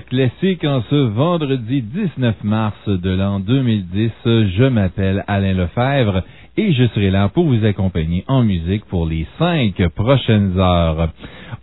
Classique en ce vendredi 19 mars de l'an 2010. Je m'appelle Alain Lefebvre et je serai là pour vous accompagner en musique pour les cinq prochaines heures.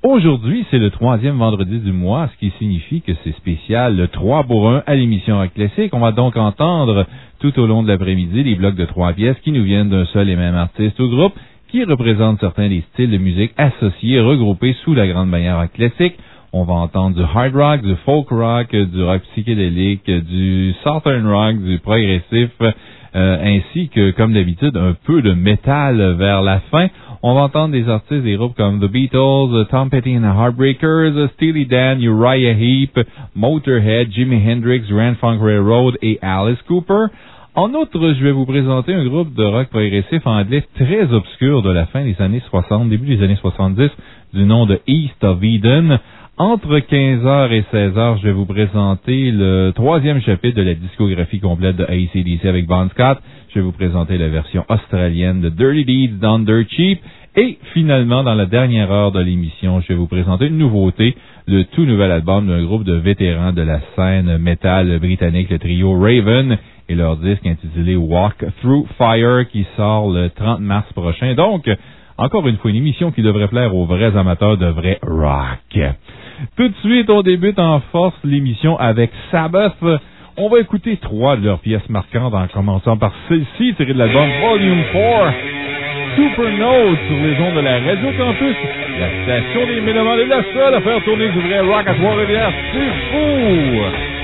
Aujourd'hui, c'est le troisième vendredi du mois, ce qui signifie que c'est spécial le 3 pour 1 à l'émission Rock Classique. On va donc entendre tout au long de l'après-midi des blocs de trois pièces qui nous viennent d'un seul et même artiste ou groupe qui représentent certains des styles de musique associés, regroupés sous la grande bannière Rock Classique. On va entendre du hard rock, du folk rock, du rock psychédélique, du southern rock, du progressif, euh, ainsi que, comme d'habitude, un peu de métal vers la fin. On va entendre des artistes des groupes comme The Beatles, Tom Petty and the Heartbreakers, Steely Dan, Uriah Heep, Motorhead, Jimi Hendrix, Grand Funk Railroad et Alice Cooper. En outre, je vais vous présenter un groupe de rock progressif anglais très obscur de la fin des années 60, début des années 70, du nom de East of Eden. Entre 15h et 16h, je vais vous présenter le troisième chapitre de la discographie complète de ACDC avec Bon Scott. Je vais vous présenter la version australienne de Dirty Deeds Done Dirt Cheap. Et finalement, dans la dernière heure de l'émission, je vais vous présenter une nouveauté, le tout nouvel album d'un groupe de vétérans de la scène métal britannique, le trio Raven, et leur disque intitulé Walk Through Fire qui sort le 30 mars prochain. Donc, encore une fois, une émission qui devrait plaire aux vrais amateurs de vrai rock. Tout de suite, on débute en force l'émission avec Sabbath. On va écouter trois de leurs pièces marquantes en commençant par celle-ci, tirée de l'album Volume 4. Supernote sur les ondes de la Radio Campus. La station des Mélomanes est la seule à faire tourner du vrai rock à Trois-Rivières. C'est fou!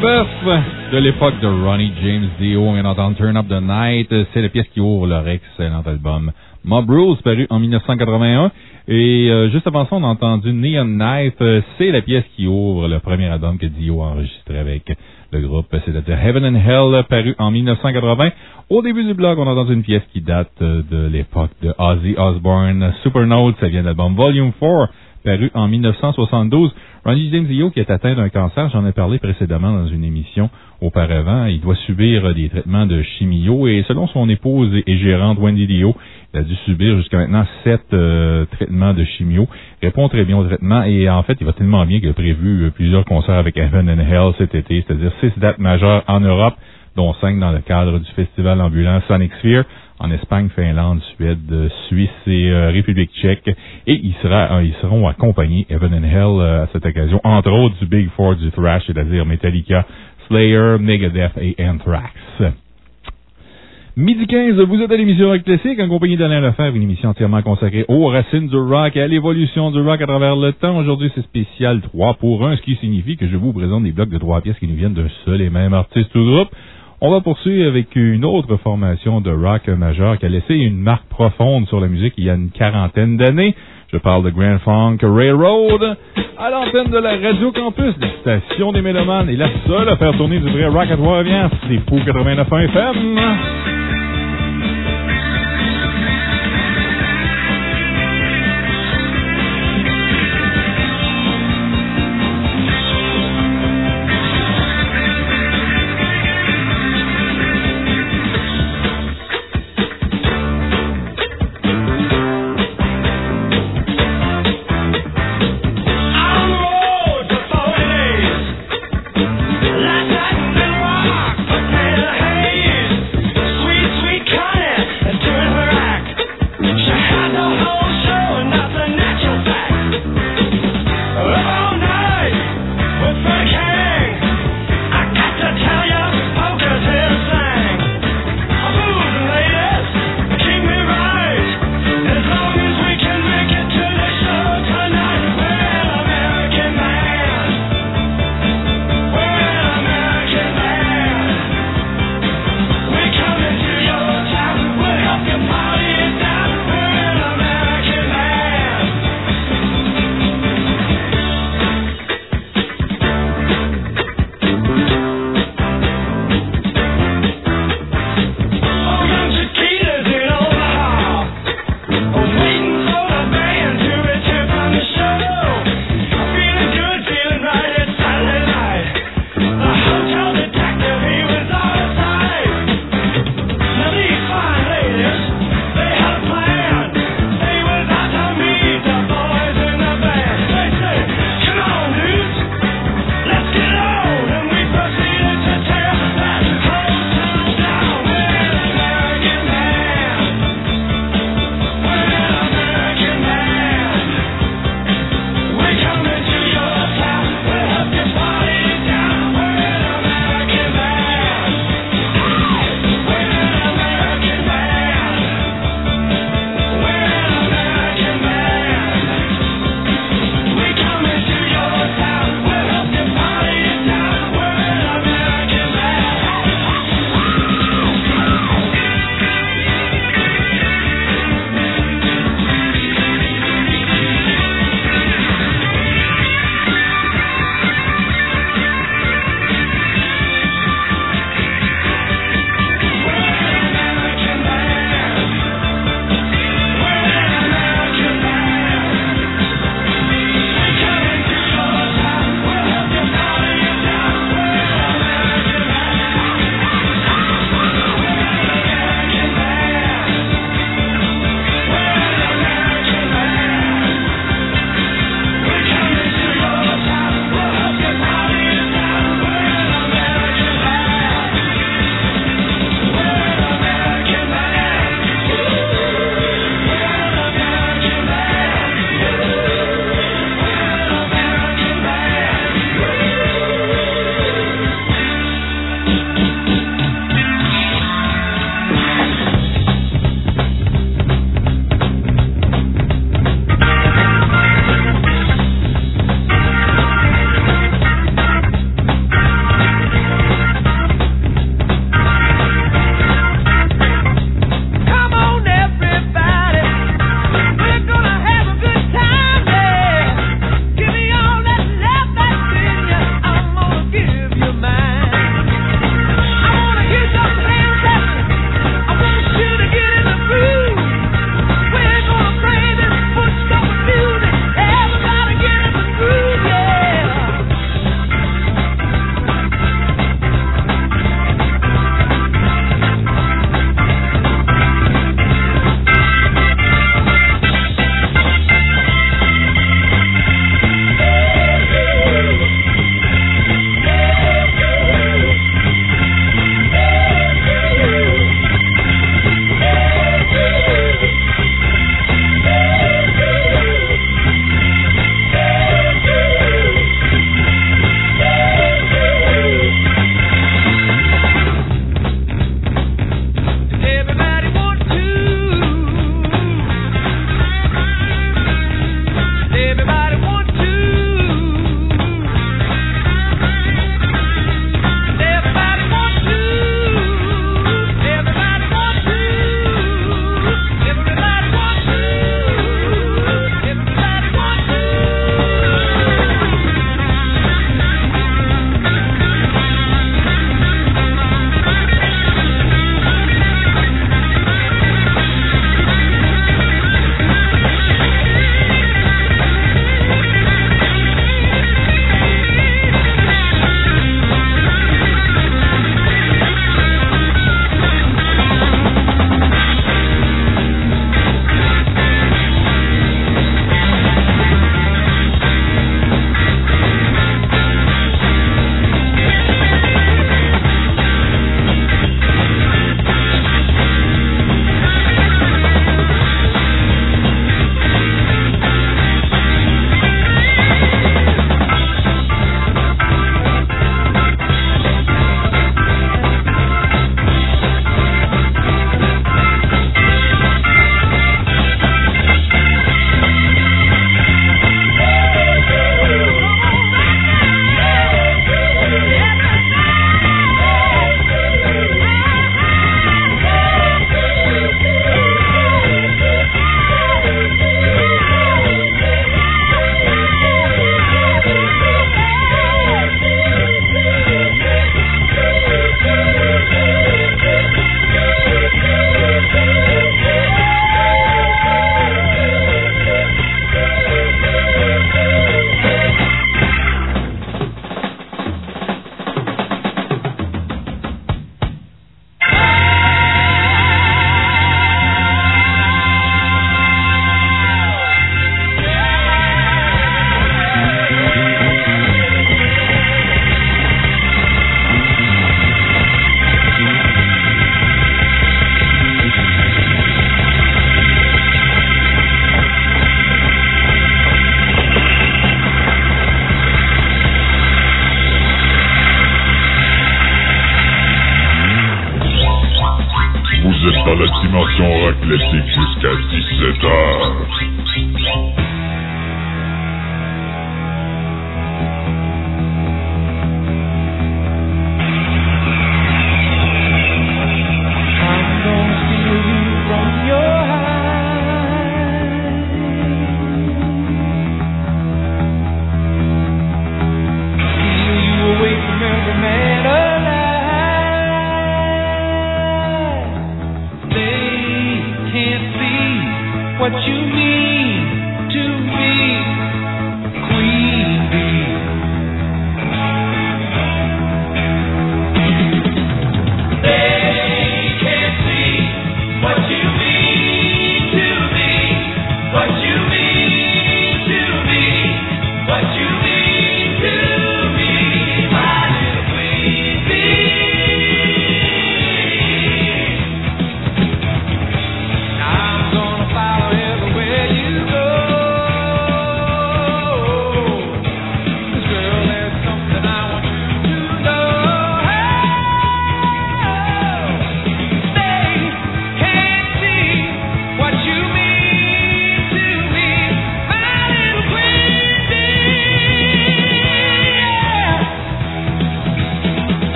De l'époque de Ronnie James Dio. On vient d'entendre Turn Up the Night. C'est la pièce qui ouvre leur excellent album Mob Rules, paru en 1981. Et euh, juste avant ça, on a entendu Neon Knife. C'est la pièce qui ouvre le premier album que Dio a enregistré avec le groupe. C'est-à-dire Heaven and Hell, paru en 1980. Au début du blog, on a entendu une pièce qui date de l'époque de Ozzy Osbourne. Supernote, ça vient de l'album Volume 4 paru en 1972. Ronnie James Dio, qui est atteint d'un cancer, j'en ai parlé précédemment dans une émission auparavant, il doit subir des traitements de chimio et selon son épouse et gérante Wendy Dio, il a dû subir jusqu'à maintenant sept euh, traitements de chimio. Il répond très bien au traitement et en fait, il va tellement bien qu'il a prévu euh, plusieurs concerts avec Heaven and Hell cet été, c'est-à-dire six dates majeures en Europe, dont cinq dans le cadre du festival ambulant Sonic Sphere en Espagne, Finlande, Suède, Suisse et euh, République tchèque. Et ils, sera, ils seront accompagnés, Evan and Hell, à cette occasion, entre autres du Big Four du thrash, c'est-à-dire Metallica, Slayer, Megadeth et Anthrax. Midi 15, vous êtes à l'émission Rock Classique en compagnie d'Alain Lefebvre, une émission entièrement consacrée aux racines du rock et à l'évolution du rock à travers le temps. Aujourd'hui, c'est spécial 3 pour 1, ce qui signifie que je vous présente des blocs de trois pièces qui nous viennent d'un seul et même artiste ou groupe. On va poursuivre avec une autre formation de rock majeur qui a laissé une marque profonde sur la musique il y a une quarantaine d'années. Je parle de Grand Funk Railroad à l'antenne de la Radio Campus, la station des Mélomanes et la seule à faire tourner du vrai rock à Trois-Rivières. C'est Fou 89 FM.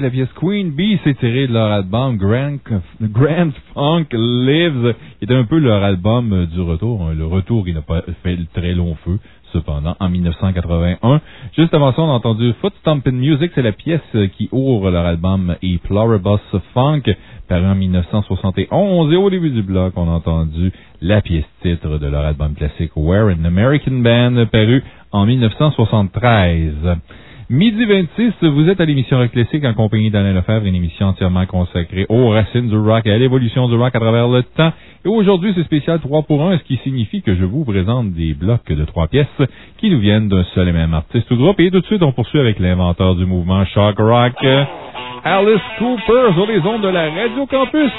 La pièce Queen Bee, c'est tiré de leur album Grand, Grand Funk Lives, qui est un peu leur album euh, du retour. Le retour, il n'a pas fait le très long feu, cependant, en 1981. Juste avant ça, on a entendu Foot Stompin' Music, c'est la pièce euh, qui ouvre leur album A Pluribus Funk, paru en 1971. Et au début du bloc, on a entendu la pièce titre de leur album classique Where an American Band, paru en 1973. Midi 26, vous êtes à l'émission Rock Classique en compagnie d'Alain Lefebvre, une émission entièrement consacrée aux racines du rock et à l'évolution du rock à travers le temps. Et aujourd'hui, c'est spécial 3 pour 1, ce qui signifie que je vous présente des blocs de trois pièces qui nous viennent d'un seul et même artiste ou groupe. Et tout de suite, on poursuit avec l'inventeur du mouvement Shock Rock, Alice Cooper, sur les ondes de la Radio Campus.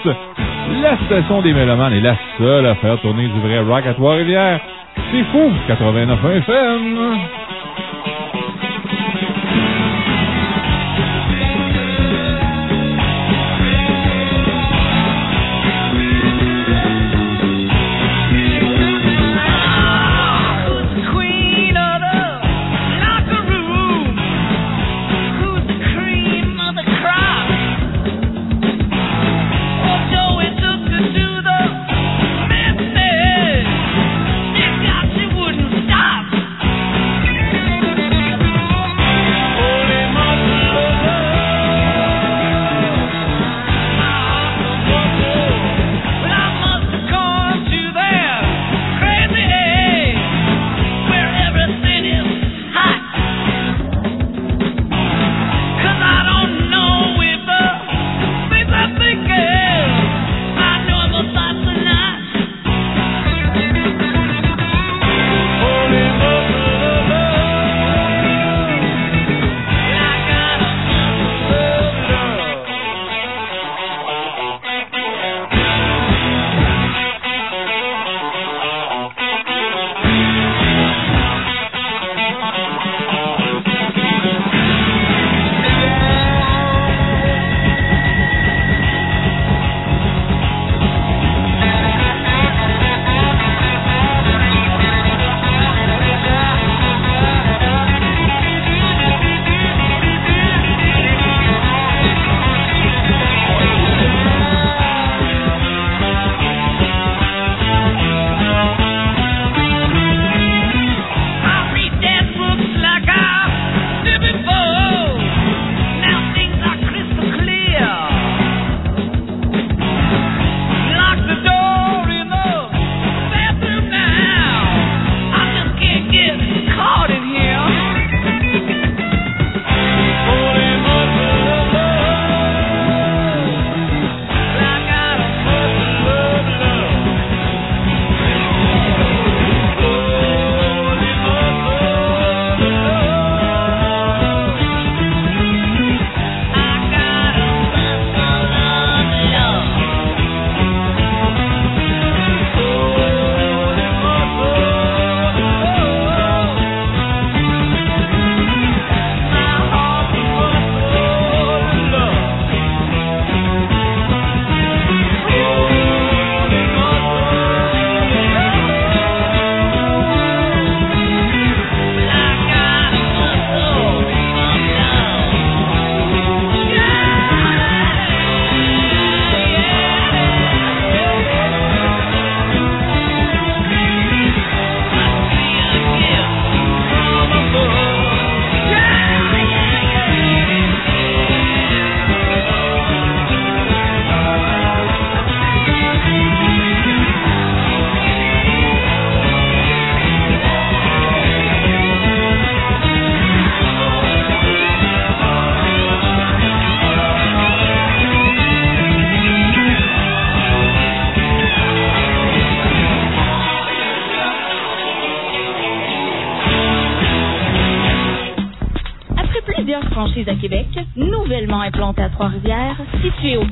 La station des Mélomanes est la seule à faire tourner du vrai rock à Trois-Rivières. C'est fou, 89 FM.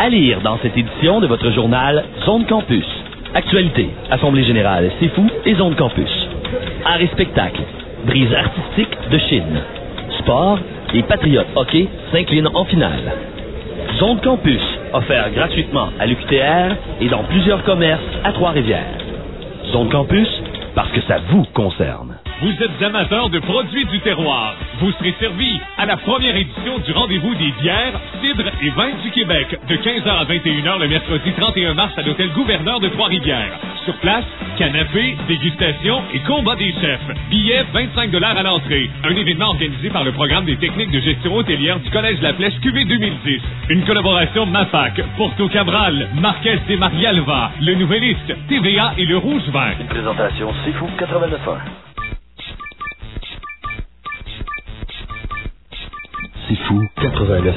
À lire dans cette édition de votre journal Zone Campus. Actualité, Assemblée Générale, C'est Fou et Zone Campus. Art et spectacle, brise artistique de Chine. Sport, les Patriotes Hockey s'inclinent en finale. Zone Campus, offert gratuitement à l'UQTR et dans plusieurs commerces à Trois-Rivières. Zone Campus, parce que ça vous concerne. Vous êtes amateur de produits du terroir. Vous serez servi à la première édition du rendez-vous des bières, cidres et vins du Québec de 15h à 21h le mercredi 31 mars à l'hôtel Gouverneur de Trois-Rivières. Sur place, canapé, dégustation et combat des chefs. Billets 25 à l'entrée. Un événement organisé par le programme des techniques de gestion hôtelière du Collège La Flèche QV 2010. Une collaboration MAFAC, Porto Cabral, Marquez de Marialva, Le Nouvelliste, TVA et Le Rouge Vert. Une présentation C'est Fou 89.1. C'est fou, 89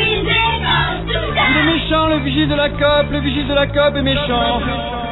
Il est méchant, le vigile de la COP, le vigile de la COP est méchant.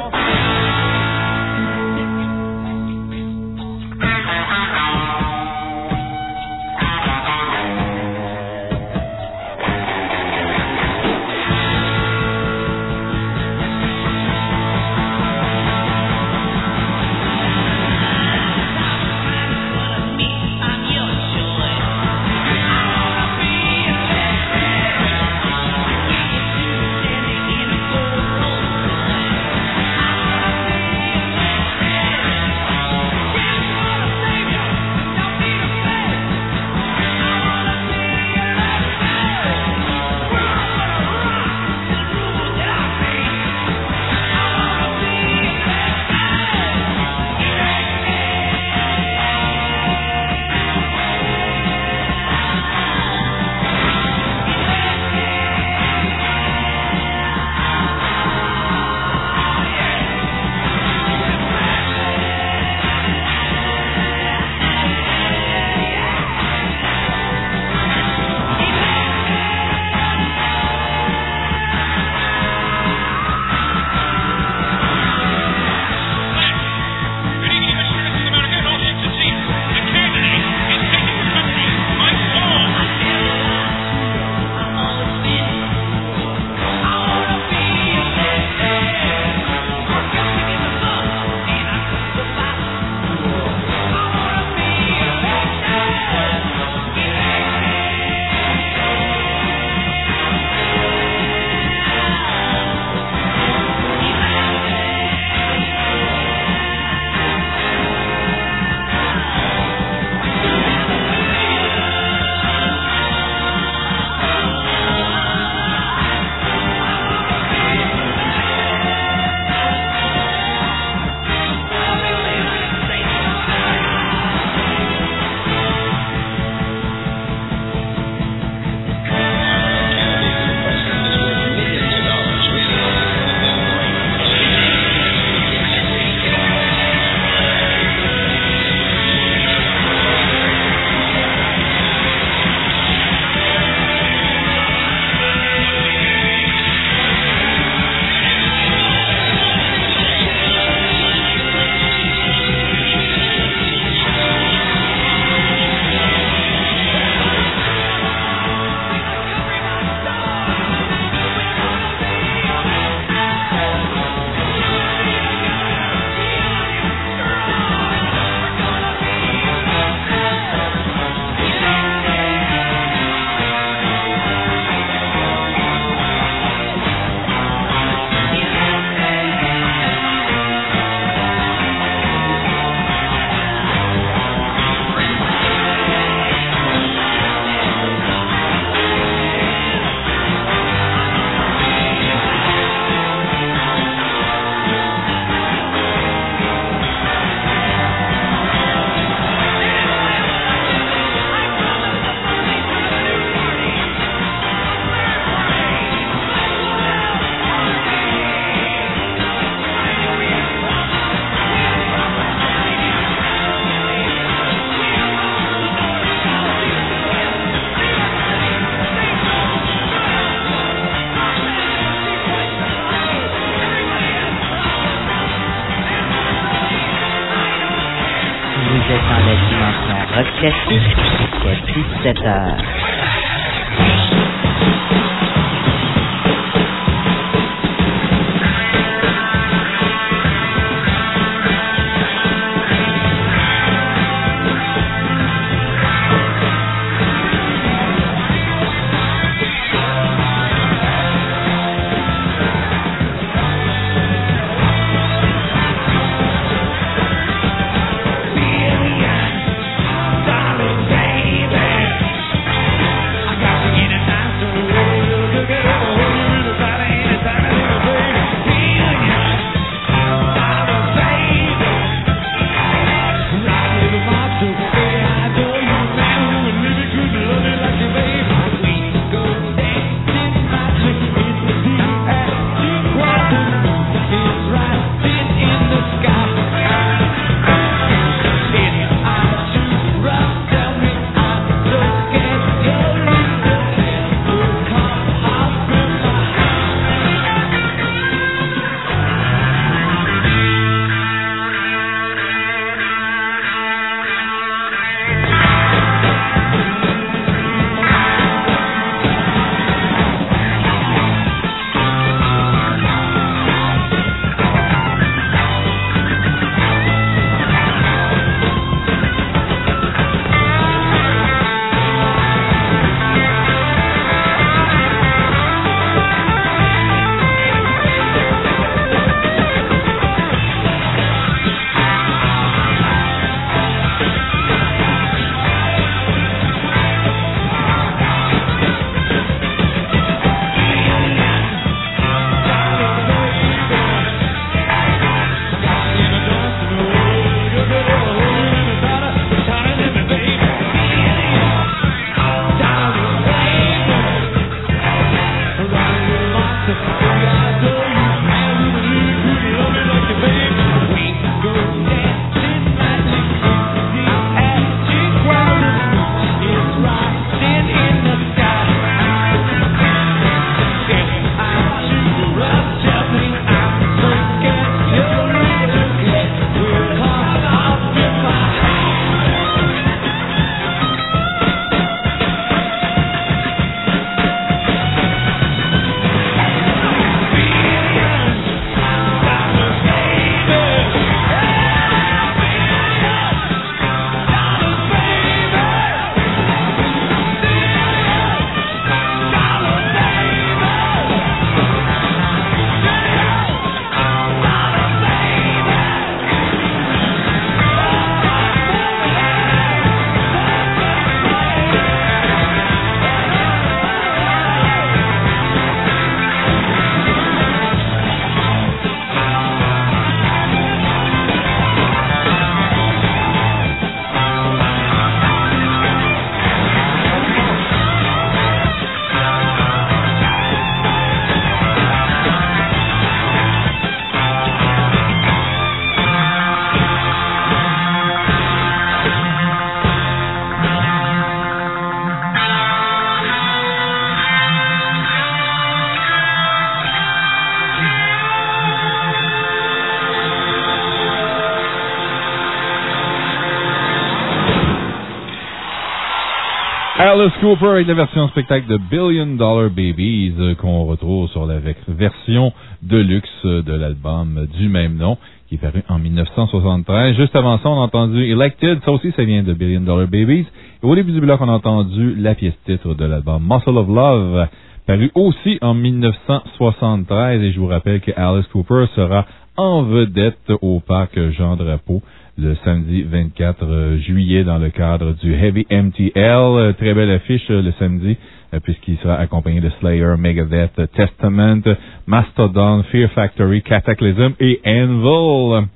Alice Cooper avec la version spectacle de Billion Dollar Babies euh, qu'on retrouve sur la ve- version deluxe euh, de l'album du même nom qui est paru en 1973. Juste avant ça, on a entendu Elected, ça aussi ça vient de Billion Dollar Babies. Et au début du bloc, on a entendu la pièce titre de l'album Muscle of Love, paru aussi en 1973. Et je vous rappelle que Alice Cooper sera en vedette au parc Jean Drapeau le samedi 24 juillet dans le cadre du Heavy MTL. Euh, Très belle affiche euh, le samedi euh, puisqu'il sera accompagné de Slayer, Megadeth, Testament, Mastodon, Fear Factory, Cataclysm et Anvil.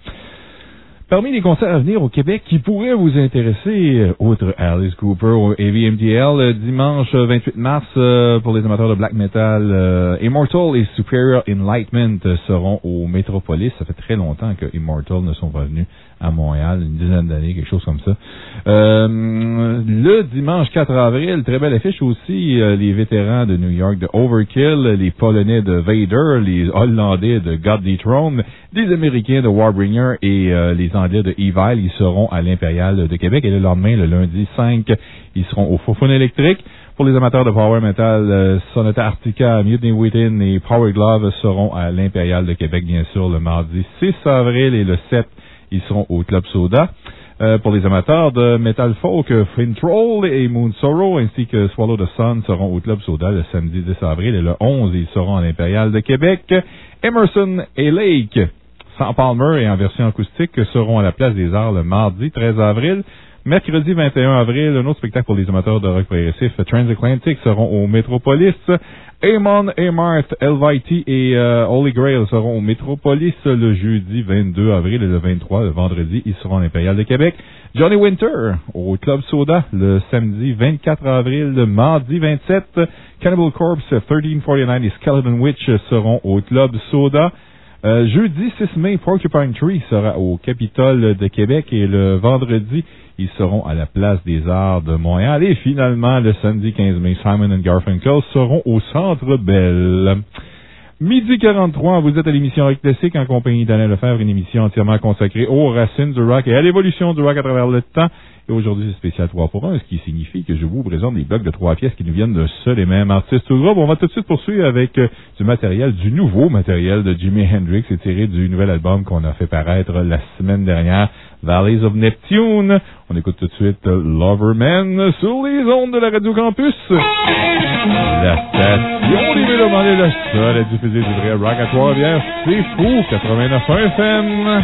Parmi les concerts à venir au Québec qui pourraient vous intéresser, euh, outre Alice Cooper au Heavy MTL, euh, dimanche euh, 28 mars, euh, pour les amateurs de black metal, euh, Immortal et Superior Enlightenment euh, seront au Metropolis. Ça fait très longtemps que Immortal ne sont pas venus à Montréal, une dizaine d'années, quelque chose comme ça. Euh, le dimanche 4 avril, très belle affiche aussi, euh, les vétérans de New York de Overkill, les Polonais de Vader, les Hollandais de God Throne, les Américains de Warbringer et euh, les anglais de Evil. Ils seront à l'Impérial de Québec. Et le lendemain, le lundi 5, ils seront au Fofone électrique. Pour les amateurs de power metal, euh, Sonata Arctica, Mutiny Within et Power Glove seront à l'Impérial de Québec, bien sûr, le mardi 6 avril et le 7, ils seront au Club Soda. Euh, pour les amateurs de metal folk, Flint Troll et Moon Sorrow ainsi que Swallow the Sun seront au Club Soda le samedi 10 avril et le 11, ils seront à l'Impérial de Québec. Emerson et Lake, sans Palmer et en version acoustique, seront à la Place des Arts le mardi 13 avril. Mercredi 21 avril, un autre spectacle pour les amateurs de rock progressif, Transatlantic, seront au Metropolis. Amon, Amart, Elvite et euh, Holy Grail seront au Metropolis le jeudi 22 avril et le 23, le vendredi, ils seront à l'Impérial de Québec. Johnny Winter au Club Soda le samedi 24 avril, le mardi 27. Cannibal Corpse, 1349 et Skeleton Witch seront au Club Soda. Euh, jeudi 6 mai, Porcupine Tree sera au Capitole de Québec et le vendredi, ils seront à la Place des Arts de Montréal. Et finalement, le samedi 15 mai, Simon and Garfunkel seront au Centre Bell. Midi 43, vous êtes à l'émission Rock Classique en compagnie d'Alain Lefebvre, une émission entièrement consacrée aux racines du rock et à l'évolution du rock à travers le temps. Et aujourd'hui, c'est spécial 3 pour 1, ce qui signifie que je vous présente des blocs de trois pièces qui nous viennent d'un seul et même artiste ou groupe. On va tout de suite poursuivre avec euh, du matériel, du nouveau matériel de Jimi Hendrix, tiré du nouvel album qu'on a fait paraître la semaine dernière, Valleys of Neptune. On écoute tout de suite Loverman sur les ondes de la Radio Campus. La station des Mélomanes est la seule à diffuser du vrai rock à Trois-Rivières. C'est fou, 89 FM.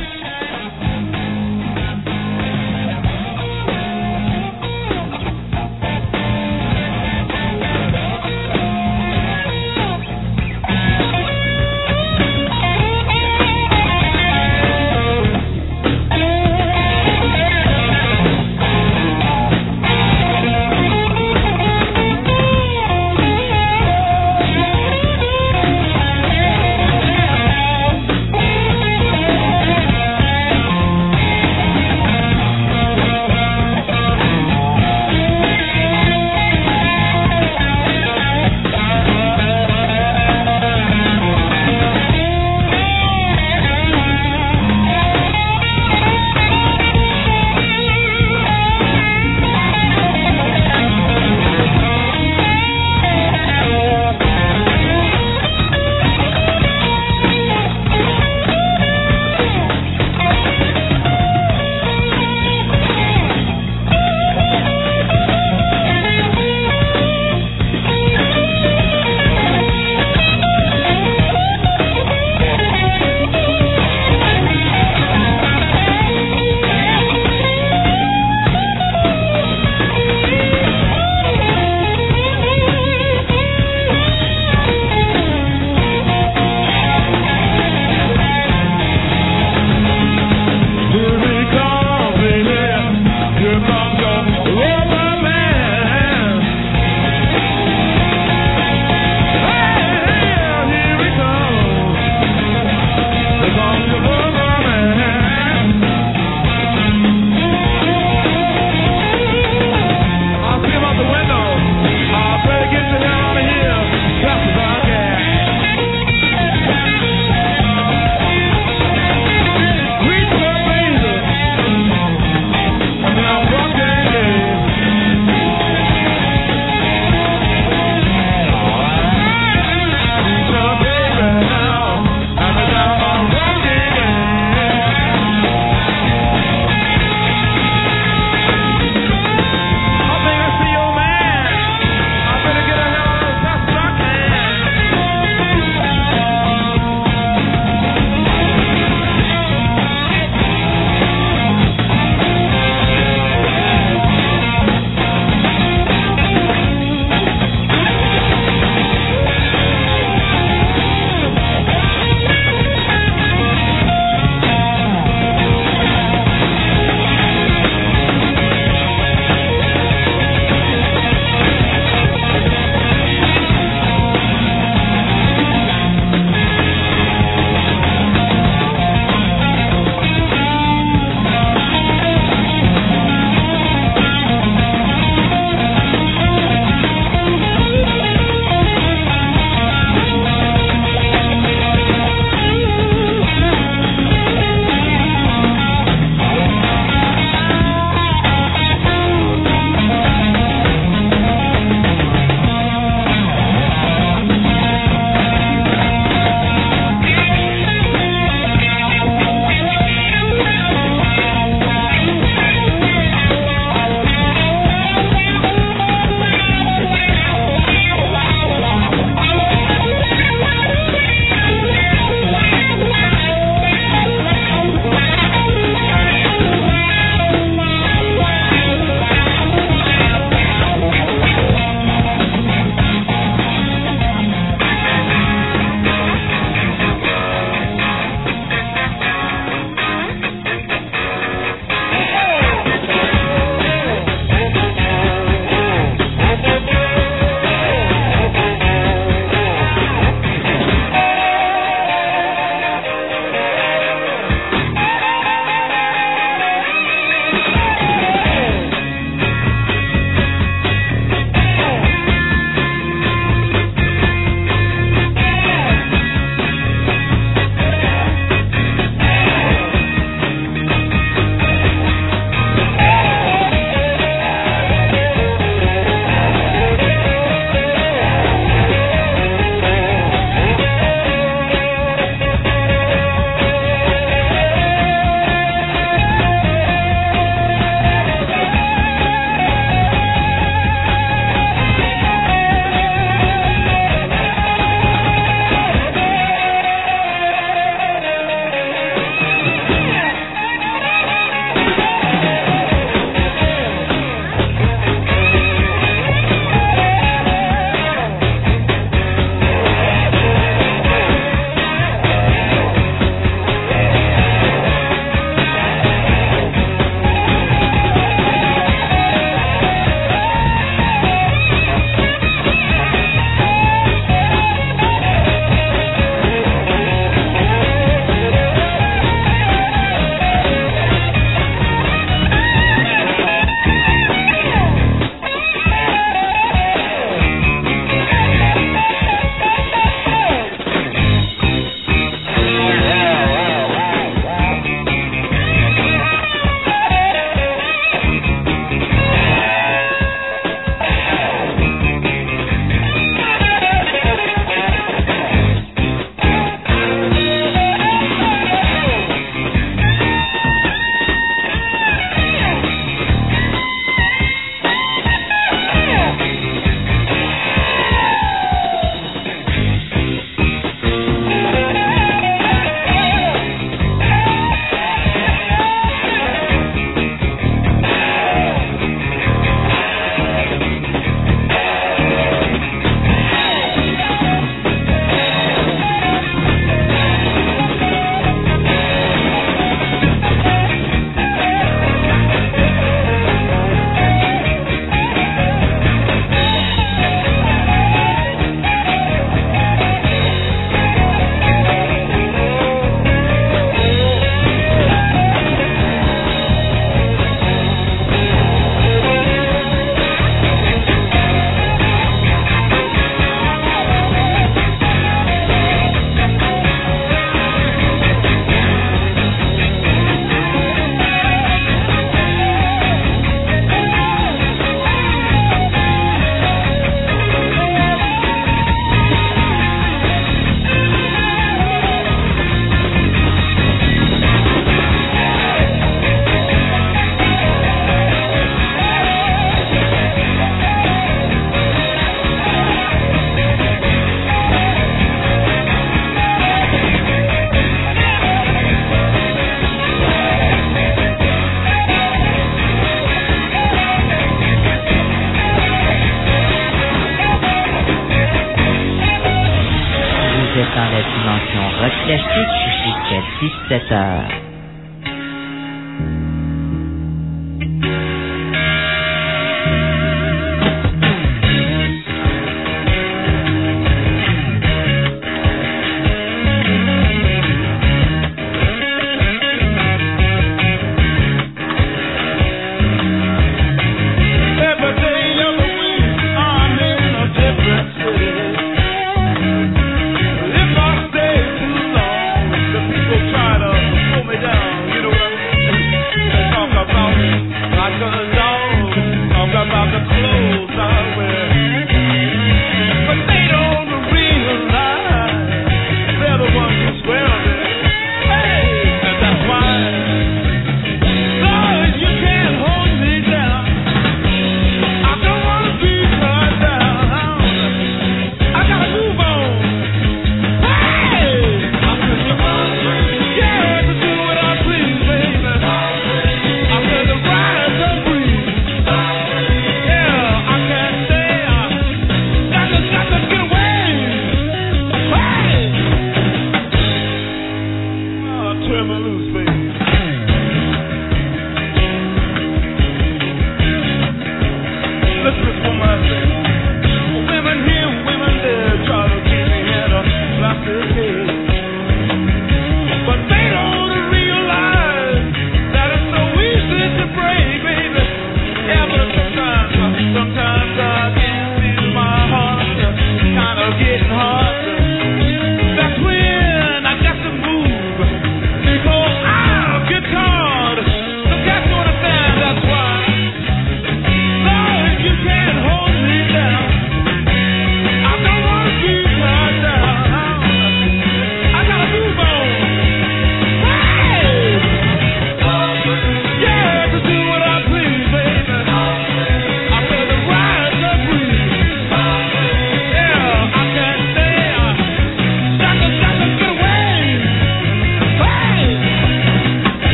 Classique jusqu'à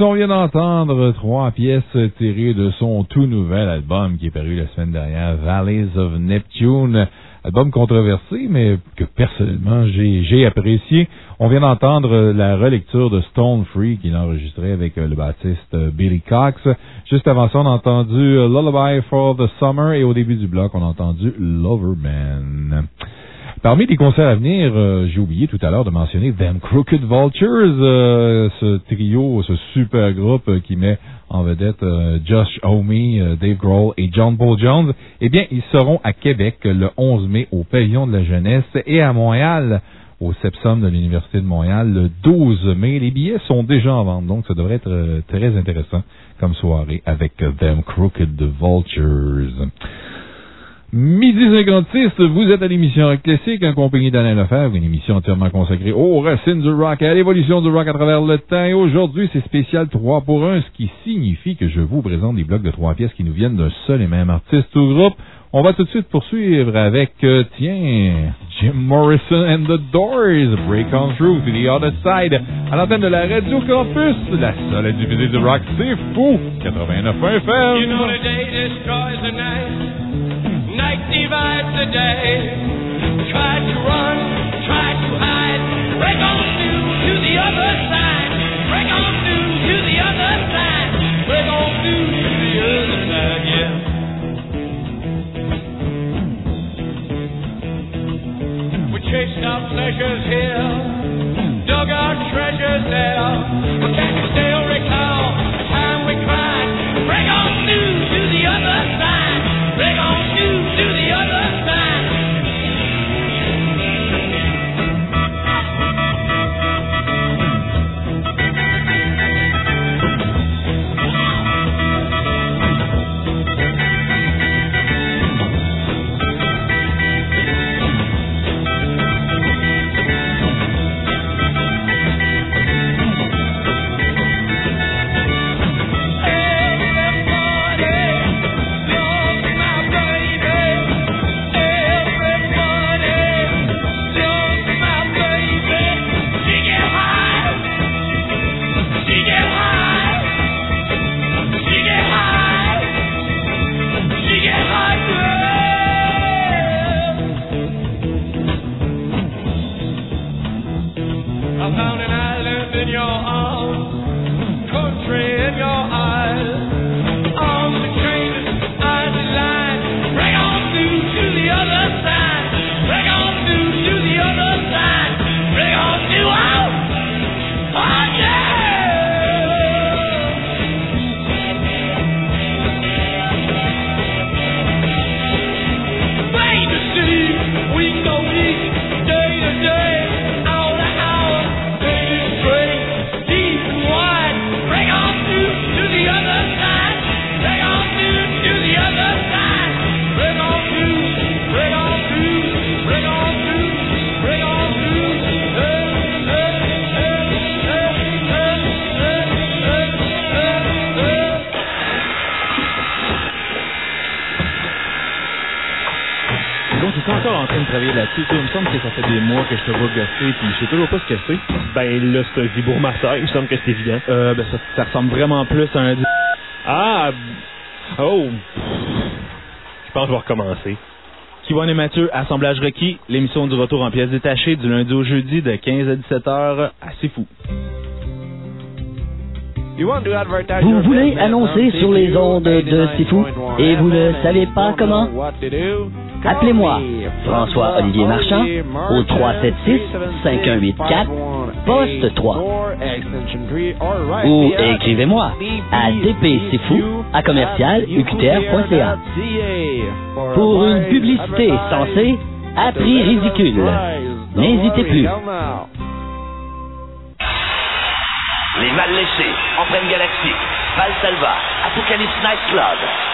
On vient d'entendre trois pièces tirées de son tout nouvel album qui est paru la semaine dernière, Valleys of Neptune. Album controversé, mais que personnellement j'ai apprécié. On vient d'entendre la relecture de Stone Free qu'il a enregistré avec euh, le bassiste euh, Billy Cox. Juste avant ça, on a entendu euh, Lullaby for the Summer et au début du bloc, on a entendu Loverman. Parmi les concerts à venir, euh, j'ai oublié tout à l'heure de mentionner Them Crooked Vultures, euh, ce trio, ce super groupe euh, qui met en vedette Josh Homme, Dave Grohl et John Paul Jones. Eh bien, ils seront à Québec le 11 mai au Pavillon de la Jeunesse et à Montréal au Sepsum de l'Université de Montréal le 12 mai. Les billets sont déjà en vente, donc ça devrait être très intéressant comme soirée avec Them Crooked Vultures. Midi 56, vous êtes à l'émission Rock Classique en compagnie d'Alain Lefebvre, une émission entièrement consacrée aux racines du rock et à l'évolution du rock à travers le temps. Et aujourd'hui, c'est spécial 3 pour 1, ce qui signifie que je vous présente des blocs de trois pièces qui nous viennent d'un seul et même artiste ou groupe. On va tout de suite poursuivre avec, euh, tiens, Jim Morrison and the Doors, Break On Through to the Other Side, à l'antenne de la Radio Campus, la seule à diffuser du rock, c'est fou, 89 FM. You know the day destroys the night, to run, try to hide, break on through to the other side, break on through to the other side, break on through to the other side, yeah. We chased our pleasures here, dug our treasures there. But can you still recall the time we cried? Break on Shut up! Travailler là-dessus. Il me semble que ça fait des mois que je te vois gosser, puis je sais toujours pas ce que c'est. Ben là, c'est un vibromasseur, il me semble que c'est évident. Euh, ben ça, ça ressemble vraiment plus à un... Ah! Oh! Je pense que je vais recommencer. Kiwan et Mathieu, Assemblage requis, l'émission du retour en pièces détachées du lundi au jeudi de 15 à 17 heures. Assez fou. Vous voulez annoncer sur les ondes de C'est fou et vous ne savez pas comment? Appelez-moi François-Olivier Marchand au 376-5184, poste 3. Ou écrivez-moi à dpcfou à commercial uqtr.ca. Pour une publicité censée à prix ridicule. N'hésitez plus. Les mal léchés, Empreinte Galaxie, Valsalva, Apocalypse.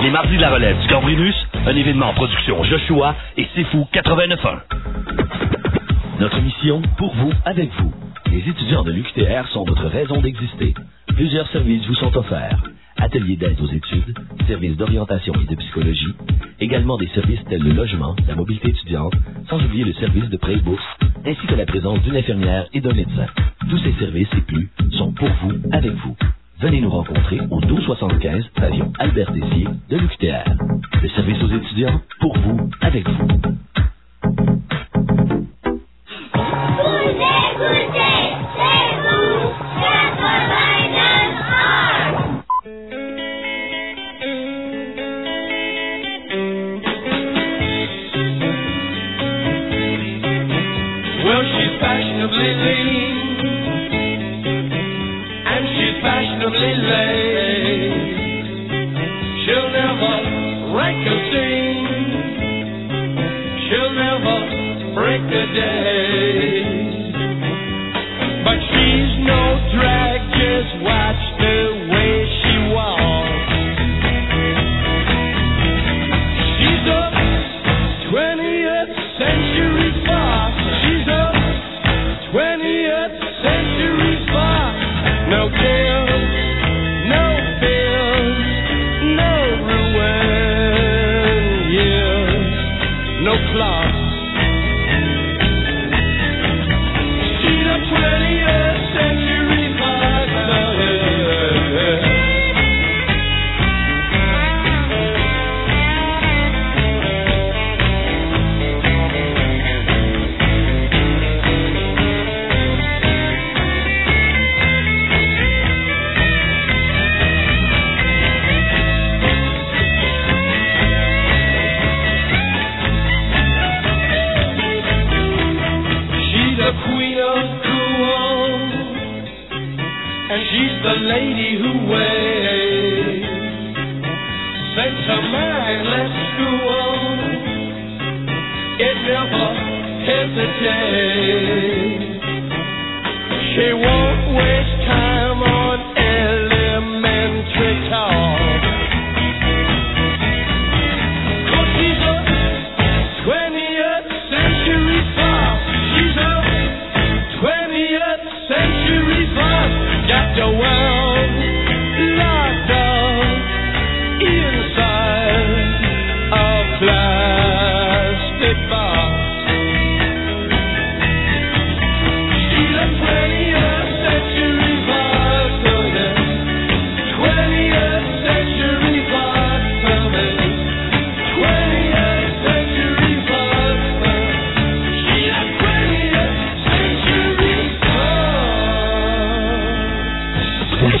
Les mardis de la relève du Gambrinus, un événement en production Joshua et Sifu 89.1. Notre mission, pour vous, avec vous. Les étudiants de l'UQTR sont votre raison d'exister. Plusieurs services vous sont offerts. Ateliers d'aide aux études, services d'orientation et de psychologie, également des services tels le logement, la mobilité étudiante, sans oublier le service de prêt bourse, ainsi que la présence d'une infirmière et d'un médecin. Tous ces services et plus sont pour vous, avec vous. Venez nous rencontrer au 1275 pavillon Albert Dessier de l'UQTR. Le service aux étudiants, pour vous, avec vous. Break day. But she's no the lady who waits. Sent her mind, let's go on. It never hesitates. She won't waste time on elementary talk.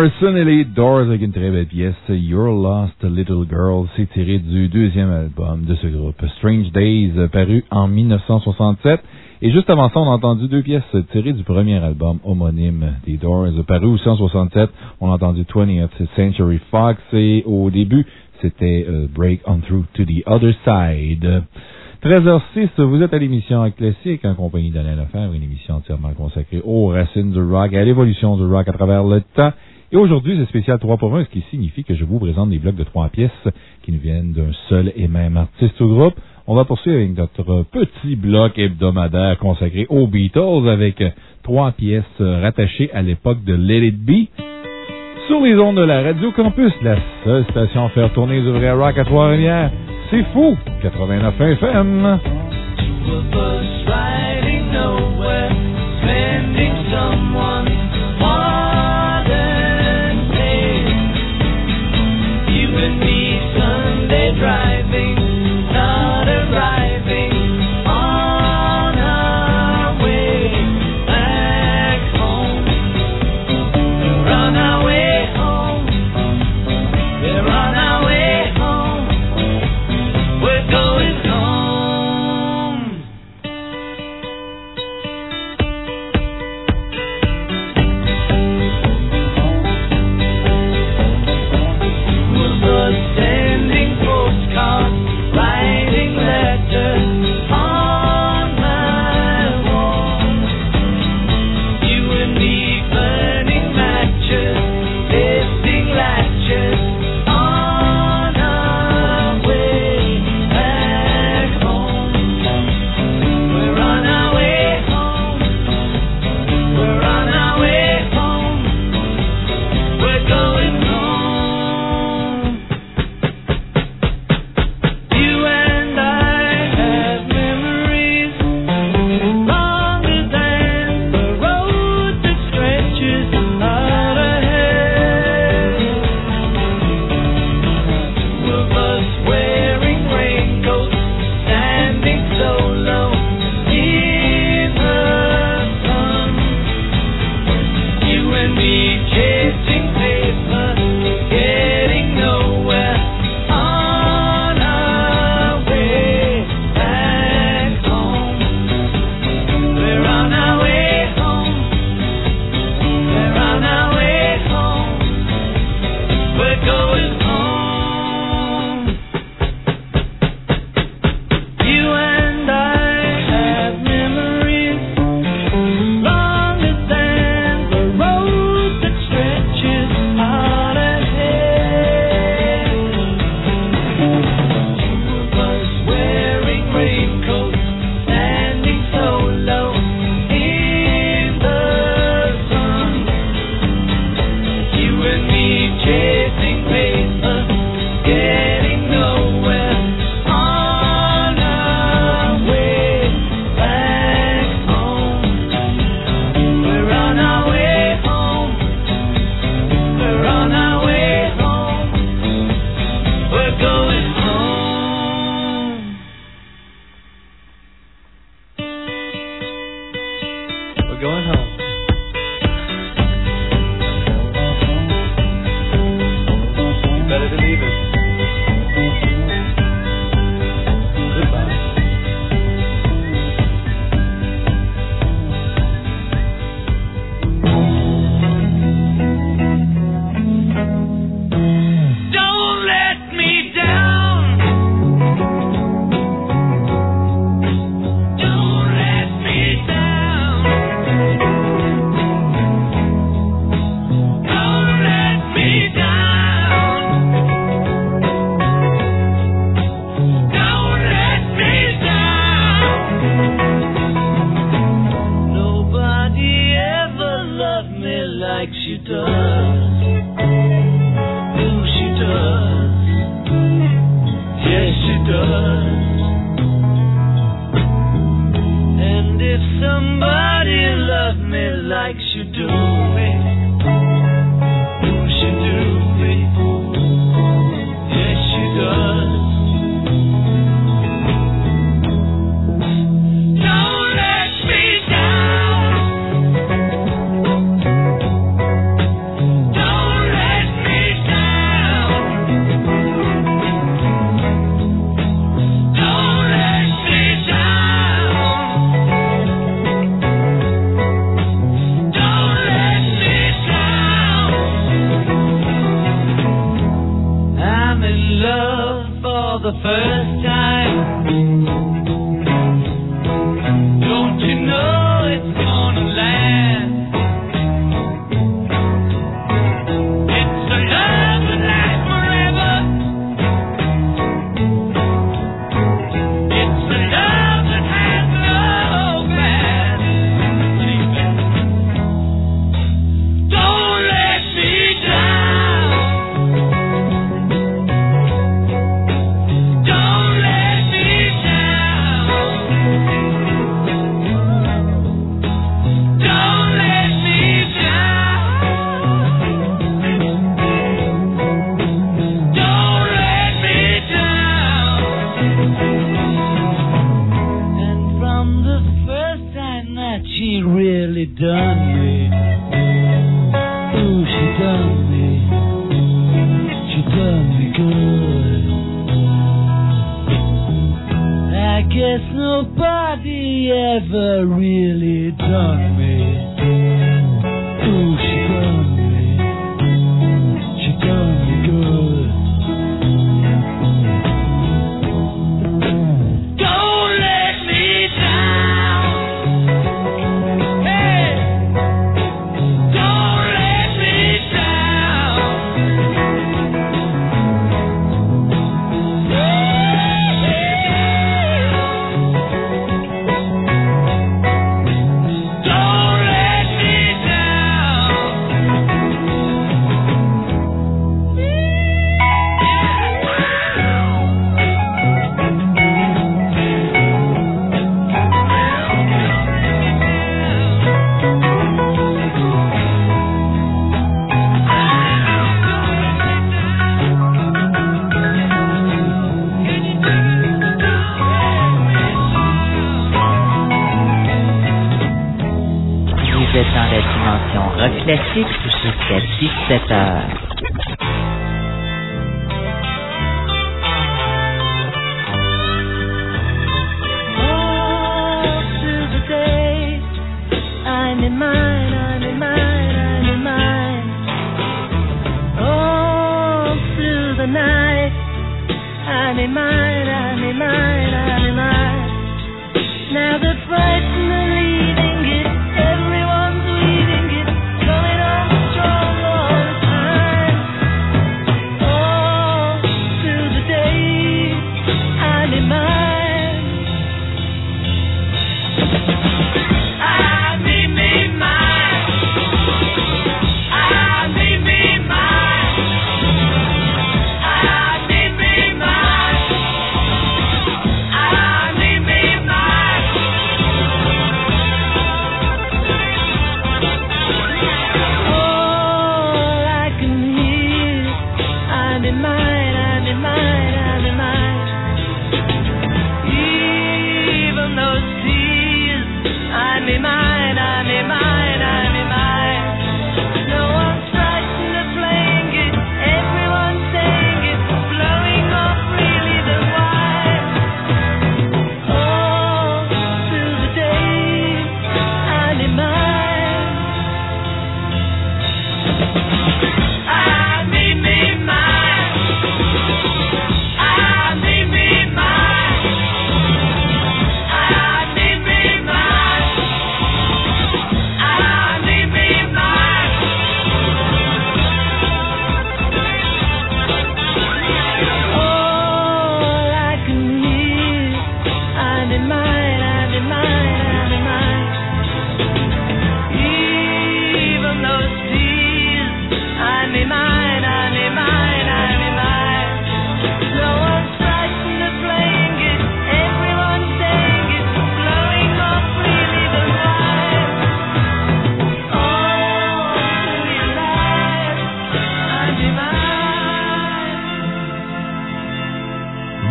Morrison et les Doors avec une très belle pièce, Your Lost Little Girl. C'est tiré du deuxième album de ce groupe, Strange Days, paru en 1967. Et juste avant ça, on a entendu deux pièces tirées du premier album homonyme des Doors, paru aussi en 1967. On a entendu 20th Century Fox et au début, c'était euh, Break On Through to the Other Side. 13h06, vous êtes à l'émission Classique en compagnie d'Alain Lefebvre, une émission entièrement consacrée aux racines du rock et à l'évolution du rock à travers le temps. Et aujourd'hui, c'est spécial 3 pour 1, ce qui signifie que je vous présente des blocs de trois pièces qui nous viennent d'un seul et même artiste ou groupe. On va poursuivre avec notre petit bloc hebdomadaire consacré aux Beatles avec trois pièces rattachées à l'époque de Let It Be. Sur les ondes de la Radio Campus, la seule station à faire tourner du vrai rock à Trois-Rivières. C'est fou! 89 FM.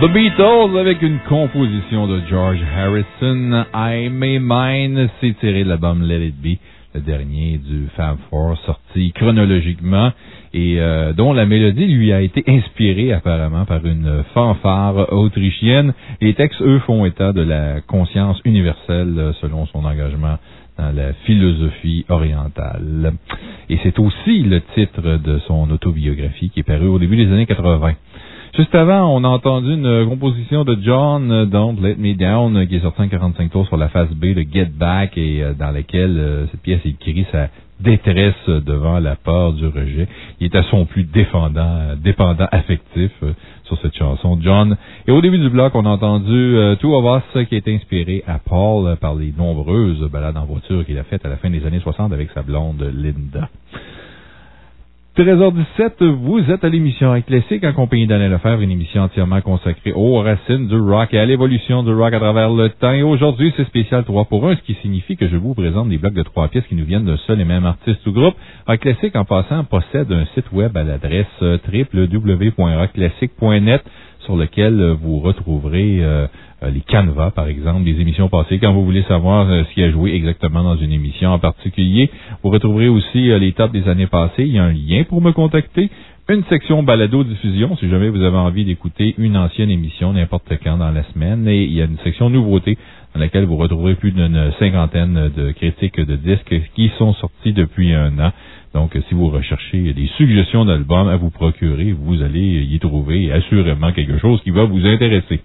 The Beatles avec une composition de George Harrison, I May Mine, c'est tiré de l'album Let It Be, le dernier du Fab Four sorti chronologiquement et euh, dont la mélodie lui a été inspirée apparemment par une fanfare autrichienne. Les textes, eux, font état de la conscience universelle euh, selon son engagement dans la philosophie orientale. Et c'est aussi le titre de son autobiographie qui est paru au début des années 80. Juste avant, on a entendu une composition de John euh, Don't Let Me Down euh, qui est sortie en 45 tours sur la face B de Get Back et euh, dans laquelle cette pièce écrit sa détresse devant la peur du rejet. Il est à son plus défendant, dépendant affectif sur cette chanson, John. Et au début du bloc, on a entendu Two of Us qui est inspiré à Paul par les nombreuses balades en voiture qu'il a faites à la fin des années 60 avec sa blonde Linda. 13h17, vous êtes à l'émission Rock Classique en compagnie d'Alain Lefebvre, une émission entièrement consacrée aux racines du rock et à l'évolution du rock à travers le temps. Et aujourd'hui, c'est spécial 3 pour 1, ce qui signifie que je vous présente des blocs de trois pièces qui nous viennent d'un seul et même artiste ou groupe. Rock Classique, en passant, possède un site web à l'adresse euh, www.rockclassique.net sur lequel euh, vous retrouverez euh, euh, les canevas, par exemple, des émissions passées. Quand vous voulez savoir ce qui a joué exactement dans une émission en particulier, vous retrouverez aussi les tops des années passées. Il y a un lien pour me contacter. Une section balado-diffusion, si jamais vous avez envie d'écouter une ancienne émission n'importe quand dans la semaine. Et il y a une section nouveautés dans laquelle vous retrouverez plus d'une cinquantaine de critiques de disques qui sont sortis depuis un an. Donc, si vous recherchez des suggestions d'albums à vous procurer, vous allez y trouver assurément quelque chose qui va vous intéresser.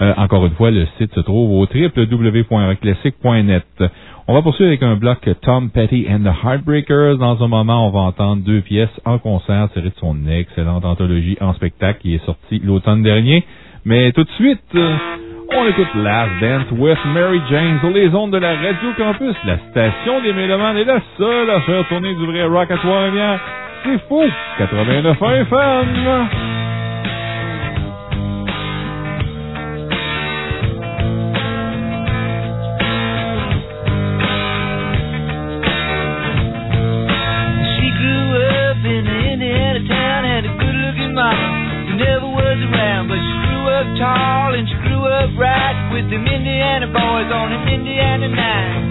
Euh, encore une fois, le site se trouve au www.rockclassique.net. On va poursuivre avec un bloc Tom Petty and the Heartbreakers. Dans un moment, on va entendre deux pièces en concert tirées de son excellente anthologie en spectacle qui est sortie l'automne dernier. Mais tout de suite, on écoute Last Dance with Mary Jane sur les ondes de la Radio Campus. La station des Mélomanes est la seule à faire tourner du vrai rock à Trois-Rivières. C'est fou! 89 FM! Tall and with them Indiana boys on an Indiana night.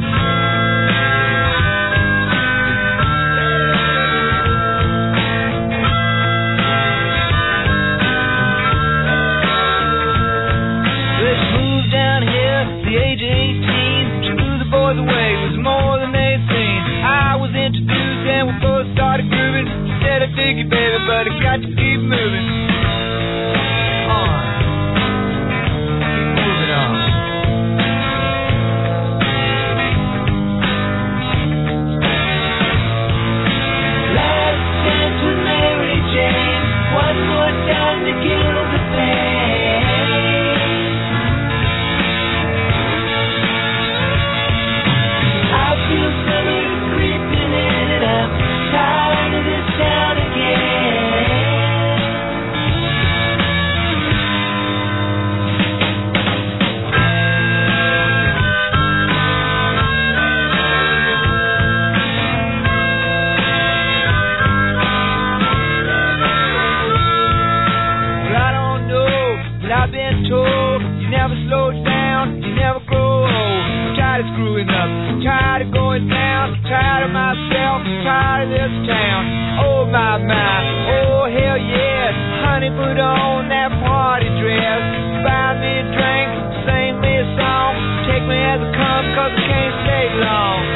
The age of 18. She blew the boys away, was more than they'd seen. I was introduced and we both started grooving. Baby, but I got to keep moving. Put on that party dress, buy me a drink, sing me a song, take me as I come, cause I can't stay long.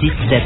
Jusqu'à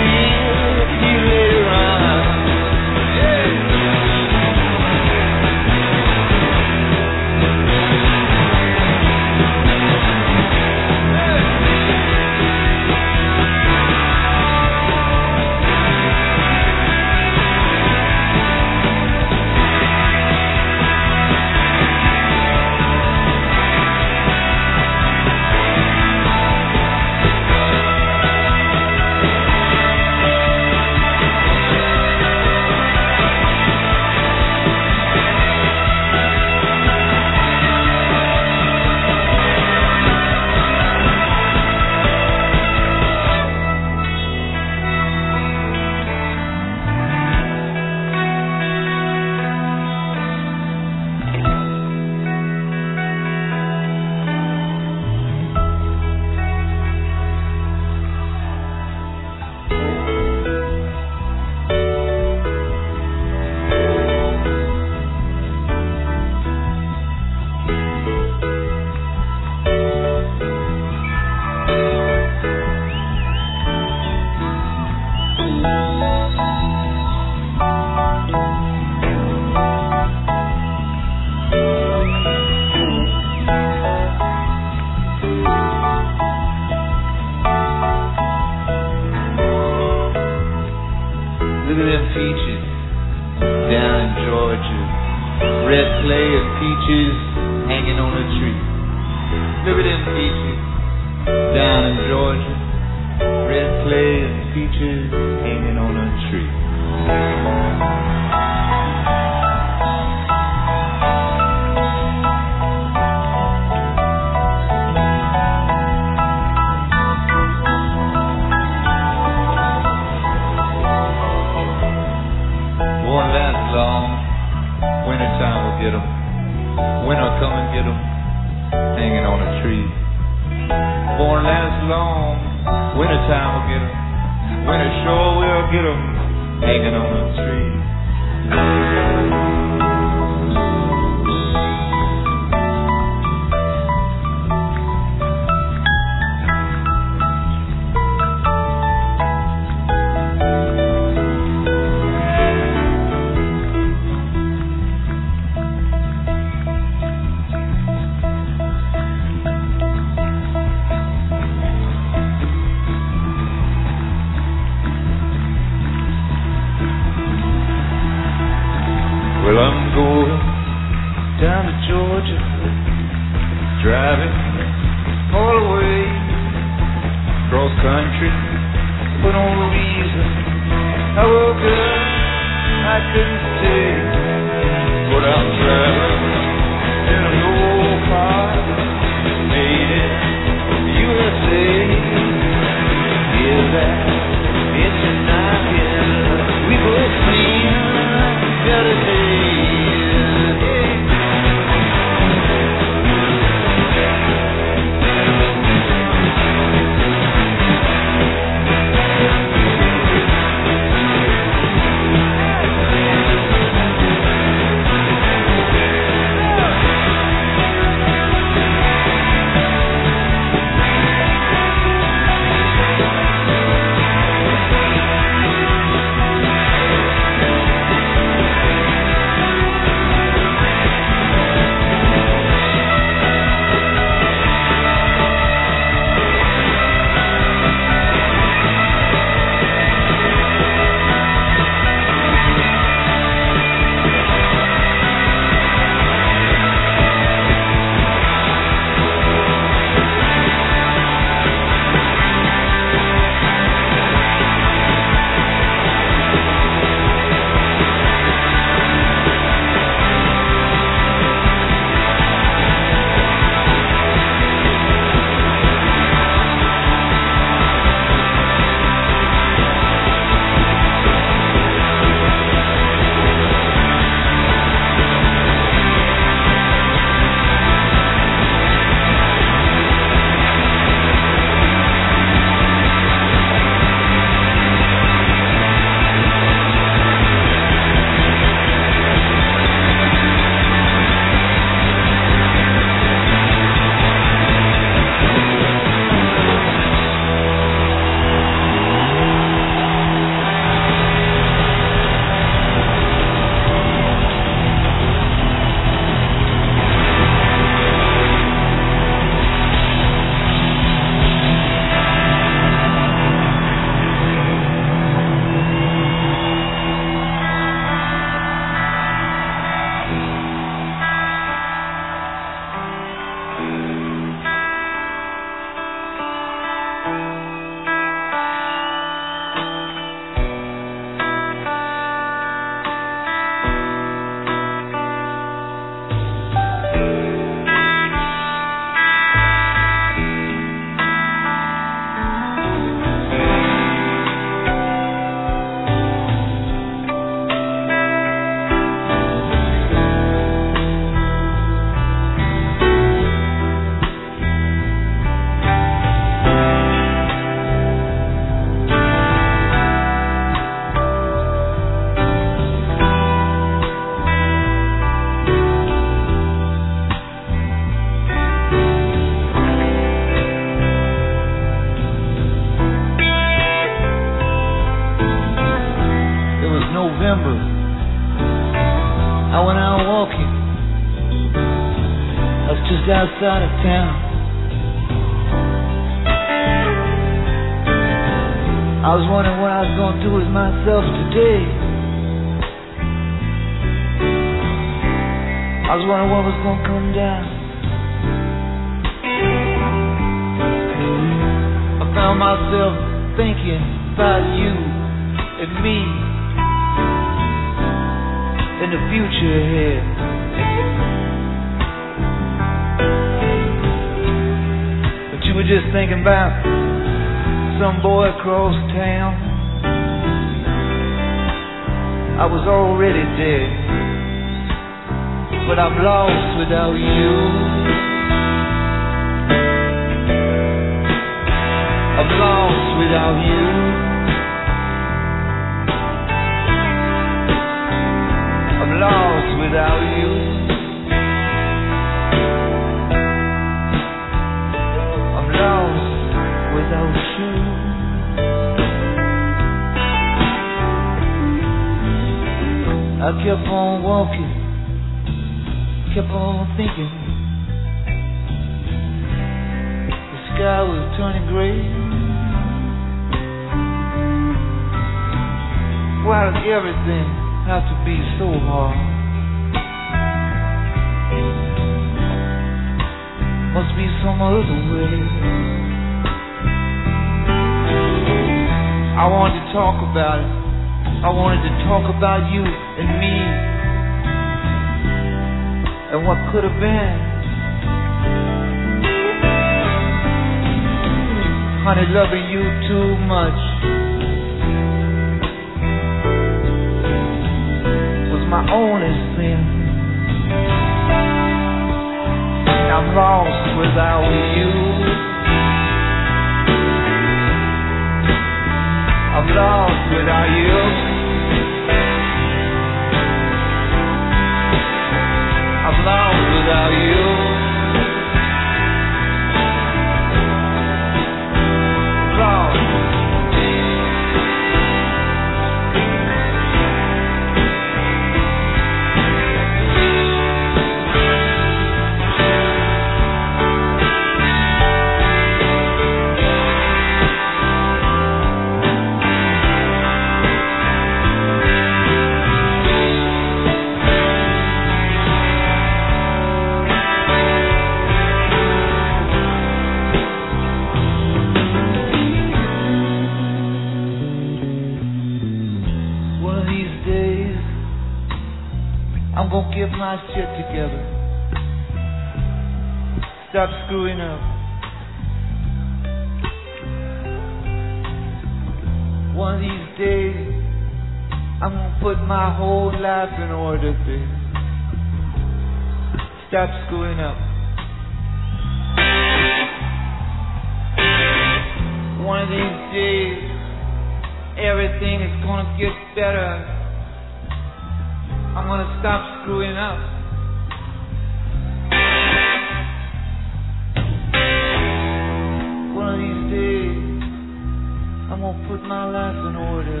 Gonna put my life in order.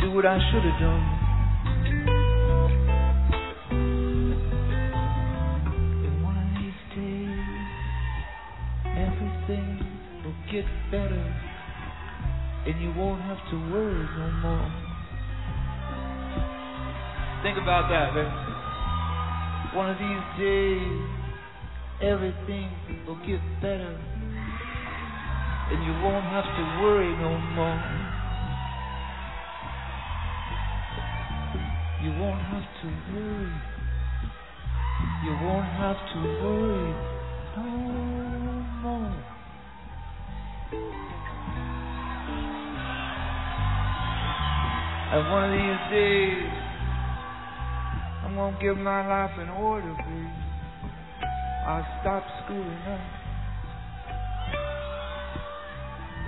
Do what I should have done. And one of these days, everything will get better and you won't have to worry no more. Think about that, man. One of these days, everything will get better, and you won't have to worry no more. You won't have to worry. You won't have to worry no more. And one of these days, I'm gonna give my life an order, baby. I'll stop screwing up.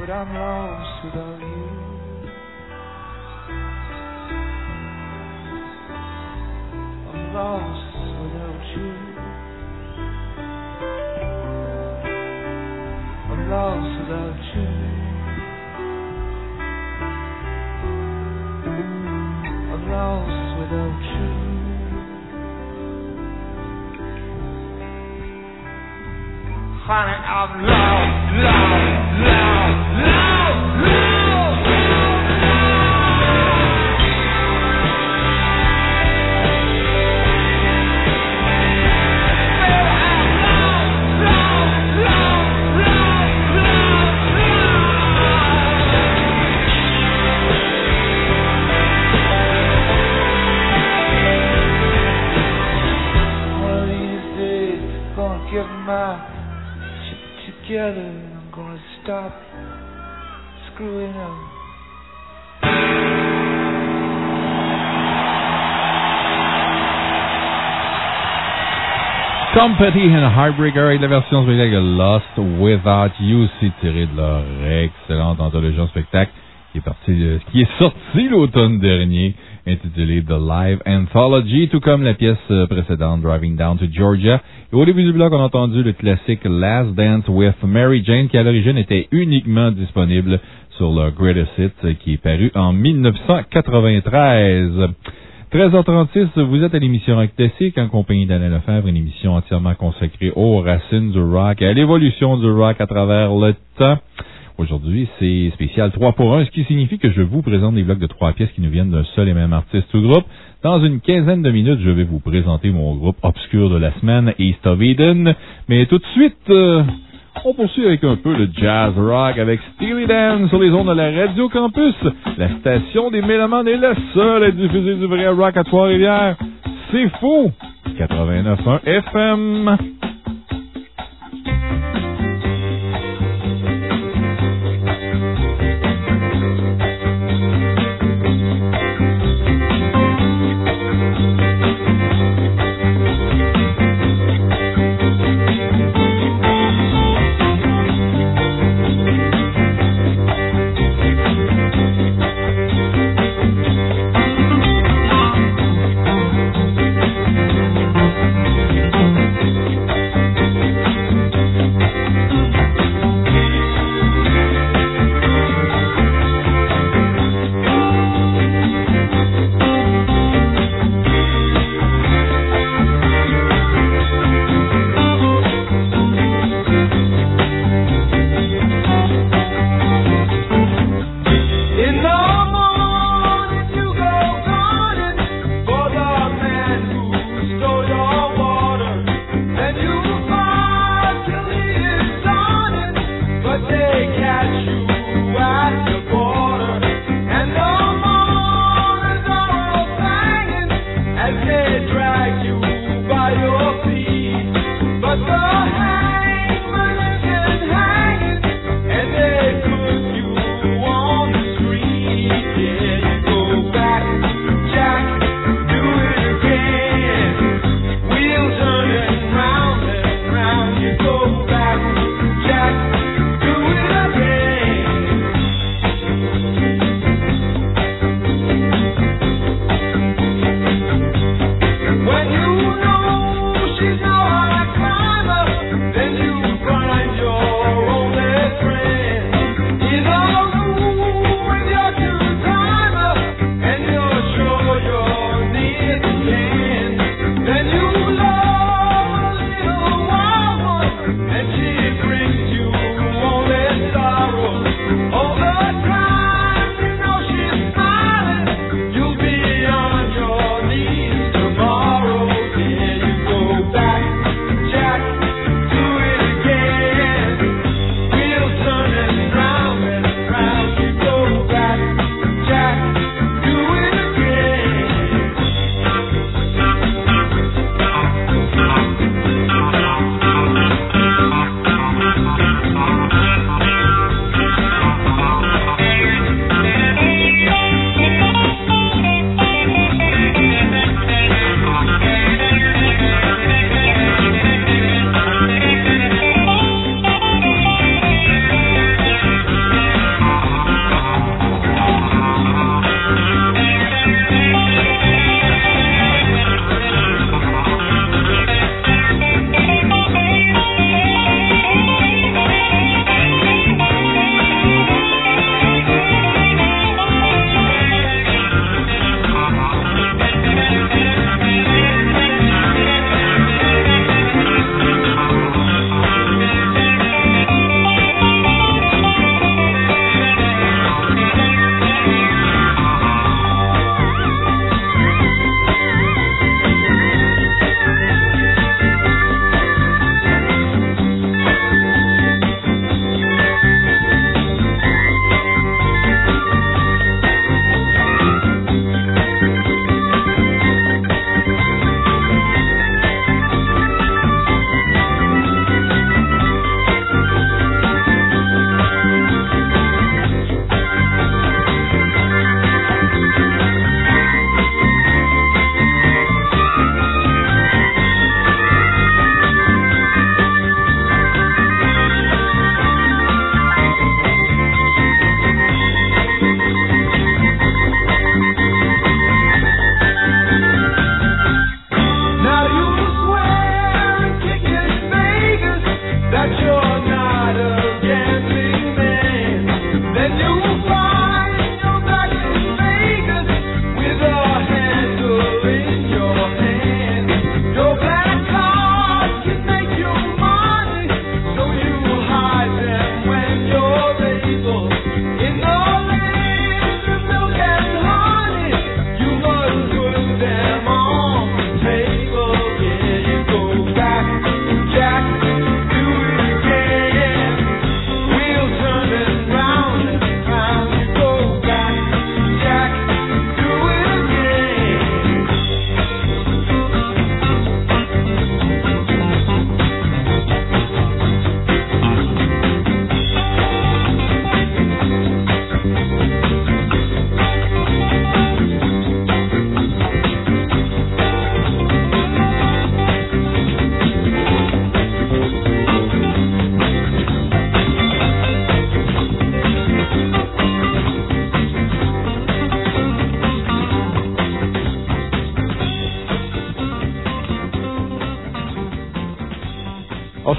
But I'm lost without you. I'm lost without you. I'm lost without you. I'm lost without real true. Honey, I'm lost, lost, lost, Tom Petty and Heartbreaker avec la version spectacle de Lost Without You, c'est tiré de leur excellente anthologie en spectacle qui est, parti, euh, qui est sortie l'automne dernier, intitulée The Live Anthology, tout comme la pièce euh, précédente, Driving Down to Georgia. Et au début du bloc, on a entendu le classique Last Dance with Mary Jane, qui à l'origine était uniquement disponible sur leur Greatest Hits, euh, qui est paru en 1993. 13h36, vous êtes à l'émission Rock Classique en compagnie d'Alain Lefebvre, une émission entièrement consacrée aux racines du rock et à l'évolution du rock à travers le temps. Aujourd'hui, c'est spécial 3 pour 1, ce qui signifie que je vous présente des blocs de trois pièces qui nous viennent d'un seul et même artiste ou groupe. Dans une quinzaine de minutes, je vais vous présenter mon groupe obscur de la semaine, East of Eden. Mais tout de suite, euh, on poursuit avec un peu de jazz rock avec Steely Dan sur les ondes de la Radio Campus. La station des Mélomanes est la seule à diffuser du vrai rock à Trois-Rivières. C'est faux! 89.1 FM.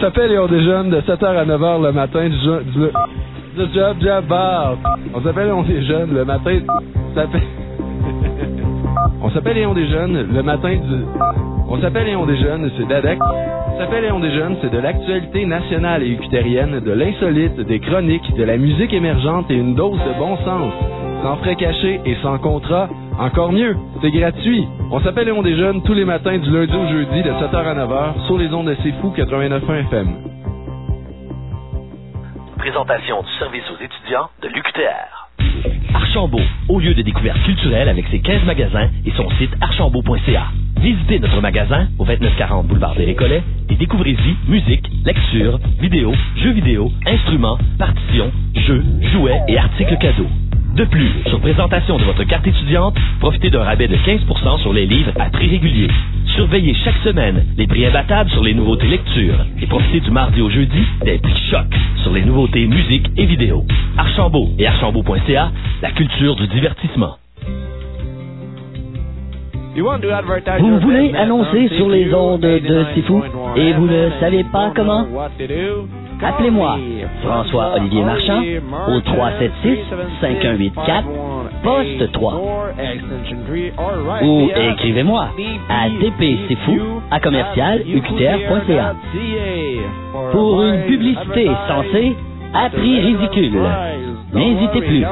S'appelle et on déjeune de 7h à 9h le matin du, du, du job job bar. On s'appelle et on déjeune le matin. on s'appelle et on déjeune le matin du. On s'appelle et on déjeune, c'est d'ADEC. On s'appelle et on déjeune, c'est de l'actualité nationale et ucutérienne, de l'insolite, des chroniques, de la musique émergente et une dose de bon sens. Sans frais cachés et sans contrat, encore mieux, c'est gratuit. On s'appelle et on déjeune tous les matins du lundi au jeudi de 7h à 9h sur les ondes de C'est Fou 89.1 FM. Présentation du service aux étudiants de l'UQTR. Archambault, au lieu de découverte culturelle avec ses 15 magasins et son site archambault.ca. Visitez notre magasin au 2940 boulevard des Récollets et découvrez-y musique, lecture, vidéo, jeux vidéo, instruments, partitions, jeux, jouets et articles cadeaux. De plus, sur présentation de votre carte étudiante, profitez d'un rabais de 15% sur les livres à prix régulier. Surveillez chaque semaine les prix imbattables sur les nouveautés lecture et profitez du mardi au jeudi des prix choc sur les nouveautés musique et vidéo. Archambault et archambault.ca, la culture du divertissement. Vous voulez annoncer sur les ondes de Fou et vous ne savez pas comment? Appelez-moi François-Olivier Marchand au 376-5184, poste 3. Ou écrivez-moi à dpcfou à commercial uqtr.ca. Pour une publicité censée à prix ridicule. N'hésitez plus.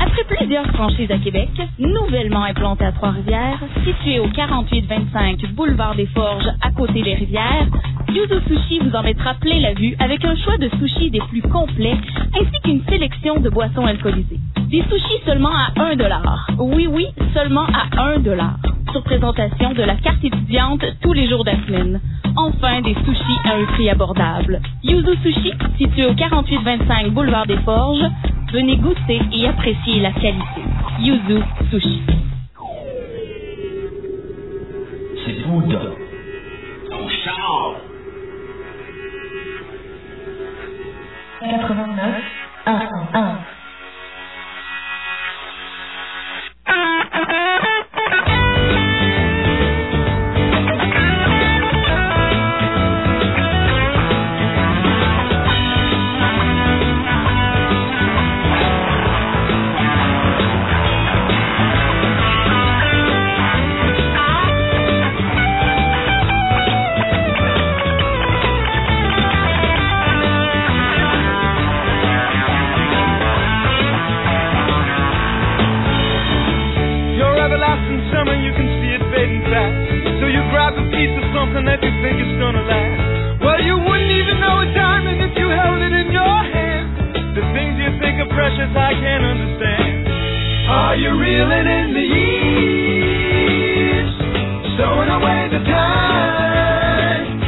Après plusieurs franchises à Québec, nouvellement implantée à Trois-Rivières, située au 4825 Boulevard des Forges, à côté des rivières, Yuzu Sushi vous en mettra plein la vue avec un choix de sushis des plus complets ainsi qu'une sélection de boissons alcoolisées. Des sushis seulement à 1 dollar. Oui, oui, seulement à 1 dollar. Sur présentation de la carte étudiante tous les jours de la semaine. Enfin, des sushis à un prix abordable. Yuzu Sushi, situé au 4825 Boulevard des Forges, venez goûter et apprécier la qualité. Yuzu Sushi. C'est food. Ton char. 89 101 Your something that you think is gonna last. Well, you wouldn't even know a diamond if you held it in your hand. The things you think are precious, I can't understand. Are you reeling in the years? Stowing away the time?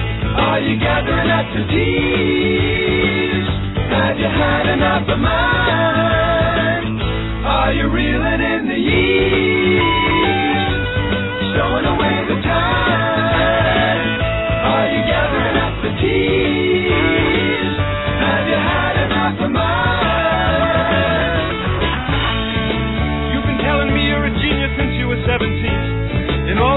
Are you gathering up the tears? Have you had enough of mine? Are you reeling in the years?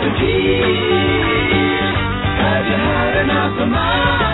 Have you had enough of mine?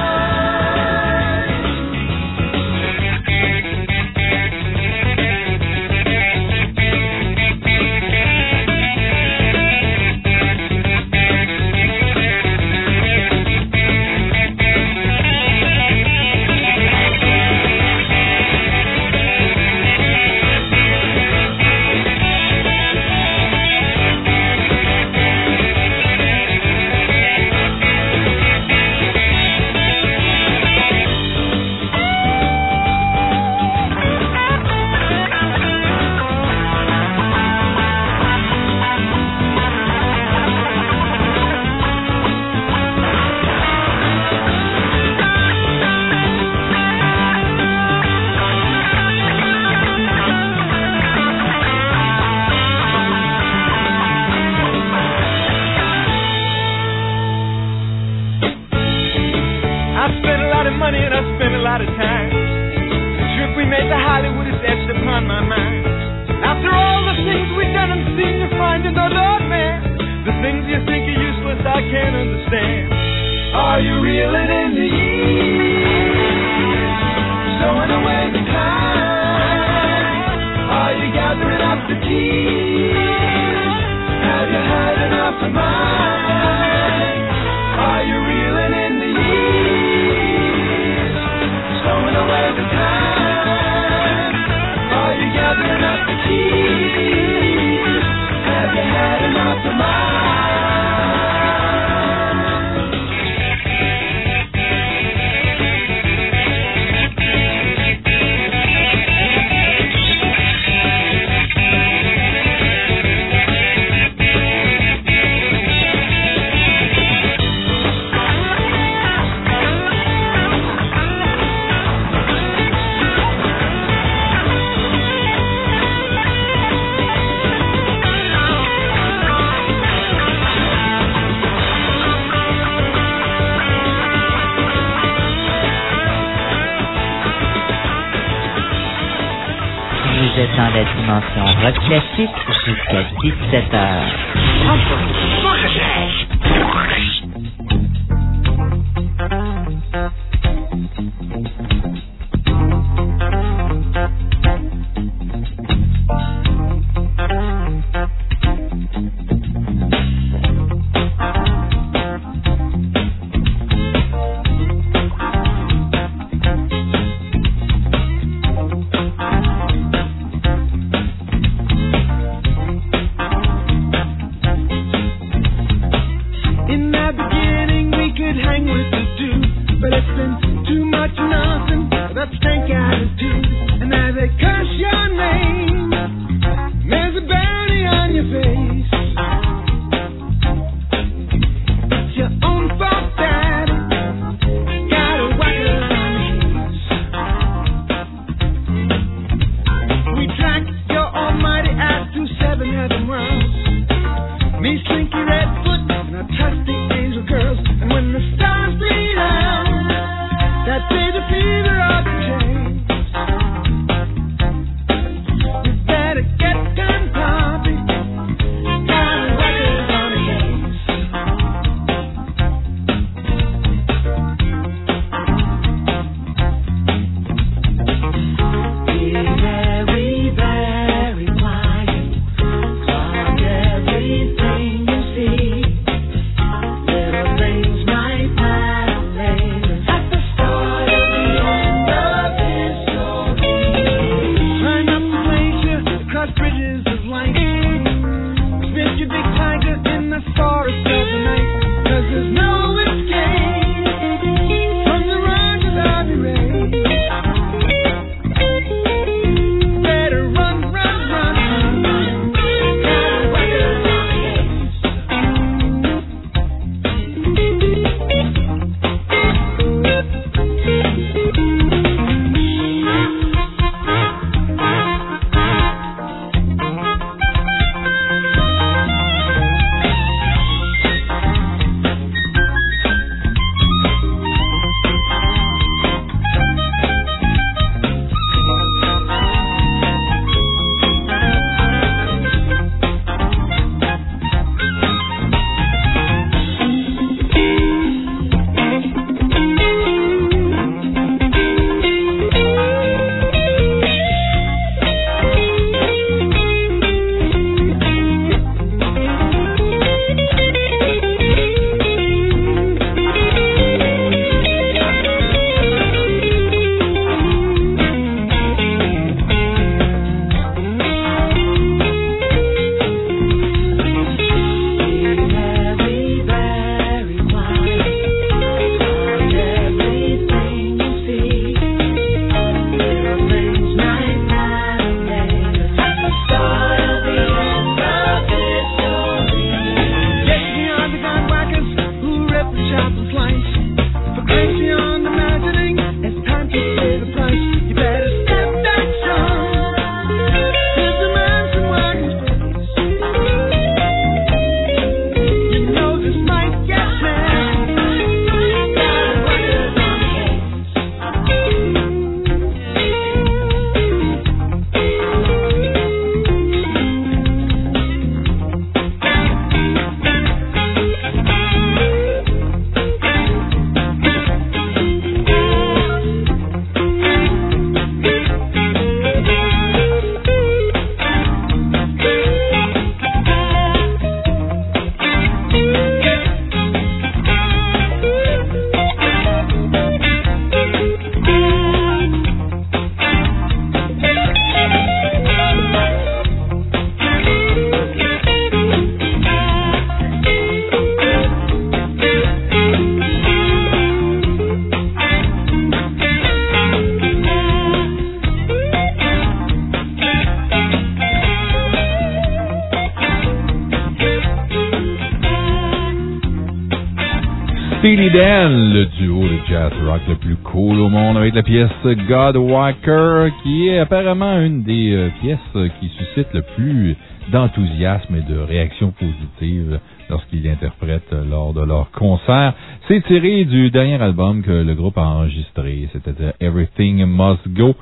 Le duo de jazz rock le plus cool au monde avec la pièce God Walker, qui est apparemment une des euh, pièces qui suscite le plus d'enthousiasme et de réactions positives lorsqu'ils l'interprètent lors de leur concert. C'est tiré du dernier album que le groupe a enregistré, c'est-à-dire Everything Must Go,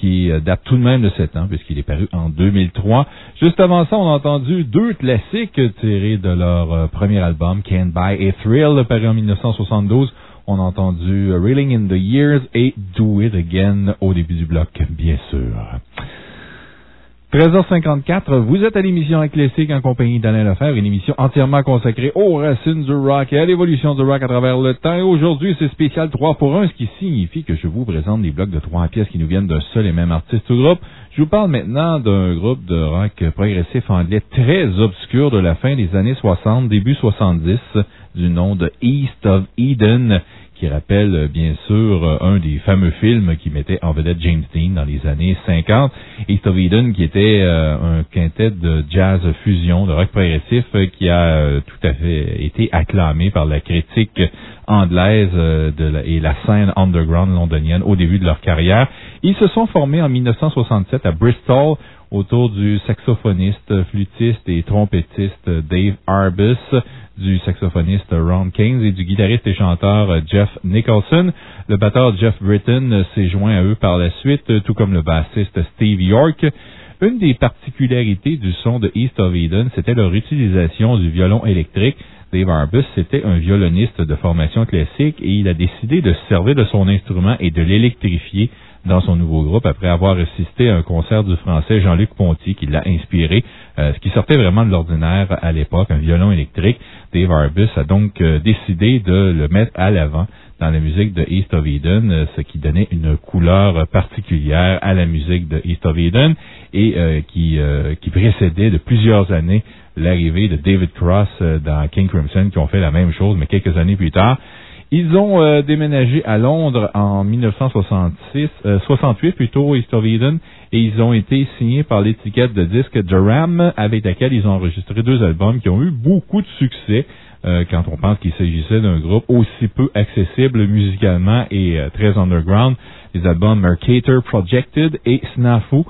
qui euh, date tout de même de 7 ans, puisqu'il est paru en 2003. Juste avant ça, on a entendu deux classiques tirés de leur euh, premier album, Can't Buy a Thrill, paru en 1972. On a entendu euh, Reeling in the Years et Do It Again au début du bloc, bien sûr. 13h54, vous êtes à l'émission Classique en compagnie d'Alain Lefebvre, une émission entièrement consacrée aux racines du rock et à l'évolution du rock à travers le temps. Aujourd'hui, c'est spécial 3 pour 1, ce qui signifie que je vous présente des blocs de 3 pièces qui nous viennent d'un seul et même artiste ou groupe. Je vous parle maintenant d'un groupe de rock progressif anglais très obscur de la fin des années 60, début 70, du nom de East of Eden qui rappelle euh, bien sûr euh, un des fameux films qui mettait en vedette James Dean dans les années 50. East of Eden qui était euh, un quintet de jazz fusion, de rock progressif qui a tout à fait été acclamé par la critique anglaise et la scène underground londonienne au début de leur carrière. Ils se sont formés en 1967 à Bristol autour du saxophoniste, flûtiste et trompettiste Dave Arbus, du saxophoniste Ron Keynes et du guitariste et chanteur Jeff Nicholson. Le batteur Jeff Britton s'est joint à eux par la suite, tout comme le bassiste Steve York. Une des particularités du son de East of Eden, c'était leur utilisation du violon électrique. Dave Arbus, c'était un violoniste de formation classique et il a décidé de se servir de son instrument et de l'électrifier dans son nouveau groupe après avoir assisté à un concert du français Jean-Luc Ponty qui l'a inspiré, euh, ce qui sortait vraiment de l'ordinaire à l'époque, un violon électrique. Dave Arbus a donc euh, décidé de le mettre à l'avant dans la musique de East of Eden, euh, ce qui donnait une couleur particulière à la musique de East of Eden et qui, qui précédait de plusieurs années l'arrivée de David Cross dans King Crimson qui ont fait la même chose, mais quelques années plus tard. Ils ont euh, déménagé à Londres en 1966, 68 euh, plutôt, East of Eden, et ils ont été signés par l'étiquette de disque Duram, avec laquelle ils ont enregistré deux albums qui ont eu beaucoup de succès. Euh, quand on pense qu'il s'agissait d'un groupe aussi peu accessible musicalement et très underground, les albums Mercator Projected et Snafu,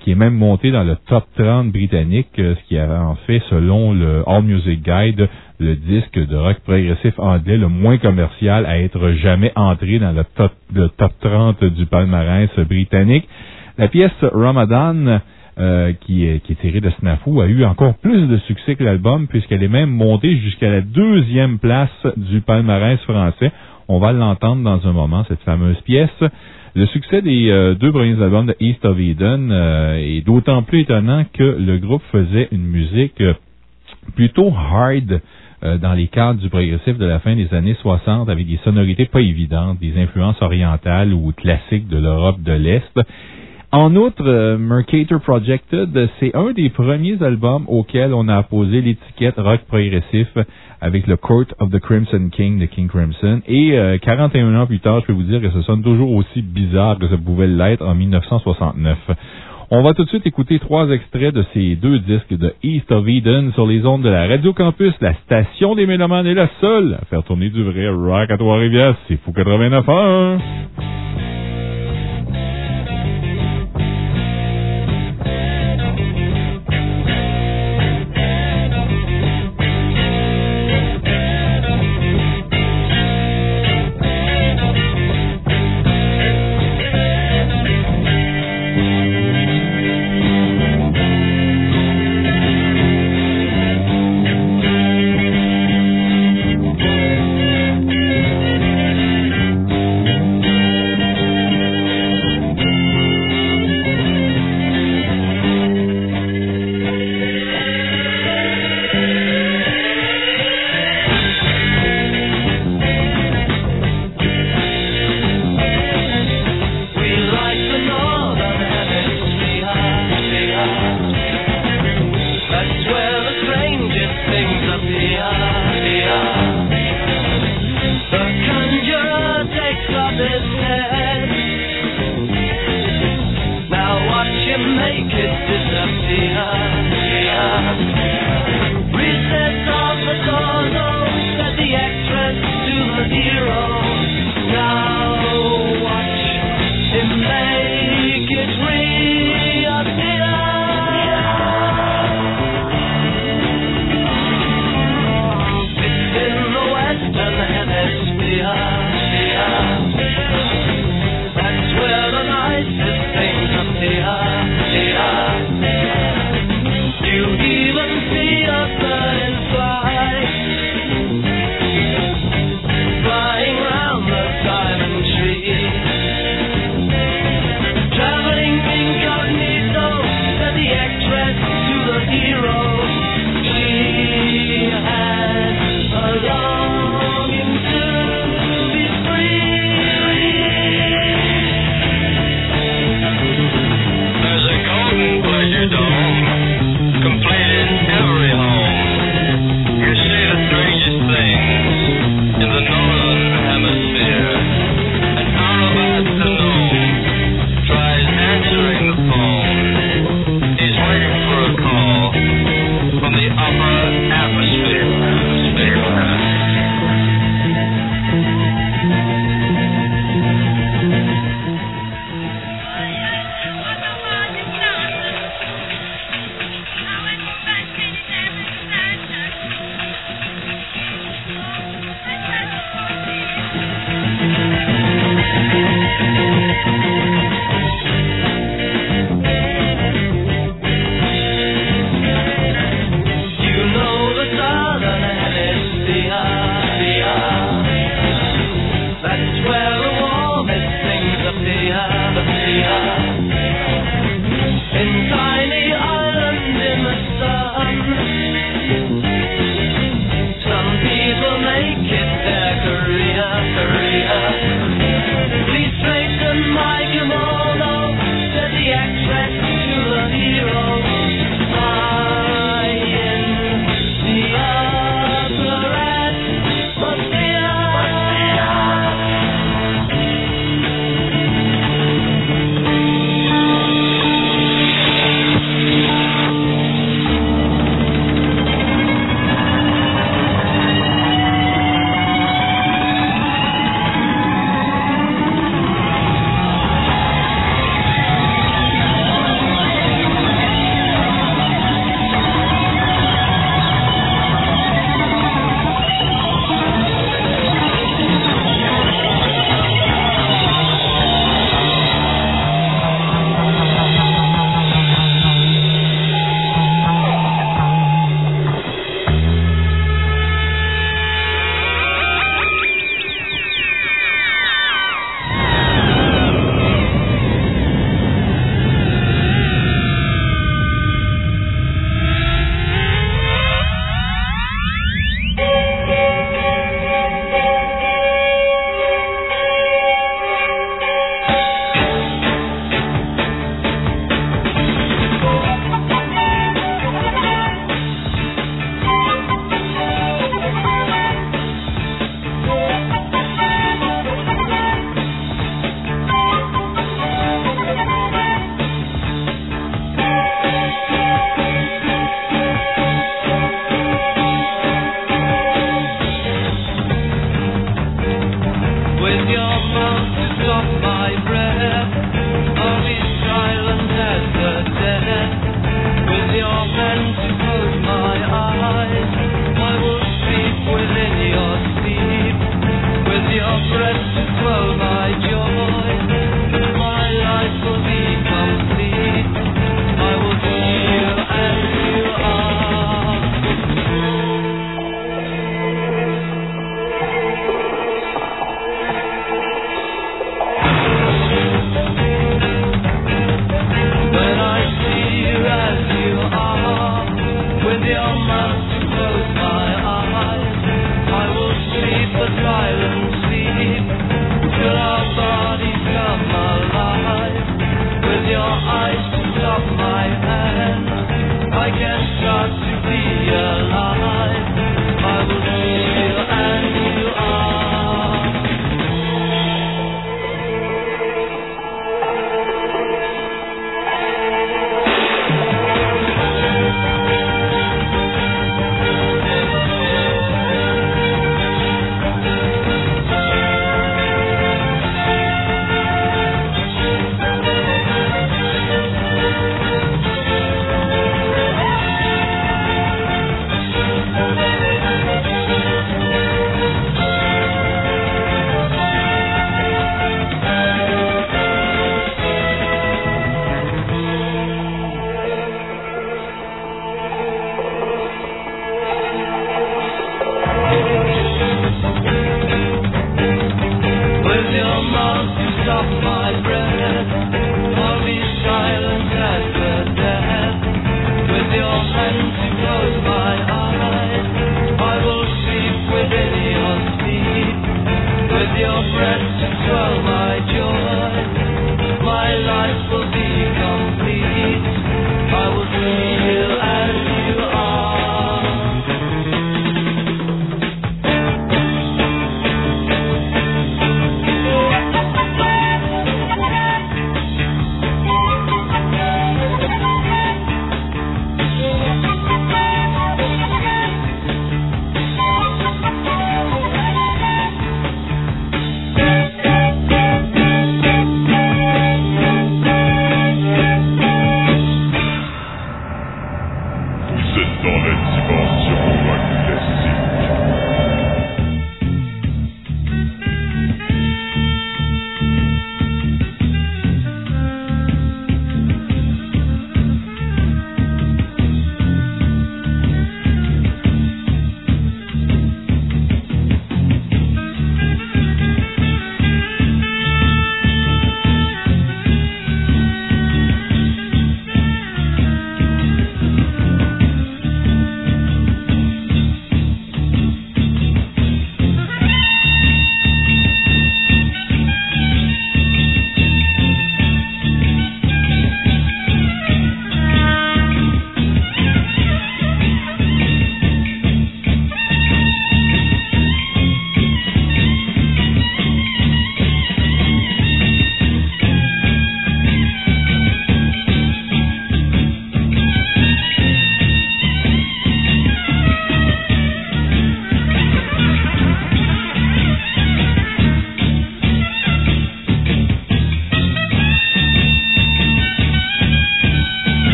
qui est même monté dans le top 30 britannique, ce qui a en fait, selon le All Music Guide, le disque de rock progressif anglais le moins commercial à être jamais entré dans le top, le top 30 du palmarès britannique. La pièce Ramadan, euh, qui, est, qui est tirée de Snafu, a eu encore plus de succès que l'album puisqu'elle est même montée jusqu'à la deuxième place du palmarès français. On va l'entendre dans un moment, cette fameuse pièce. Le succès des euh, deux premiers albums de East of Eden euh, est d'autant plus étonnant que le groupe faisait une musique plutôt hard, euh, dans les cadres du progressif de la fin des années 60 avec des sonorités pas évidentes, des influences orientales ou classiques de l'Europe de l'Est. En outre, euh, Mercator Projected, c'est un des premiers albums auxquels on a apposé l'étiquette rock progressif avec le Court of the Crimson King de King Crimson. Et euh, 41 ans plus tard, je peux vous dire que ça sonne toujours aussi bizarre que ça pouvait l'être en 1969. On va tout de suite écouter trois extraits de ces deux disques de East of Eden sur les ondes de la Radio Campus. La station des Mélomanes est la seule à faire tourner du vrai rock à Trois-Rivières. C'est Fou 89 1.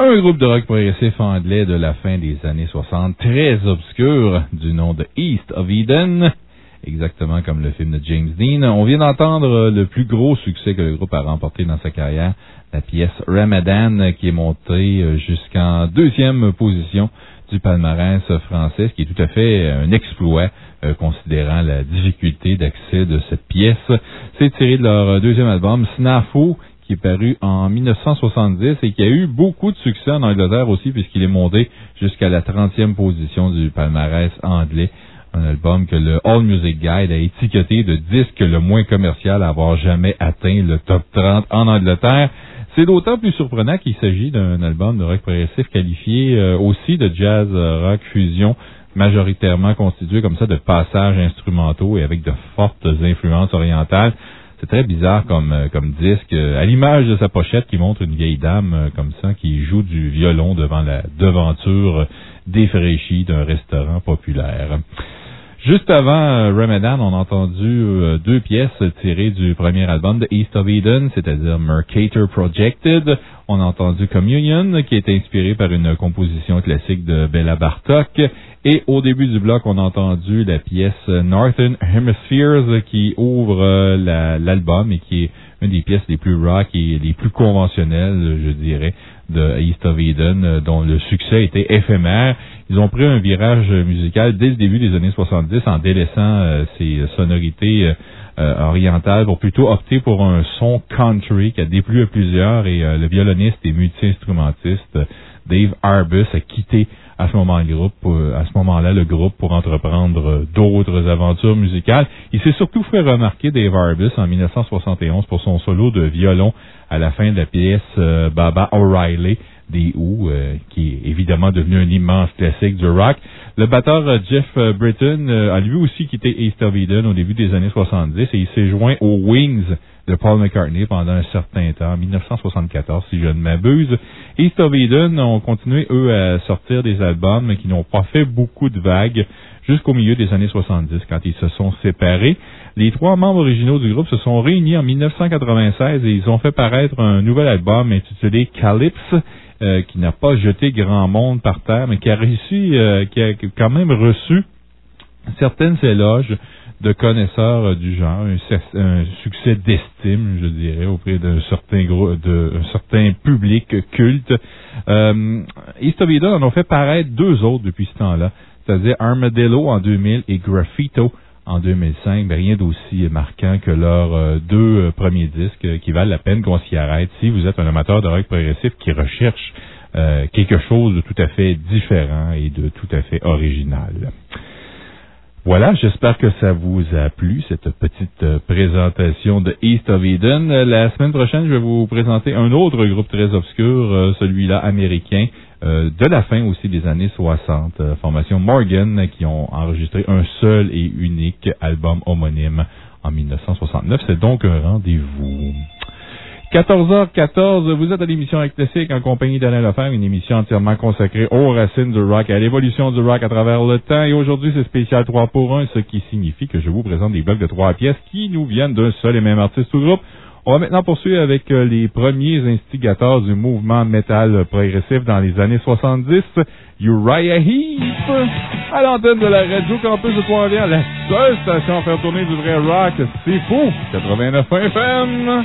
Un groupe de rock progressif anglais de la fin des années 60, très obscur, du nom de East of Eden, exactement comme le film de James Dean. On vient d'entendre le plus gros succès que le groupe a remporté dans sa carrière, la pièce Ramadan, qui est montée jusqu'en deuxième position du palmarès français, ce qui est tout à fait un exploit euh, considérant la difficulté d'accès de cette pièce. C'est tiré de leur deuxième album, Snafo, qui est paru en 1970 et qui a eu beaucoup de succès en Angleterre aussi, puisqu'il est monté jusqu'à la 30e position du palmarès anglais. Un album que le All Music Guide a étiqueté de disque le moins commercial à avoir jamais atteint le top 30 en Angleterre. C'est d'autant plus surprenant qu'il s'agit d'un album de rock progressif qualifié euh, aussi de jazz euh, rock fusion, majoritairement constitué comme ça de passages instrumentaux et avec de fortes influences orientales. C'est très bizarre comme, euh, disque, à l'image de sa pochette qui montre une vieille dame comme ça qui joue du violon devant la devanture défraîchie d'un restaurant populaire. Juste avant euh, Ramadan, on a entendu euh, deux pièces tirées du premier album de East of Eden, c'est-à-dire Mercator Projected. On a entendu Communion, qui est inspiré par une composition classique de Bella Bartok. Et au début du bloc, on a entendu la pièce Northern Hemispheres, qui ouvre euh, l'album et qui est une des pièces les plus rock et les plus conventionnelles, je dirais, de East of Eden, dont le succès était éphémère. Ils ont pris un virage musical dès le début des années 70 en délaissant euh, ces sonorités euh, orientales pour plutôt opter pour un son country qui a déplu à plusieurs et euh, le violoniste et multi-instrumentiste Dave Arbus a quitté à ce moment-là le groupe pour entreprendre d'autres aventures musicales. Il s'est surtout fait remarquer Dave Arbus en 1971 pour son solo de violon à la fin de la pièce Baba O'Reilly des Who, euh, qui est évidemment devenu un immense classique du rock. Le batteur euh, Jeff euh, Britton a lui aussi quitté East of Eden au début des années 70 et il s'est joint aux Wings de Paul McCartney pendant un certain temps, 1974 si je ne m'abuse. East of Eden ont continué, eux, à sortir des albums qui n'ont pas fait beaucoup de vagues jusqu'au milieu des années 70 quand ils se sont séparés. Les trois membres originaux du groupe se sont réunis en 1996 et ils ont fait paraître un nouvel album intitulé Calypse euh, qui n'a pas jeté grand monde par terre, mais qui a réussi, euh, qui a quand même reçu certaines éloges de connaisseurs euh, du genre, un, succès d'estime, je dirais, auprès d'un certain groupe, d'un certain public culte. Euh, Eden en ont fait paraître deux autres depuis ce temps-là, c'est-à-dire Armadillo en 2000 et Graffito en 2005, mais rien d'aussi marquant que leurs euh, deux euh, premiers disques euh, qui valent la peine qu'on s'y arrête si vous êtes un amateur de rock progressif qui recherche quelque chose de tout à fait différent et de tout à fait original. Voilà, j'espère que ça vous a plu, cette petite présentation de East of Eden. La semaine prochaine, je vais vous présenter un autre groupe très obscur, celui-là américain, euh, de la fin aussi des années 60. Euh, formation Morgan qui ont enregistré un seul et unique album homonyme en 1969. C'est donc un rendez-vous. 14h14, vous êtes à l'émission Classique en compagnie d'Alain Lefebvre, une émission entièrement consacrée aux racines du rock et à l'évolution du rock à travers le temps. Et aujourd'hui, c'est spécial 3 pour 1, ce qui signifie que je vous présente des blocs de trois pièces qui nous viennent d'un seul et même artiste ou groupe. On va maintenant poursuivre avec euh, les premiers instigateurs du mouvement métal progressif dans les années 70, Uriah Heep, à l'antenne de la Radio Campus de Trois-Rivières, la seule station à faire tourner du vrai rock, c'est fou, 89 FM.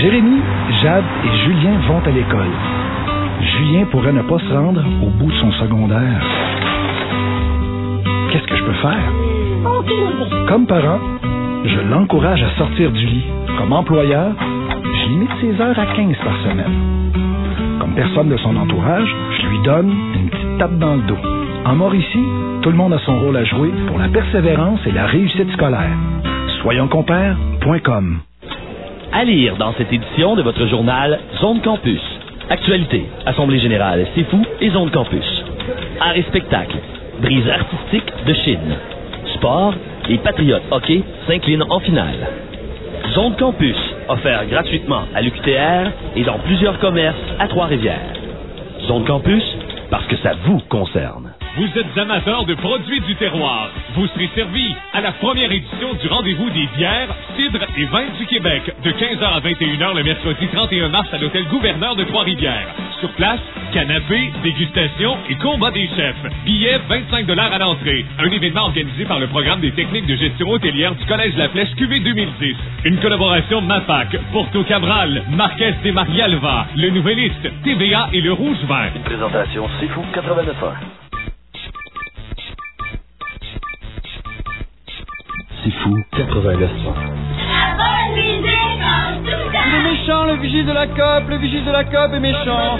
Jérémy, Jade et Julien vont à l'école. Julien pourrait ne pas se rendre au bout de son secondaire. Qu'est-ce que je peux faire? Comme parent, je l'encourage à sortir du lit. Comme employeur, je limite ses heures à 15 par semaine. Comme personne de son entourage, je lui donne une petite tape dans le dos. En Mauricie, tout le monde a son rôle à jouer pour la persévérance et la réussite scolaire. Soyonscompères.com À lire dans cette édition de votre journal Zone Campus. Actualité, Assemblée générale, c'est fou et Zone Campus. Art et spectacle, brise artistique de Chine. Sport, les Patriotes hockey s'inclinent en finale. Zone Campus, offert gratuitement à l'UQTR et dans plusieurs commerces à Trois-Rivières. Zone Campus, parce que ça vous concerne. Vous êtes amateur de produits du terroir. Vous serez servi à la première édition du rendez-vous des bières, cidres et vins du Québec de 15h à 21h le mercredi 31 mars à l'hôtel Gouverneur de Trois-Rivières. Sur place, canapé, dégustation et combat des chefs. Billets 25 à l'entrée. Un événement organisé par le programme des techniques de gestion hôtelière du Collège La Flèche QV 2010. Une collaboration MAPAC, Porto Cabral, Marquez de Marialva, Le Nouvelliste, TVA et Le Rouge Vert. Présentation C'est fou 89 C'est fou. 89 Il est méchant, le vigile de la COP, le vigile de la COP est méchant.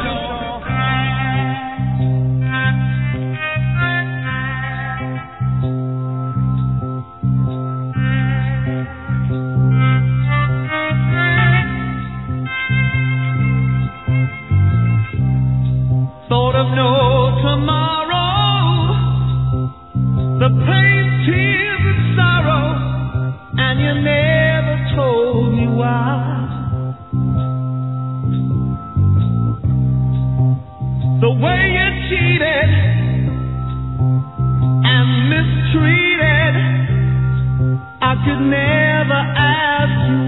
Could never ask you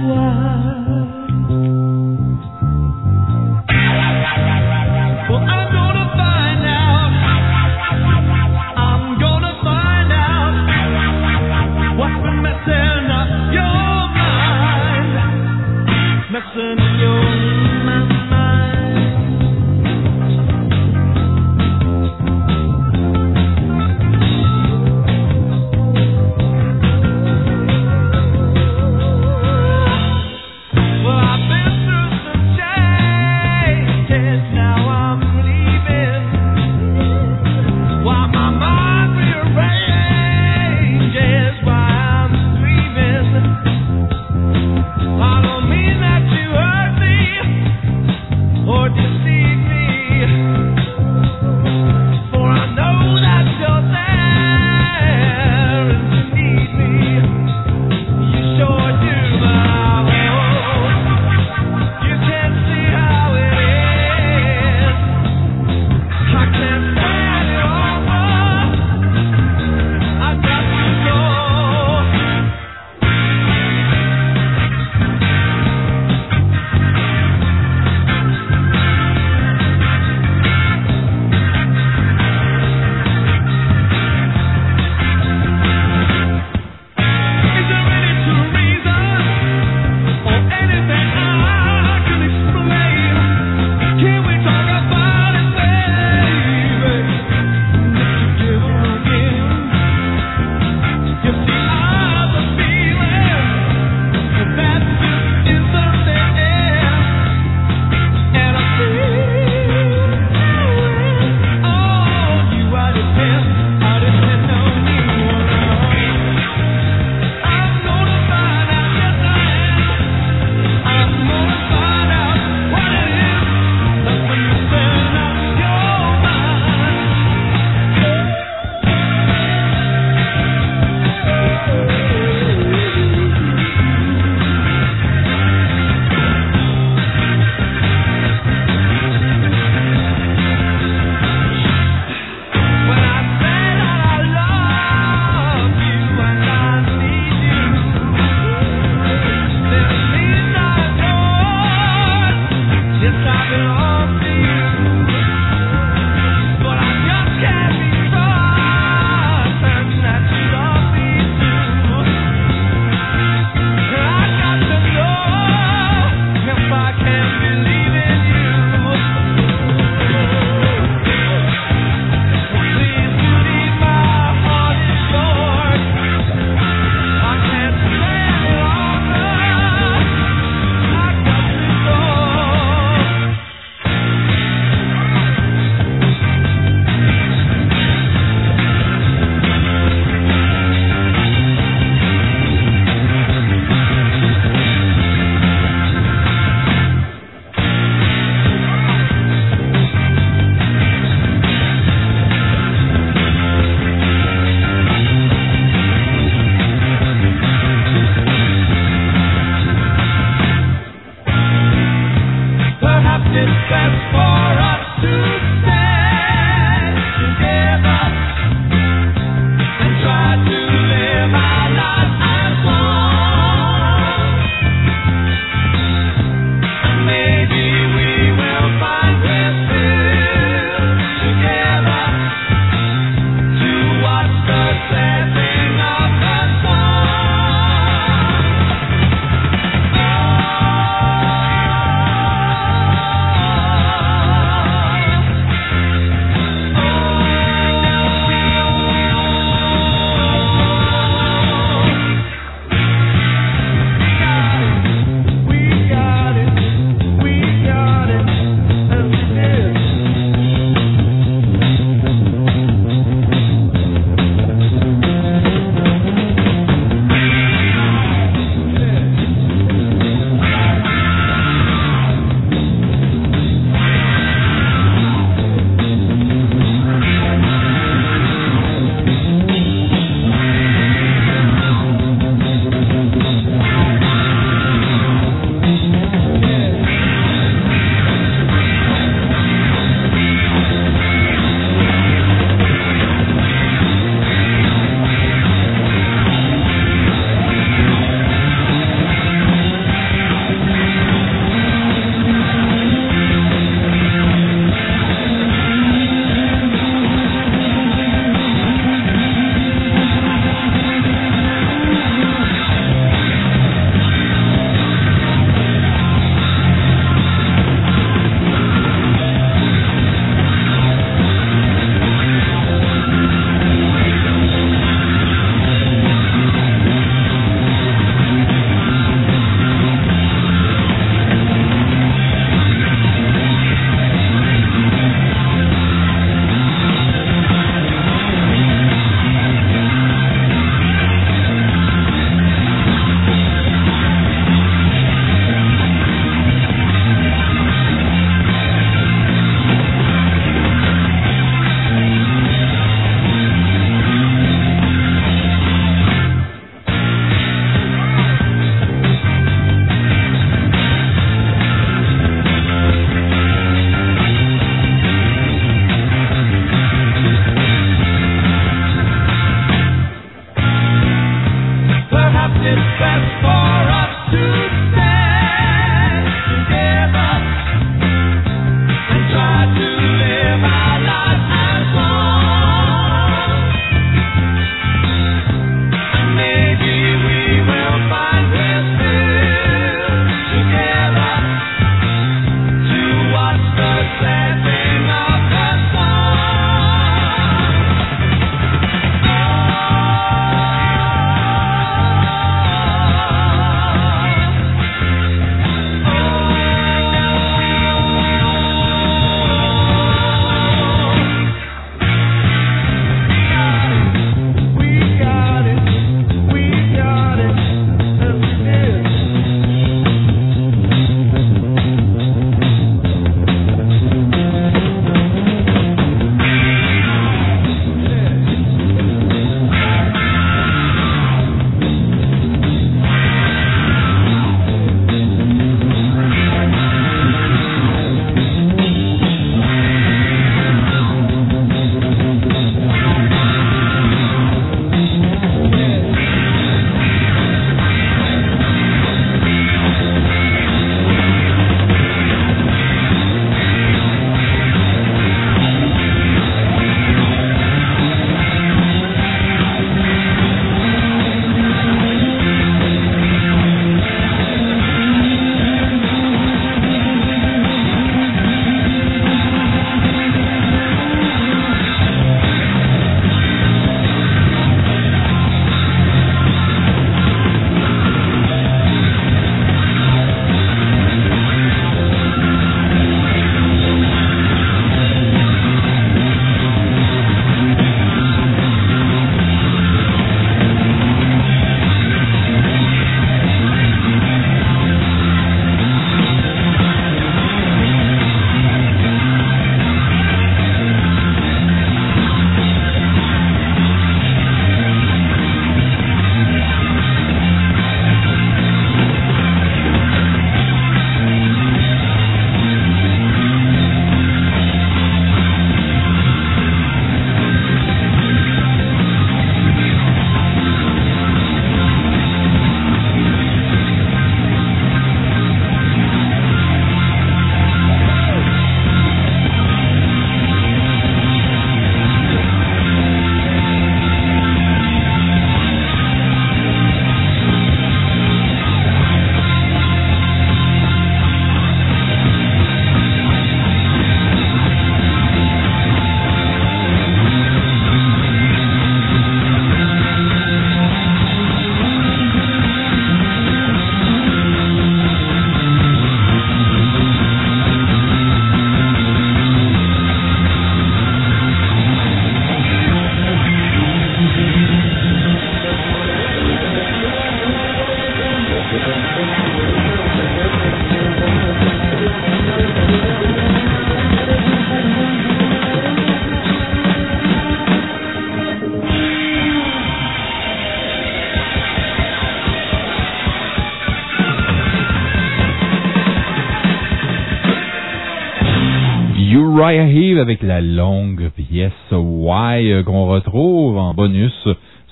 avec la longue pièce Why qu'on retrouve en bonus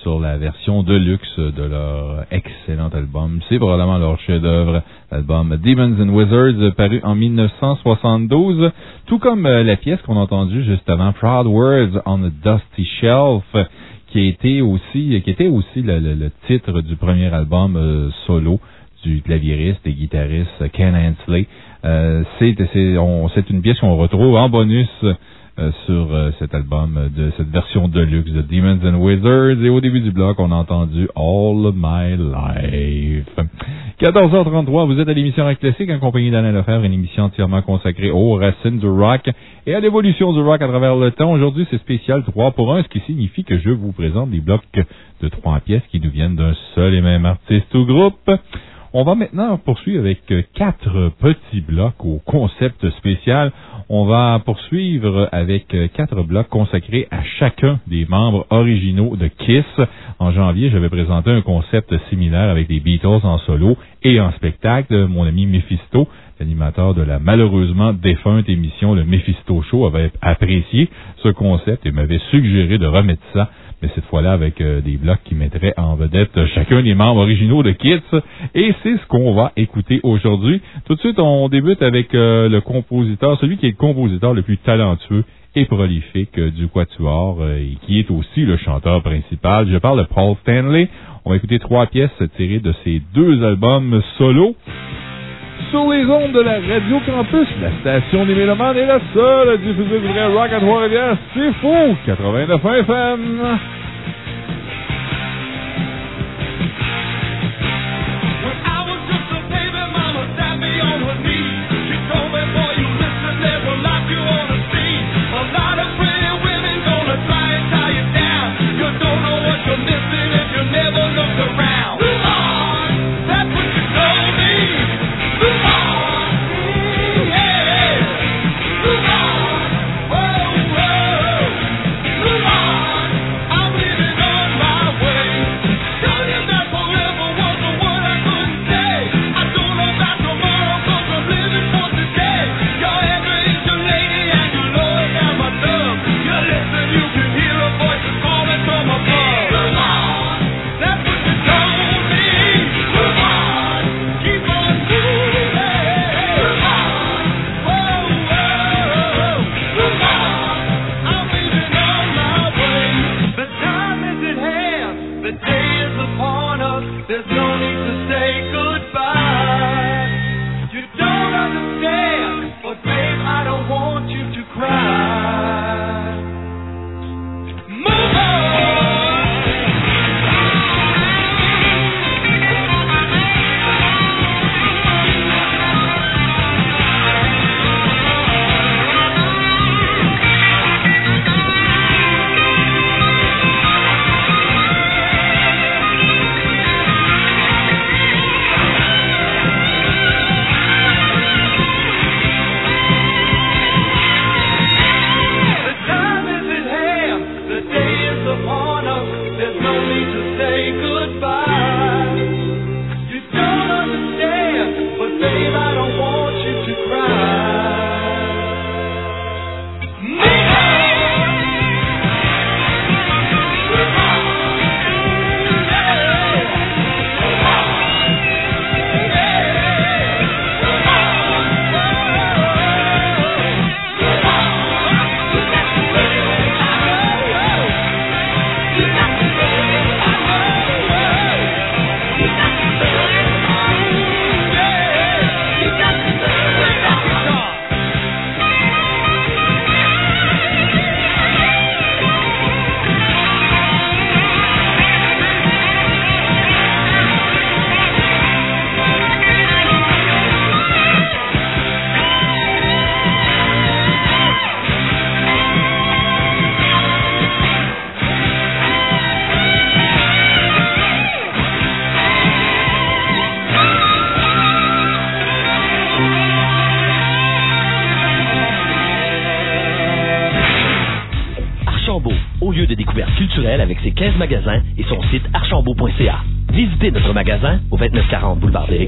sur la version deluxe de leur excellent album. C'est probablement leur chef-d'œuvre, l'album Demons and Wizards, paru en 1972, tout comme euh, la pièce qu'on a entendue juste avant, Proud Words on a Dusty Shelf, qui été aussi, qui était aussi le titre du premier album euh, solo du claviériste et guitariste Ken Hensley. Euh, c'est une pièce qu'on retrouve en bonus euh, sur euh, cet album de cette version deluxe de Demons and Wizards. Et au début du bloc, on a entendu All My Life. 14h33, vous êtes à l'émission Rock Classique en compagnie d'Alain Lefebvre, une émission entièrement consacrée aux racines du rock et à l'évolution du rock à travers le temps. Aujourd'hui, c'est spécial 3 pour 1, ce qui signifie que je vous présente des blocs de trois pièces qui nous viennent d'un seul et même artiste ou groupe. On va maintenant poursuivre avec euh, quatre petits blocs au concept spécial. On va poursuivre avec euh, quatre blocs consacrés à chacun des membres originaux de Kiss. En janvier, j'avais présenté un concept similaire avec les Beatles en solo et en spectacle. Mon ami Mephisto, l'animateur de la malheureusement défunte émission Le Mephisto Show, avait apprécié ce concept et m'avait suggéré de remettre ça mais cette fois-là avec euh, des blocs qui mettraient en vedette chacun des membres originaux de Kids. Et c'est ce qu'on va écouter aujourd'hui. Tout de suite, on débute avec euh, le compositeur, celui qui est le compositeur le plus talentueux et prolifique euh, du Quatuor et qui est aussi le chanteur principal. Je parle de Paul Stanley. On va écouter trois pièces tirées de ses deux albums solo. Sur les ondes de la Radio Campus, la station des Mélomanes est la seule à diffuser du vrai rock à Trois-Rivières. C'est fou! 89 FM!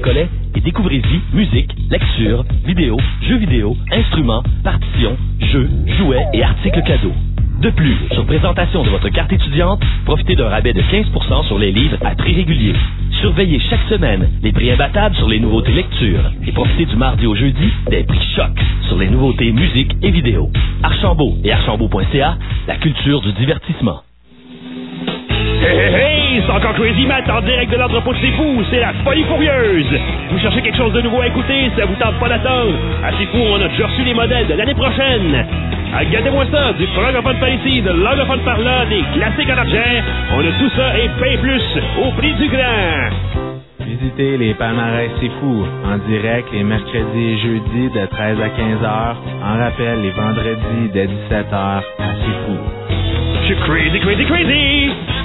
Et découvrez-y musique, lecture, vidéo, jeux vidéo, instruments, partitions, jeux, jouets et articles cadeaux. De plus, sur présentation de votre carte étudiante, profitez d'un rabais de 15% sur les livres à prix régulier. Surveillez chaque semaine les prix imbattables sur les nouveautés lecture et profitez du mardi au jeudi des prix choc sur les nouveautés musique et vidéo. Archambault et archambault.ca, la culture du divertissement. Hey, hey, hey, c'est encore Crazy Matt en direct de l'entrepôt de C'est Fou, c'est la folie furieuse. Vous cherchez quelque chose de nouveau à écouter, ça vous tente pas d'attendre. À C'est Fou, on a déjà reçu les modèles de l'année prochaine. Regardez-moi ça, du francophone par ici, de l'anglophone par là, des classiques en argent. On a tout ça et paye plus au prix du grand. Visitez les palmarès C'est Fou en direct les mercredis et jeudis de 13 à 15 heures. En rappel, les vendredis dès 17 heures à C'est Fou. Je suis crazy, crazy, crazy.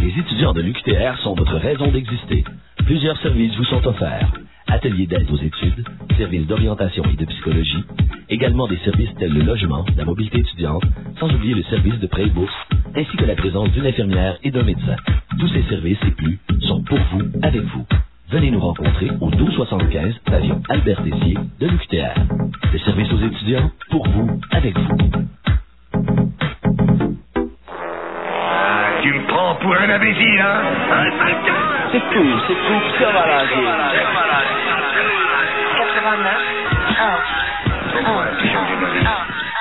Les étudiants de l'UQTR sont votre raison d'exister. Plusieurs services vous sont offerts. Ateliers d'aide aux études, services d'orientation et de psychologie, également des services tels le logement, la mobilité étudiante, sans oublier le service de prêt et bourse, ainsi que la présence d'une infirmière et d'un médecin. Tous ces services et plus sont pour vous, avec vous. Venez nous rencontrer au 1275 pavillon Albert Tessier de l'UQTR. Le service aux étudiants, pour vous, avec vous. Tu me prends pour un imbécile, hein? C'est cool, c'est cool, ça va la 89, 1, 1, 1.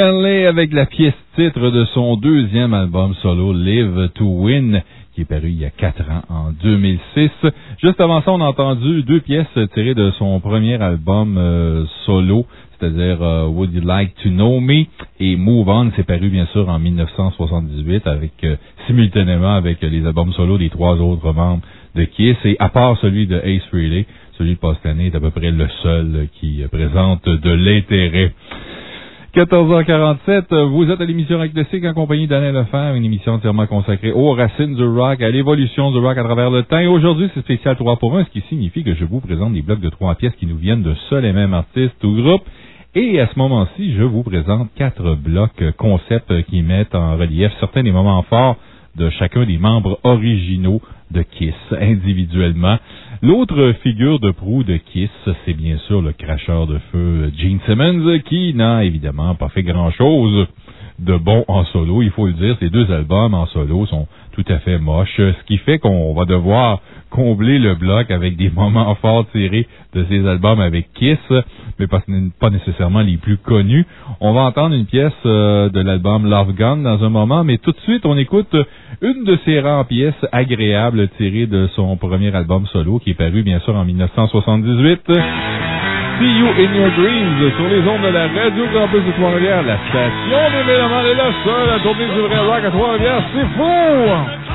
Stanley avec la pièce titre de son deuxième album solo Live to Win qui est paru il y a quatre ans en 2006. Juste avant ça, on a entendu deux pièces tirées de son premier album euh, solo, c'est-à-dire euh, Would You Like to Know Me et Move On, c'est paru bien sûr en 1978 avec euh, simultanément avec les albums solo des trois autres membres de Kiss et à part celui de Ace Frehley, celui de Paul Stanley est à peu près le seul qui présente de l'intérêt. 14h47, vous êtes à l'émission Rock en compagnie d'Alain Lefebvre, une émission entièrement consacrée aux racines du rock, à l'évolution du rock à travers le temps. Aujourd'hui, c'est spécial 3 pour 1, ce qui signifie que je vous présente des blocs de trois pièces qui nous viennent de seul et même artiste ou groupe. Et à ce moment-ci, je vous présente quatre blocs euh, concepts euh, qui mettent en relief certains des moments forts de chacun des membres originaux de Kiss individuellement. L'autre figure de proue de Kiss, c'est bien sûr le cracheur de feu Gene Simmons, qui n'a évidemment pas fait grand-chose de bon en solo, il faut le dire. Ces deux albums en solo sont tout à fait moches, ce qui fait qu'on va devoir combler le bloc avec des moments forts tirés de ces albums avec Kiss, mais pas, nécessairement les plus connus. On va entendre une pièce euh, de l'album Love Gun dans un moment, mais tout de suite, on écoute une de ces rares pièces agréables tirées de son premier album solo, qui est paru bien sûr en 1978. See You in Your Dreams sur les ondes de la Radio Campus de Trois-Rivières. La station des Mélomanes est la seule à tourner du vrai rock à Trois-Rivières. C'est fou!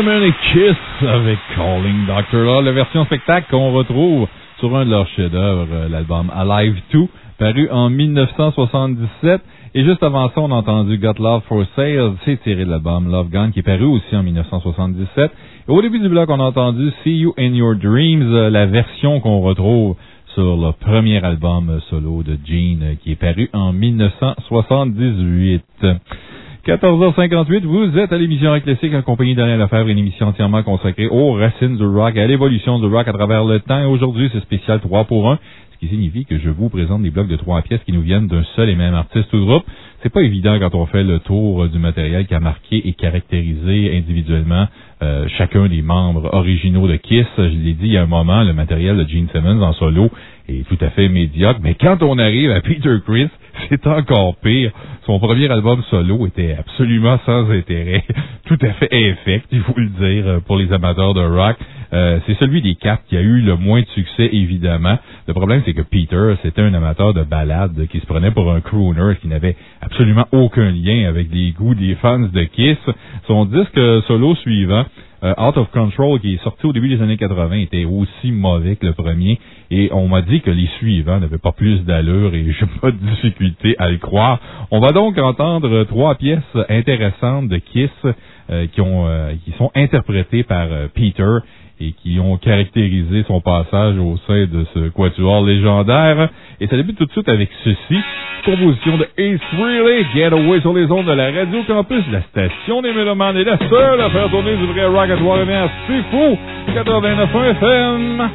Et Kiss avec Calling Dr. Law, la version spectacle qu'on retrouve sur un de leurs chefs-d'œuvre, euh, l'album Alive 2, paru en 1977. Et juste avant ça, on a entendu Got Love for Sale, c'est tiré de l'album Love Gun, qui est paru aussi en 1977. Et au début du bloc, on a entendu See You in Your Dreams, euh, la version qu'on retrouve sur le premier album euh, solo de Gene, qui est paru en 1978. 14h58, vous êtes à l'émission Rock Classique en compagnie d'Alain une émission entièrement consacrée aux racines du rock, et à l'évolution du rock à travers le temps. Aujourd'hui, c'est spécial 3 pour 1, ce qui signifie que je vous présente des blocs de trois pièces qui nous viennent d'un seul et même artiste ou groupe. C'est pas évident quand on fait le tour du matériel qui a marqué et caractérisé individuellement euh, chacun des membres originaux de Kiss. Je l'ai dit il y a un moment, le matériel de Gene Simmons en solo est tout à fait médiocre, mais quand on arrive à Peter Chris, c'est encore pire. Son premier album solo était absolument sans intérêt, tout à fait infect, il faut le dire, euh, pour les amateurs de rock. Euh, c'est celui des quatre qui a eu le moins de succès, évidemment. Le problème, c'est que Peter, c'était un amateur de ballades qui se prenait pour un crooner, qui n'avait absolument aucun lien avec les goûts des fans de Kiss. Son disque solo suivant, euh, Out of Control, qui est sorti au début des années 80, était aussi mauvais que le premier. Et on m'a dit que les suivants n'avaient pas plus d'allure et j'ai pas de difficulté à le croire. On va donc entendre trois pièces intéressantes de Kiss euh, qui, ont, qui sont interprétées par Peter et qui ont caractérisé son passage au sein de ce quatuor légendaire. Et ça débute tout de suite avec ceci. Composition de Ace Frehley, Getaway sur les ondes de la Radio Campus, la station des Mélomanes est la seule à faire tourner du vrai rock à Trois-Rivières. C'est fou! 89.1 FM!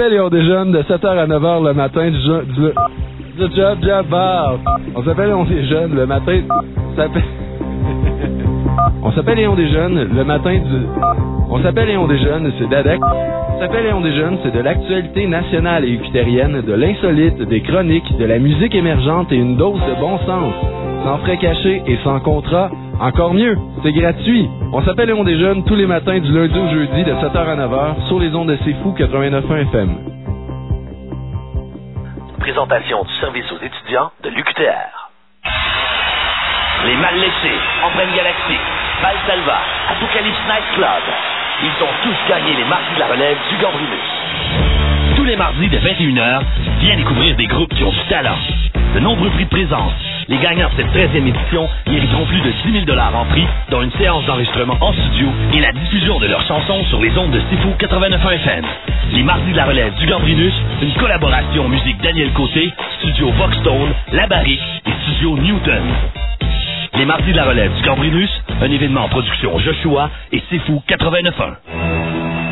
S'appelle et on déjeune de 7h à 9h le matin du, du, du job job bar. On s'appelle et on déjeune le matin. s'appelle- on s'appelle et on déjeune le matin du. On s'appelle et on déjeune, c'est d'ADEC. On s'appelle et on déjeune, c'est de l'actualité nationale et ucutérienne, de l'insolite, des chroniques, de la musique émergente et une dose de bon sens. Sans frais cachés et sans contrat, encore mieux, c'est gratuit. On s'appelle et on déjeune tous les matins du lundi au jeudi de 7h à 9h sur les ondes de C'est Fou 89.1 FM. Présentation du service aux étudiants de l'UQTR. Les mal laissés, Empreinte Galactique, Valsalva, Apocalypse Night Club. Ils ont tous gagné les mardis de la relève du Gambrinus. Tous les mardis de 21h, viens découvrir des groupes qui ont du talent. De nombreux prix de présence. Les gagnants de cette 13e édition mériteront plus de 10 000 en prix, dont une séance d'enregistrement en studio et la diffusion de leurs chansons sur les ondes de Sifou 89.1 FM. Les mardis de la relève du Gambrinus, une collaboration musique Daniel Côté, studio Voxstone, La et studio Newton. Les mardis de la relève du Gambrinus, un événement en production Joshua et Sifou 89.1.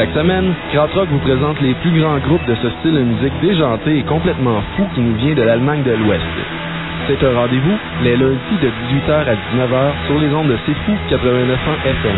Chaque semaine, Krautrock vous présente les plus grands groupes de ce style de musique déjanté et complètement fou qui nous vient de l'Allemagne de l'Ouest. C'est un rendez-vous les lundis de 18h à 19h sur les ondes de C'est Fou 89.1 FM.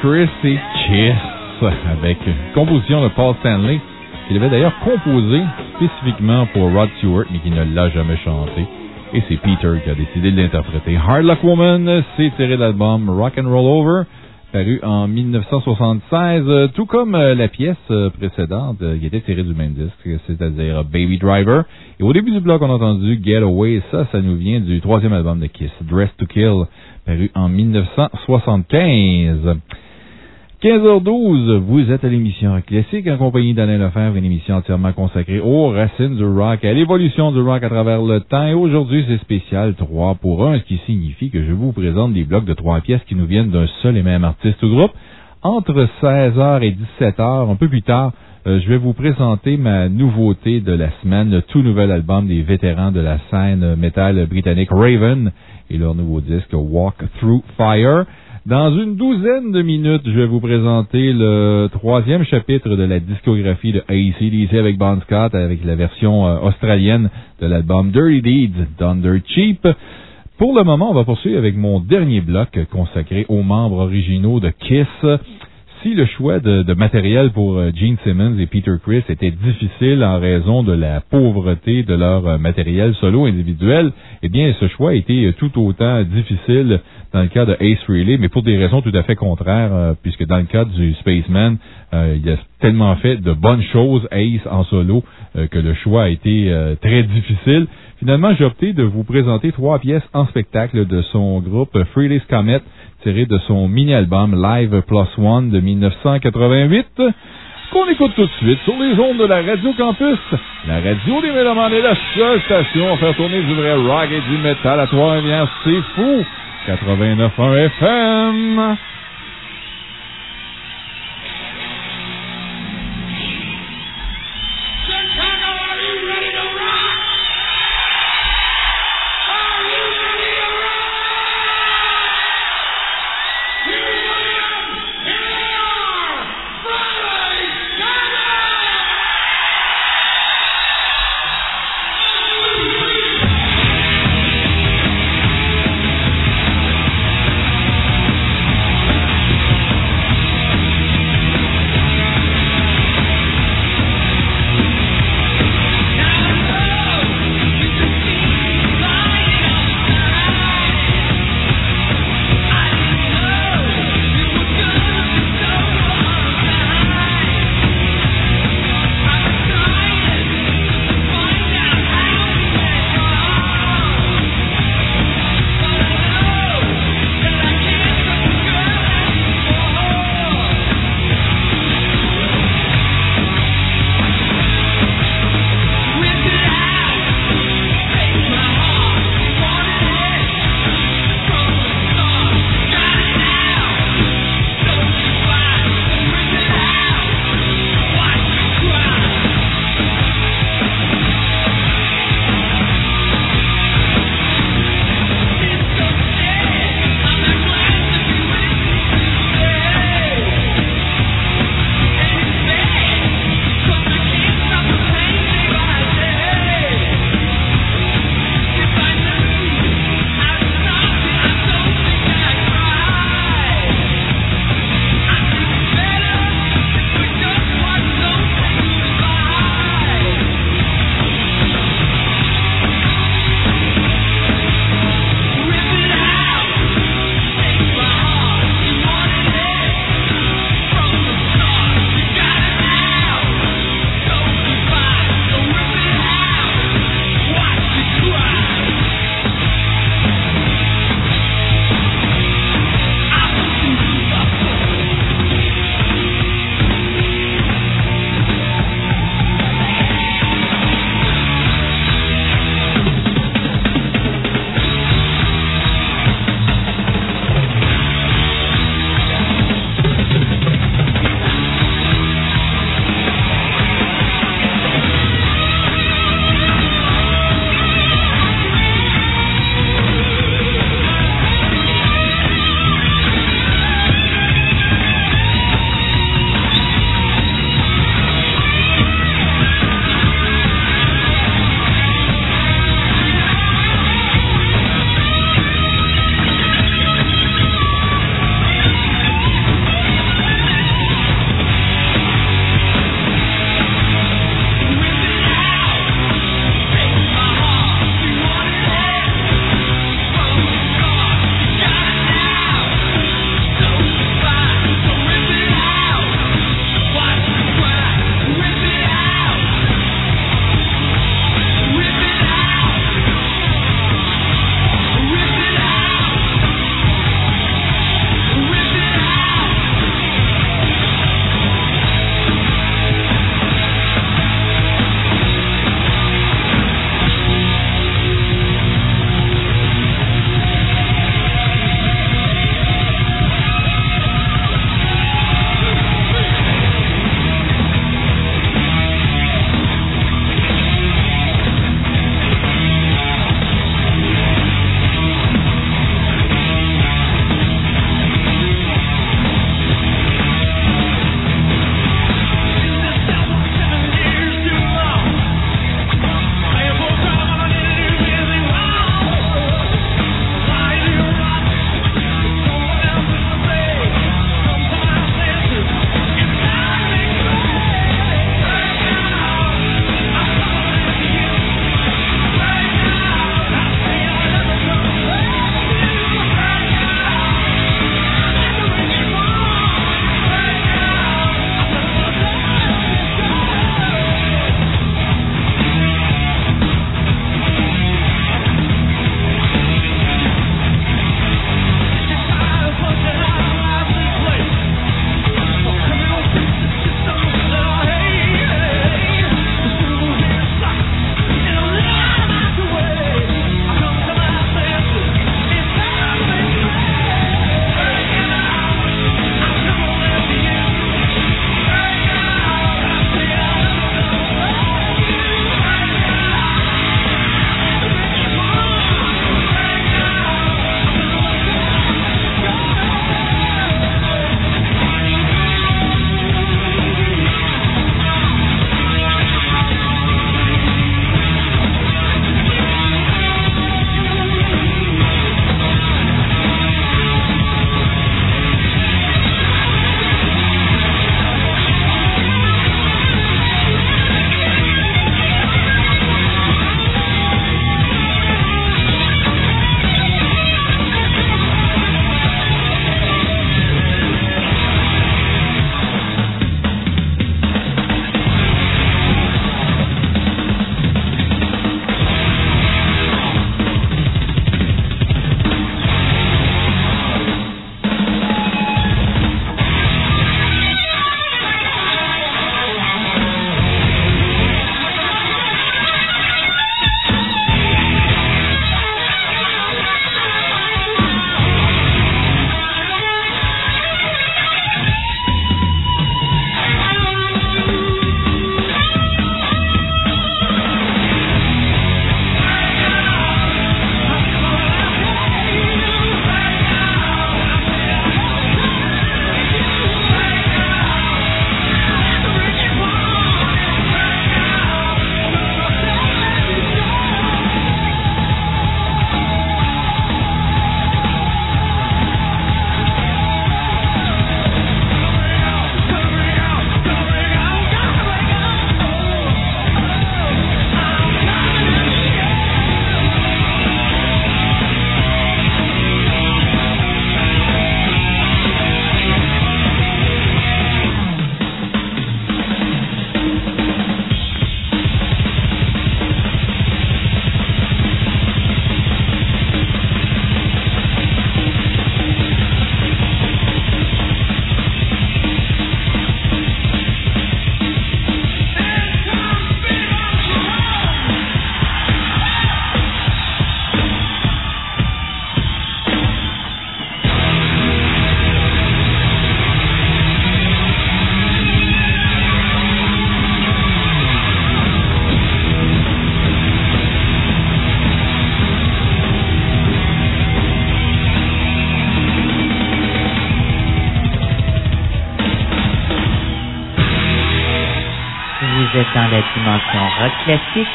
Chris et Kiss avec composition de Paul Stanley qu'il avait d'ailleurs composé spécifiquement pour Rod Stewart mais qui ne l'a jamais chanté. Et c'est Peter qui a décidé de l'interpréter. Hard Luck Woman, c'est tiré de l'album Rock Over, paru en 1976, euh, tout comme euh, la pièce euh, précédente qui était tirée du même disque, c'est-à-dire Baby Driver. Et au début du bloc, on a entendu Get Away. Ça, ça nous vient du troisième album de Kiss, Dress to Kill, paru en 1975. 15h12, vous êtes à l'émission Classique en compagnie d'Alain Lefebvre, une émission entièrement consacrée aux racines du rock, à l'évolution du rock à travers le temps. Et aujourd'hui, c'est spécial 3 pour 1, ce qui signifie que je vous présente des blocs de trois pièces qui nous viennent d'un seul et même artiste ou groupe. Entre 16h et 17h, un peu plus tard, euh, je vais vous présenter ma nouveauté de la semaine, le tout nouvel album des vétérans de la scène métal britannique Raven et leur nouveau disque Walk Through Fire. Dans une douzaine de minutes, je vais vous présenter le troisième chapitre de la discographie de ACDC avec Bon Scott, avec la version euh, australienne de l'album Dirty Deeds d'Under Cheap. Pour le moment, on va poursuivre avec mon dernier bloc consacré aux membres originaux de Kiss. Si le choix de, de matériel pour euh, Gene Simmons et Peter Chris était difficile en raison de la pauvreté de leur euh, matériel solo individuel, eh bien, ce choix été euh, tout autant difficile dans le cas de Ace Frehley, mais pour des raisons tout à fait contraires, puisque dans le cas du Spaceman, il a tellement fait de bonnes choses, Ace, en solo, que le choix a été très difficile. Finalement, j'ai opté de vous présenter trois pièces en spectacle de son groupe Frehley's Comet, tiré de son mini-album Live Plus One de 1988, qu'on écoute tout de suite sur les ondes de la Radio Campus. La radio des Mélomanes est la seule station à faire tourner du vrai rock et du métal à Trois-Rivières. C'est fou! 89.1 FM.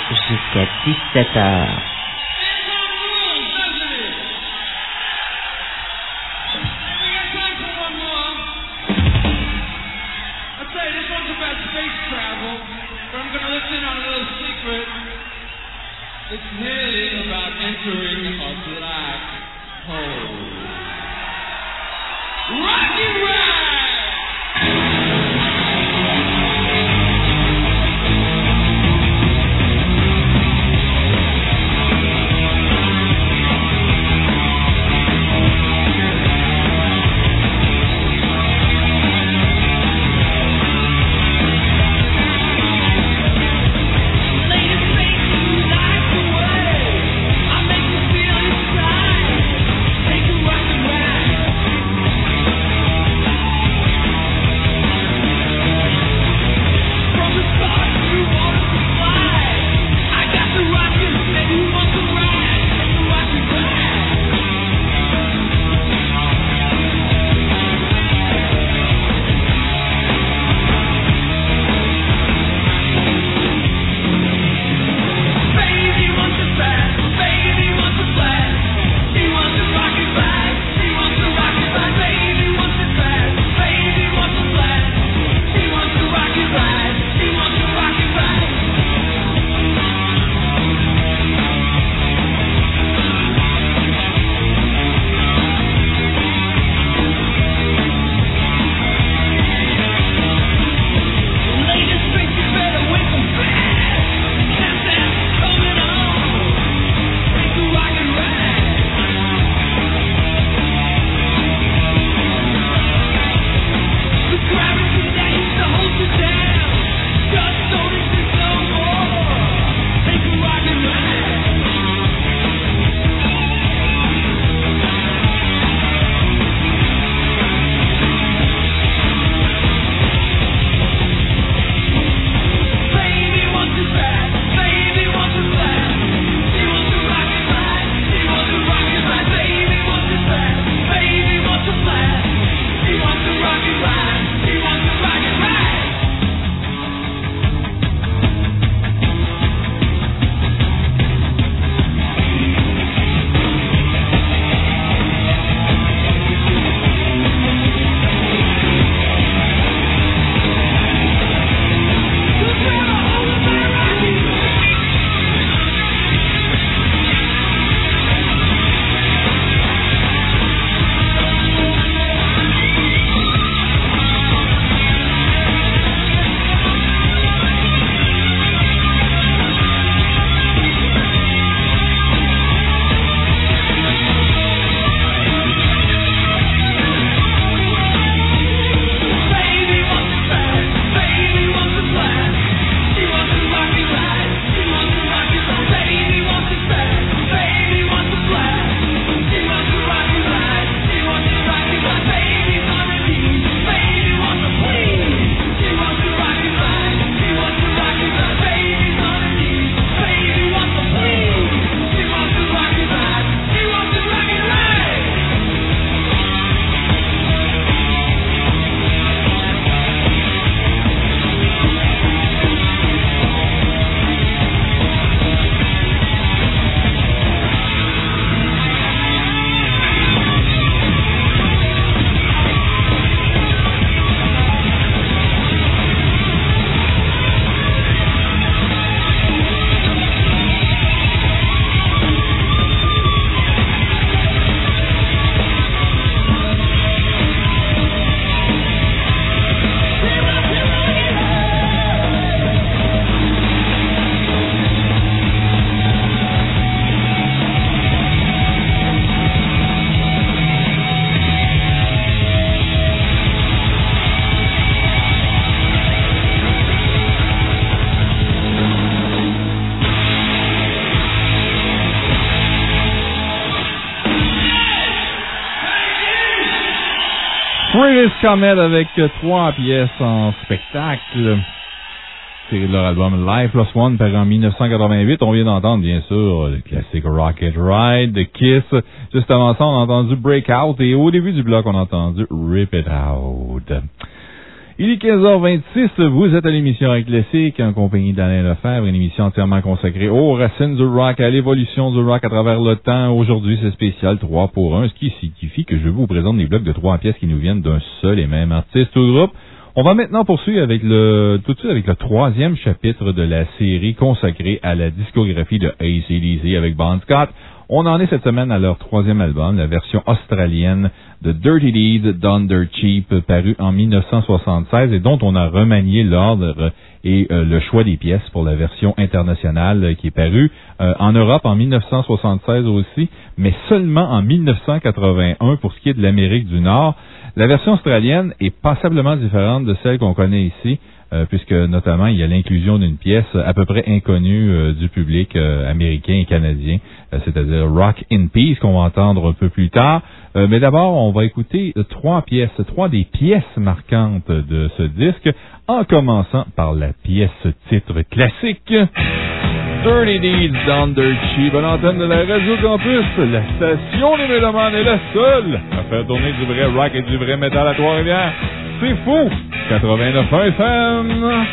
Jusqu'à 17 Chris Comet avec trois pièces en spectacle. De leur album Life Plus One, paru en 1988. On vient d'entendre, bien sûr, le classique Rocket Ride de Kiss. Juste avant ça, on a entendu Breakout et au début du bloc, on a entendu Rip It Out. Il est 15h26, vous êtes à l'émission Rock Classique en compagnie d'Alain Lefebvre, une émission entièrement consacrée aux racines du rock, à l'évolution du rock à travers le temps. Aujourd'hui, c'est spécial 3 pour 1, ce qui signifie que je vous présente des blocs de trois pièces qui nous viennent d'un seul et même artiste ou groupe. On va maintenant poursuivre avec le, tout de suite avec le troisième chapitre de la série consacrée à la discographie de ACDC avec Bon Scott. On en est cette semaine à leur troisième album, la version australienne de Dirty Deeds Done Dirt Cheap, paru en 1976 et dont on a remanié l'ordre et euh, le choix des pièces pour la version internationale qui est parue euh, en Europe en 1976 aussi, mais seulement en 1981 pour ce qui est de l'Amérique du Nord. La version australienne est passablement différente de celle qu'on connaît ici. Euh, puisque notamment il y a l'inclusion d'une pièce à peu près inconnue euh, du public euh, américain et canadien, c'est-à-dire Rock in Peace, qu'on va entendre un peu plus tard. mais d'abord, on va écouter trois pièces, trois des pièces marquantes de ce disque, en commençant par la pièce titre classique. Dirty Deeds Thunder Cheap à l'antenne de la Radio Campus. La station des Mélomanes est la seule à faire tourner du vrai rock et du vrai métal à Trois-Rivières. C'est fou! 89 FM!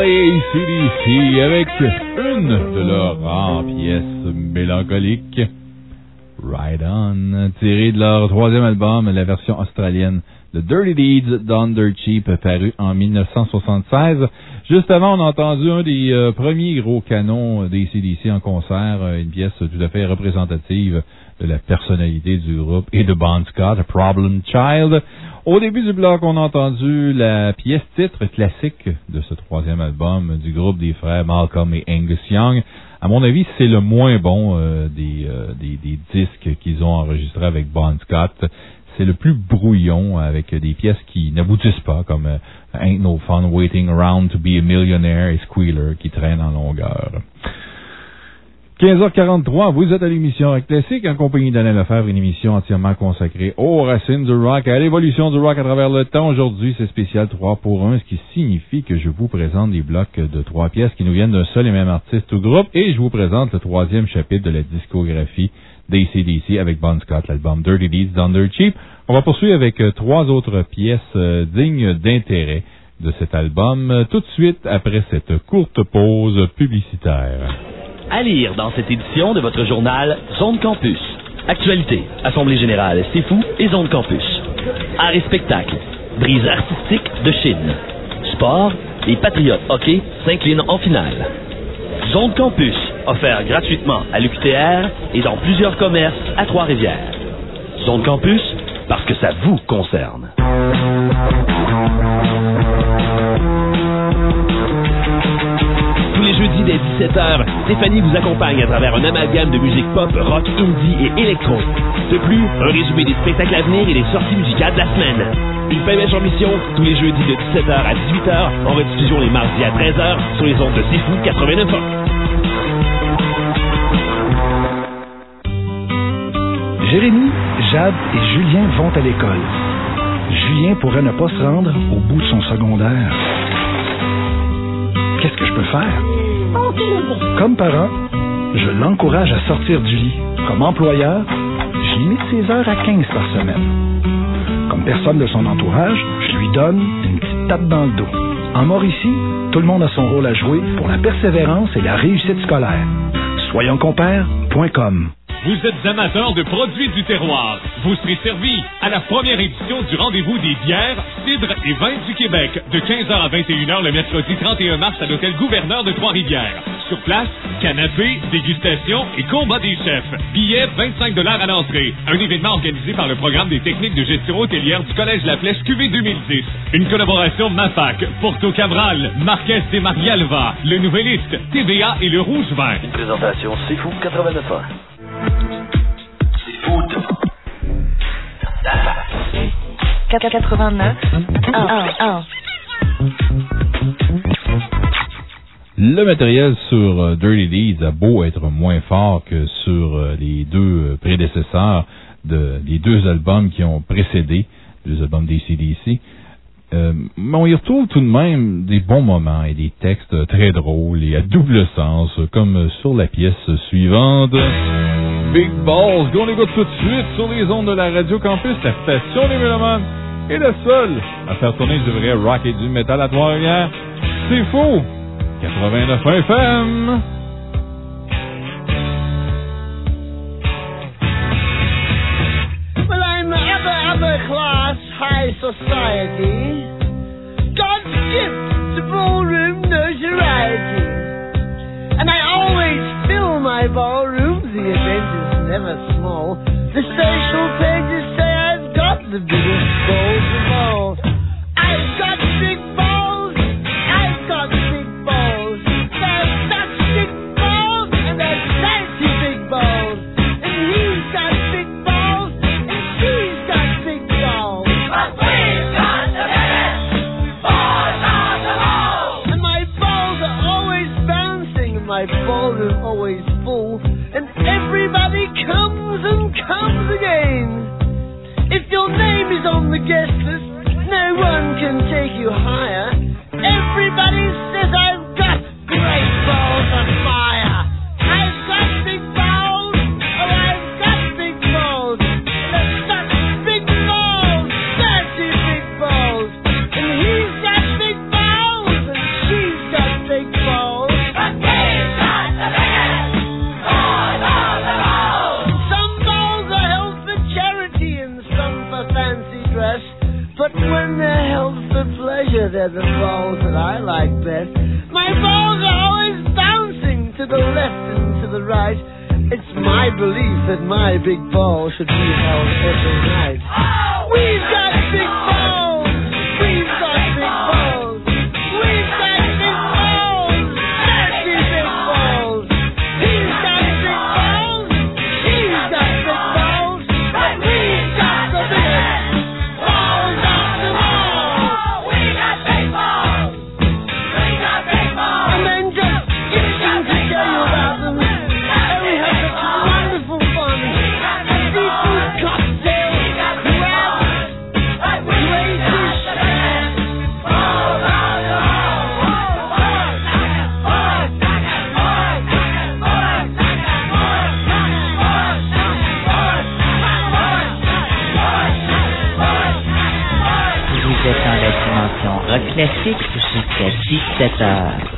Avec une de leurs rares pièces mélancoliques. Ride On, tiré de leur troisième album, la version australienne de Dirty Deeds d'Under Cheap, paru en 1976. Juste avant, on a entendu un des euh, premiers gros canons des CDC en concert, euh, une pièce tout à fait représentative de la personnalité du groupe et de Bon Scott, Problem Child. Au début du bloc, on a entendu la pièce titre classique de ce troisième album du groupe des frères Malcolm et Angus Young. À mon avis, c'est le moins bon euh, des, euh, des, des disques qu'ils ont enregistrés avec Bon Scott. C'est le plus brouillon avec des pièces qui n'aboutissent pas, comme euh, Ain't No Fun Waiting Around to Be a Millionaire et Squealer qui traînent en longueur. 15h43, vous êtes à l'émission Rock Classique en compagnie d'Alain Lefebvre, une émission entièrement consacrée aux racines du rock, à l'évolution du rock à travers le temps. Aujourd'hui, c'est spécial 3 pour 1, ce qui signifie que je vous présente des blocs de trois pièces qui nous viennent d'un seul et même artiste ou groupe et je vous présente le troisième chapitre de la discographie d'ACDC avec Bon Scott, l'album Dirty Deeds d'Under Cheap. On va poursuivre avec euh, trois autres pièces euh, dignes d'intérêt de cet album euh, tout de suite après cette courte pause publicitaire. À lire dans cette édition de votre journal Zone Campus. Actualité, Assemblée générale, c'est fou et Zone Campus. Art et spectacle, brise artistique de Chine. Sport, les Patriotes hockey s'inclinent en finale. Zone Campus, offert gratuitement à l'UQTR et dans plusieurs commerces à Trois-Rivières. Zone Campus, parce que ça vous concerne. Jeudis dès 17h, Stéphanie vous accompagne à travers un amalgame de musique pop, rock, indie et électro. De plus, un résumé des spectacles à venir et des sorties musicales de la semaine. Une pêche en mission tous les jeudis de 17h à 18h, en rediffusion les mardis à 13h sur les ondes de Fou 89 Jérémy, Jade et Julien vont à l'école. Julien pourrait ne pas se rendre au bout de son secondaire. Que je peux faire? Comme parent, je l'encourage à sortir du lit. Comme employeur, je limite ses heures à 15 par semaine. Comme personne de son entourage, je lui donne une petite tape dans le dos. En Mauricie, tout le monde a son rôle à jouer pour la persévérance et la réussite scolaire. Soyonscompères.com Vous êtes amateur de produits du terroir. Vous serez servi à la première édition du rendez-vous des bières, cidres et vins du Québec de 15h à 21h le mercredi 31 mars à l'hôtel Gouverneur de Trois-Rivières. Sur place, canapé, dégustation et combat des chefs. Billets 25 à l'entrée. Un événement organisé par le programme des techniques de gestion hôtelière du Collège La Flèche QV 2010. Une collaboration MAFAC, Porto Cabral, Marquez de Marialva, Le Nouvelliste, TVA et Le Rouge Vert. Une présentation C'est Fou 89 89 1 1 Le matériel sur euh, Dirty Deeds a beau être moins fort que sur euh, les deux euh, prédécesseurs de les deux albums qui ont précédé, les albums des CDC. Euh, mais on y retrouve tout de même des bons moments et des textes très drôles et à double sens, comme sur la pièce suivante. Big Balls, qu'on écoute tout de suite sur les ondes de la Radio Campus, la station des Mélomanes, et le seul à faire tourner du vrai rock et du métal à Trois-Rivières. C'est faux! 89 FM! Well, I'm upper, upper class, high society. God's gift to ballroom notoriety. And I always fill my ballrooms, the event is never small. The social pages say I've got the biggest balls of all. I've got always full. And everybody comes and comes again. If your name is on the guest list, no one can take you higher. Everybody says I've got great balls The pleasure that the balls that I like best. My balls are always bouncing to the left and to the right. It's my belief that my big ball should be held every night. Oh, we've got un classique jusqu'à 17 heures.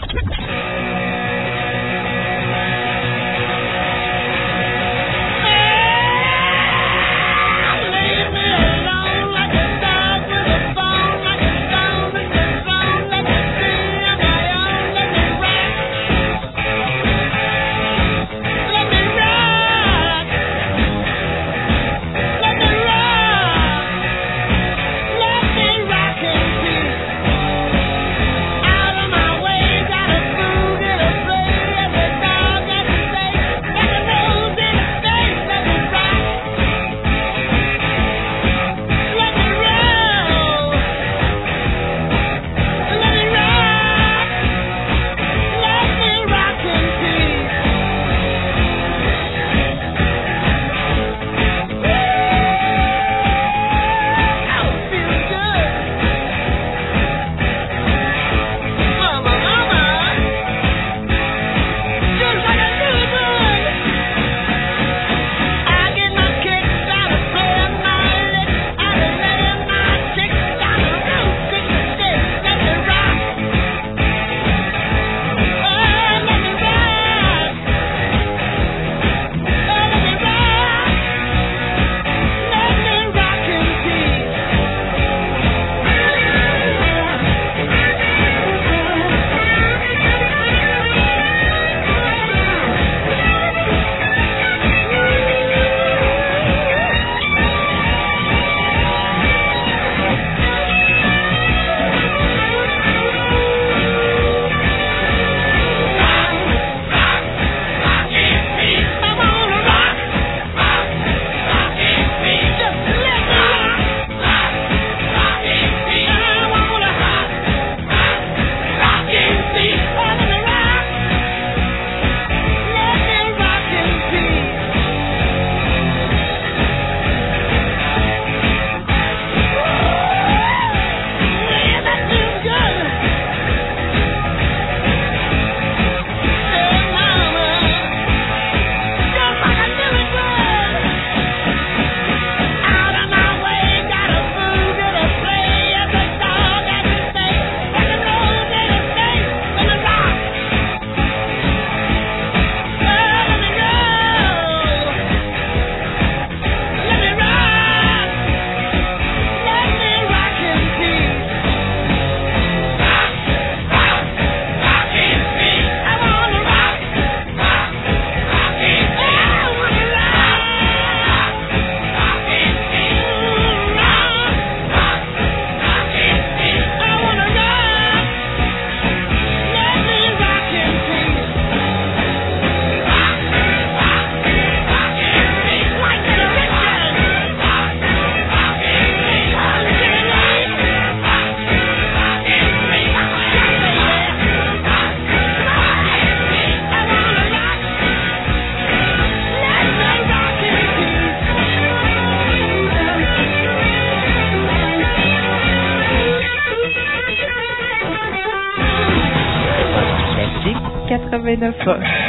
Rutherford.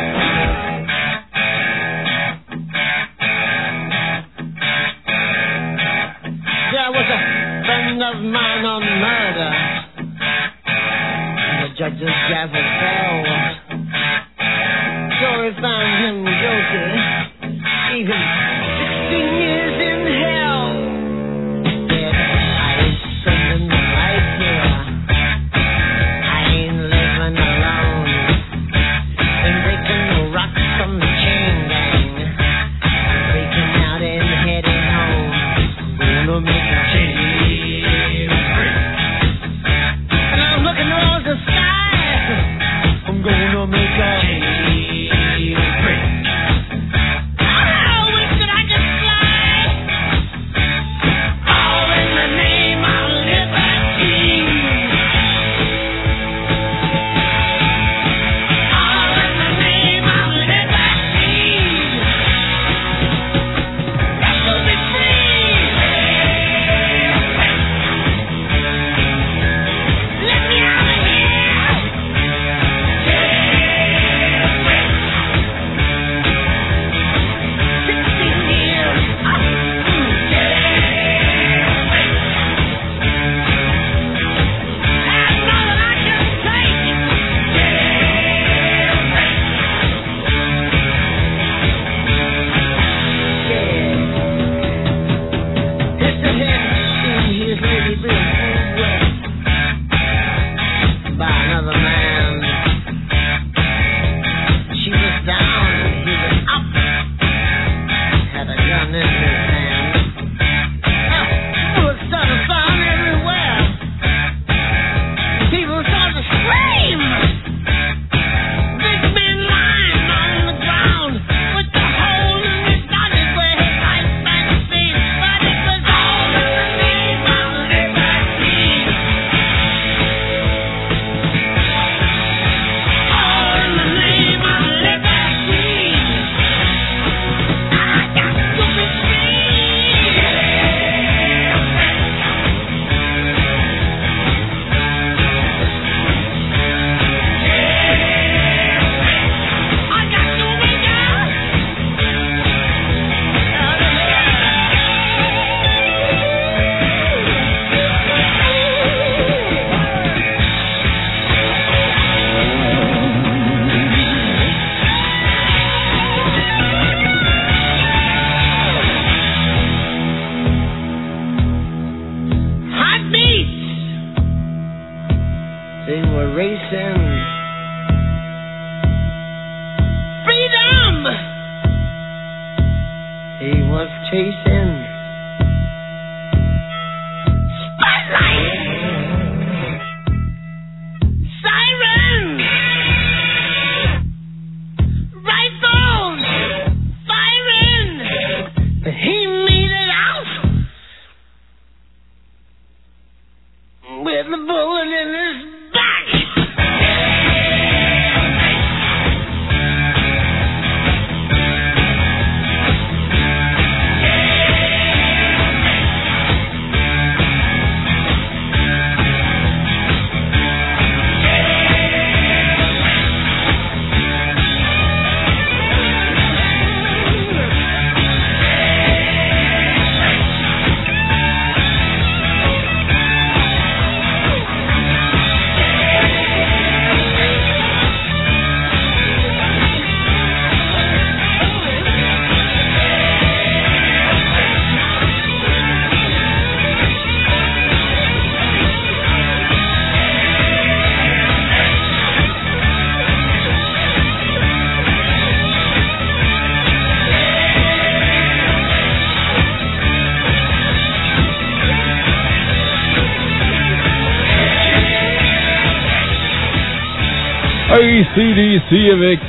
Avec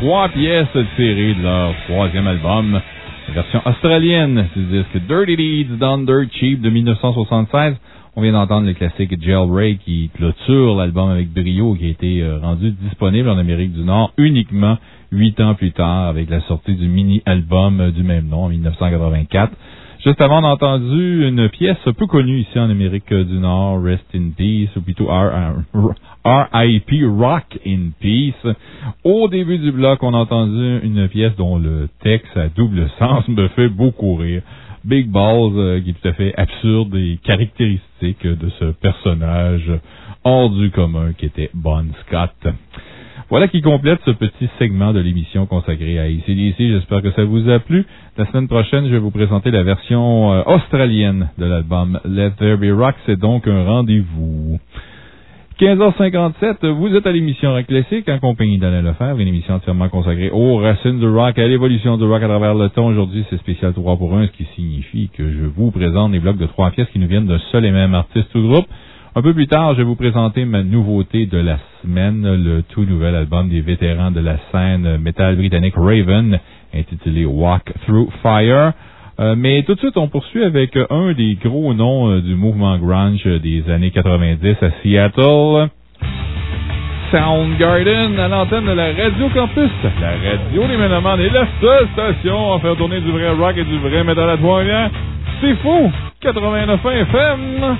trois pièces tirées de leur troisième album, version australienne du disque Dirty Deeds Done Dirt Cheap de 1976. On vient d'entendre le classique Jailbreak qui clôture l'album avec brio qui a été euh, rendu disponible en Amérique du Nord uniquement huit ans plus tard avec la sortie du mini-album du même nom en 1984. Juste avant, on a entendu une pièce peu connue ici en Amérique du Nord, Rest in Peace, ou plutôt R.I.P. Rock in Peace. Au début du bloc, on a entendu une pièce dont le texte à double sens me fait beaucoup rire. Big Balls, euh, qui est tout à fait absurde et caractéristique de ce personnage hors du commun qui était Bon Scott. Voilà qui complète ce petit segment de l'émission consacrée à ACDC. J'espère que ça vous a plu. La semaine prochaine, je vais vous présenter la version euh, australienne de l'album Let There Be Rock. C'est donc un rendez-vous. 15h57, vous êtes à l'émission Rock Classique en compagnie d'Alain Lefebvre, une émission entièrement consacrée aux racines du rock, à l'évolution du rock à travers le temps. Aujourd'hui, c'est spécial 3 pour 1, ce qui signifie que je vous présente des blocs de trois pièces qui nous viennent d'un seul et même artiste ou groupe. Un peu plus tard, je vais vous présenter ma nouveauté de la semaine, le tout nouvel album des vétérans de la scène métal britannique Raven, intitulé Walk Through Fire. Euh, mais tout de suite, on poursuit avec un des gros noms euh, du mouvement grunge des années 90 à Seattle. Soundgarden à l'antenne de la Radio Campus, la radio des Mélomanes est la seule station à faire tourner du vrai rock et du vrai métal à Trois-Rivières. C'est fou! 89 FM!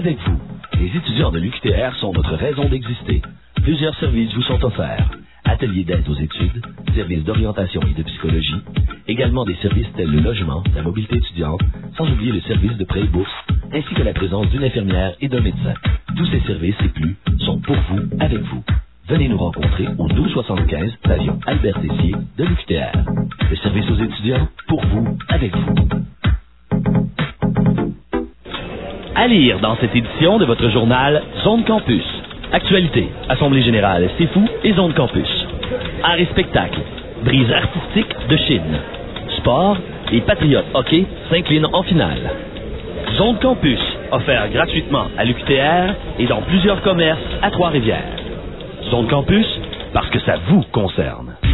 Avec de votre journal Zone Campus. Actualité, Assemblée générale, C'est fou et Zone Campus. Art et spectacle, brise artistique de Chine. Sport, les Patriotes hockey s'inclinent en finale. Zone Campus, offert gratuitement à l'UQTR et dans plusieurs commerces à Trois-Rivières. Zone Campus, parce que ça vous concerne.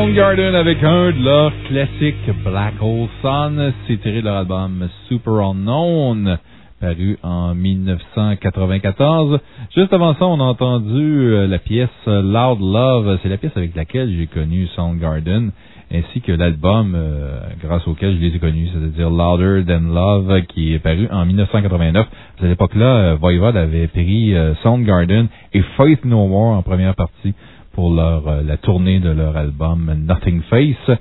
Soundgarden avec un de leurs classiques Black Hole Sun. C'est tiré de leur album Super Unknown, paru en 1994. Juste avant ça, on a entendu euh, la pièce Loud Love. C'est la pièce avec laquelle j'ai connu Soundgarden, ainsi que l'album euh, grâce auquel je les ai connus, c'est-à-dire Louder Than Love, qui est paru en 1989. À cette époque-là, euh, Voivod avait pris Soundgarden et Faith No More en première partie pour leur, euh, la tournée de leur album Nothing Face.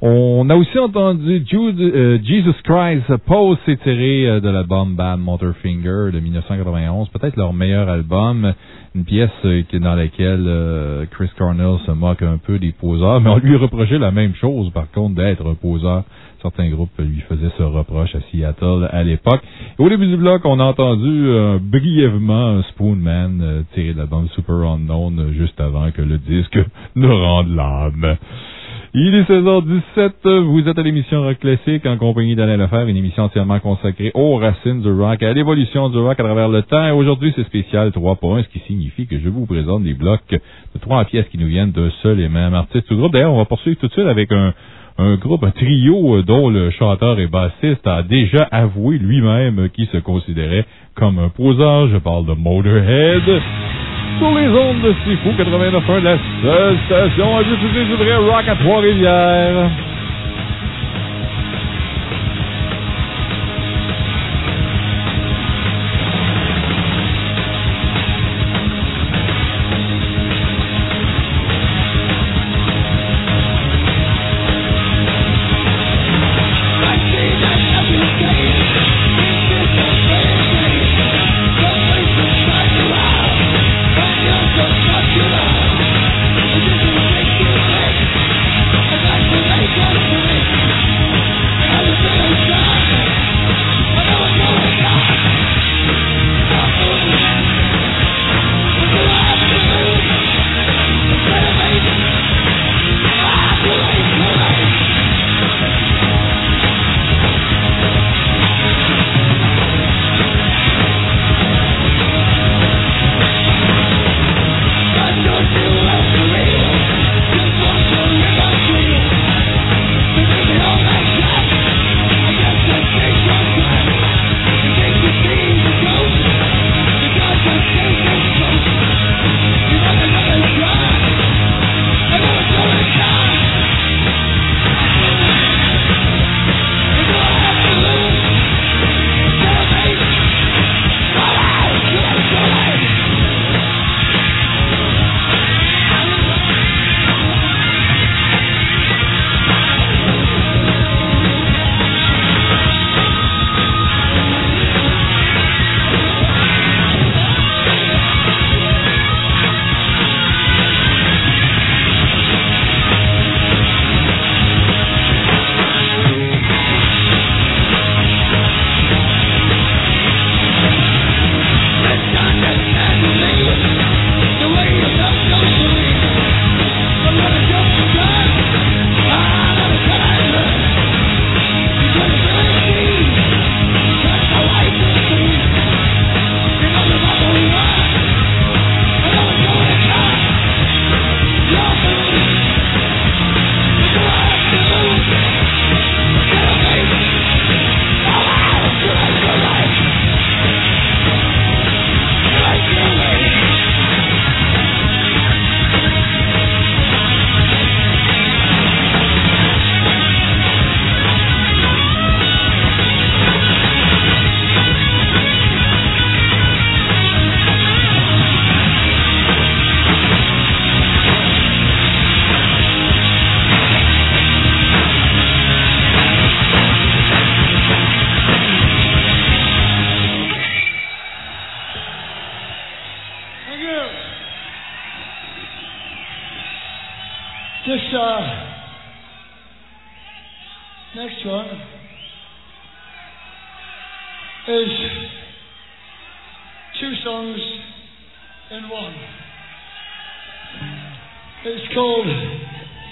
On a aussi entendu euh, Jesus Christ Pose tiré euh, de l'album Bad Motorfinger de 1991, peut-être leur meilleur album, une pièce dans laquelle Chris Cornell se moque un peu des poseurs, mais on lui reprochait la même chose par contre d'être un poseur. Certains groupes lui faisaient ce reproche à Seattle à l'époque. Au début du bloc, on a entendu euh, brièvement un Spoonman euh, tiré de l'album Super Unknown euh, juste avant que le disque ne rende l'âme. Il est 16h17, vous êtes à l'émission Rock Classique en compagnie d'Alain Lefebvre, une émission entièrement consacrée aux racines du rock à l'évolution du rock à travers le temps. Aujourd'hui, c'est spécial 3 pour 1, ce qui signifie que je vous présente des blocs de trois pièces qui nous viennent d'un seul et même artiste ou groupe. D'ailleurs, on va poursuivre tout de suite avec un, un groupe, un trio euh, dont le chanteur et bassiste a déjà avoué lui-même qu'il se considérait comme un poseur. Je parle de Motorhead. Sur les ondes de Sifou 89.1, la seule station à diffuser du vrai rock à Trois-Rivières.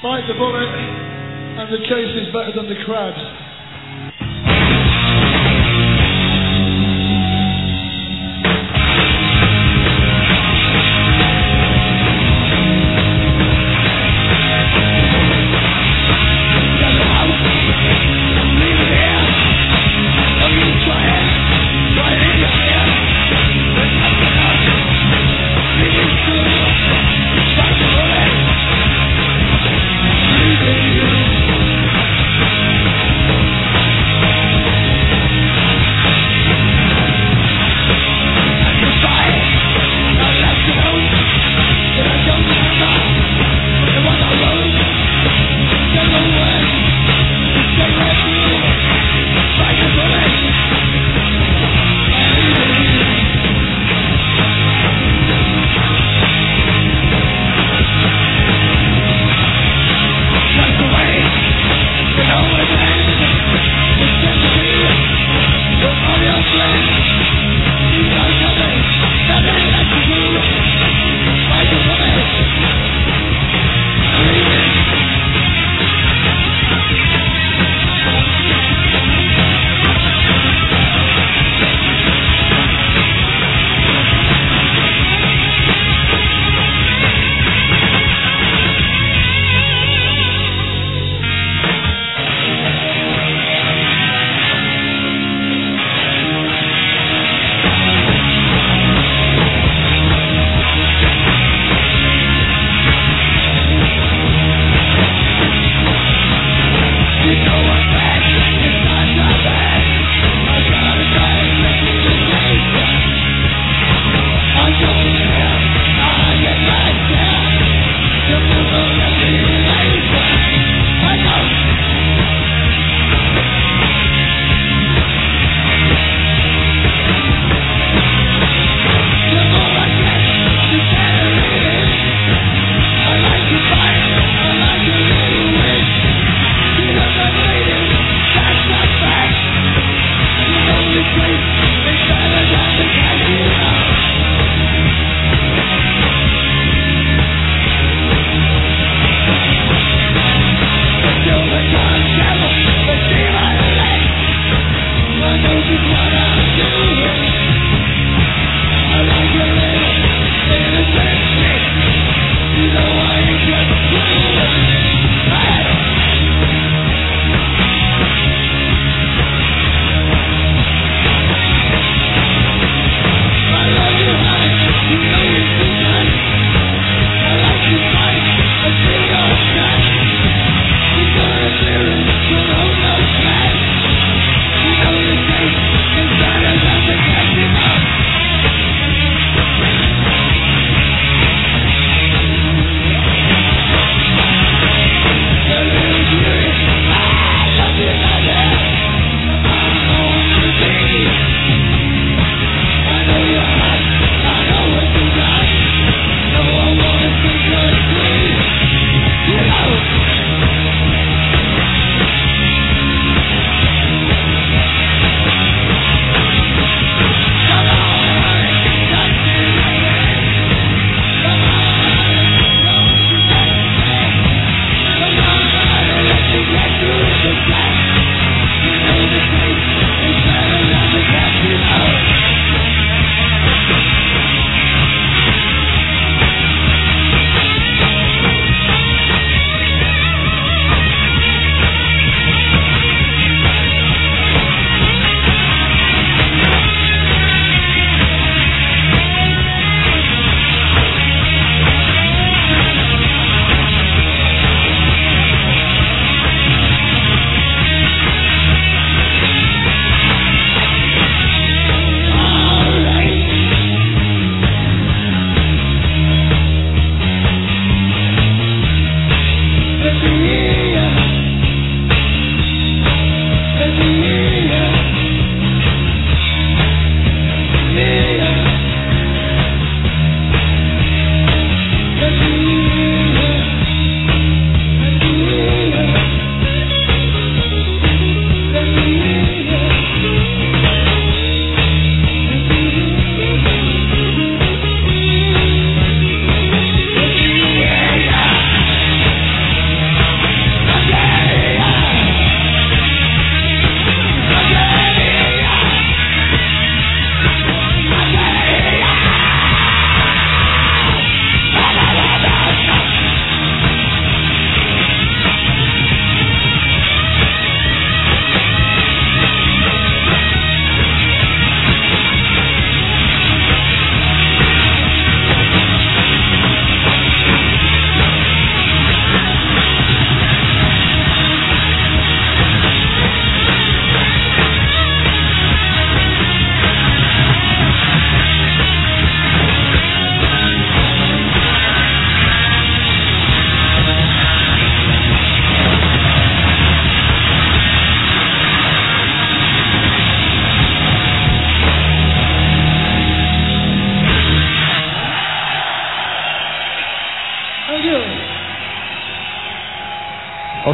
Bite the Bullet and The Case is Better Than the Crabs.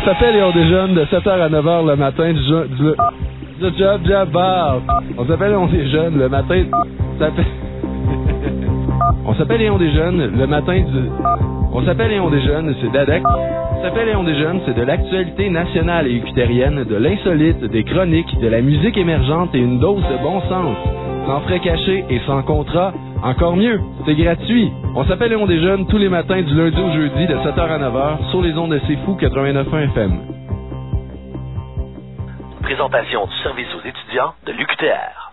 S'appelle et on déjeune de 7h à 9h le matin du, du, du job job bar. On s'appelle et on déjeune le matin. on s'appelle et on déjeune le matin du. On s'appelle et on déjeune, c'est d'ADEC. On s'appelle et on déjeune, c'est de l'actualité nationale et ucutérienne, de l'insolite, des chroniques, de la musique émergente et une dose de bon sens. Sans frais cachés et sans contrat, encore mieux, c'est gratuit. On s'appelle et on déjeune tous les matins du lundi au jeudi de 7h à 9h sur les ondes de C'est Fou 89.1 FM. Présentation du service aux étudiants de l'UQTR.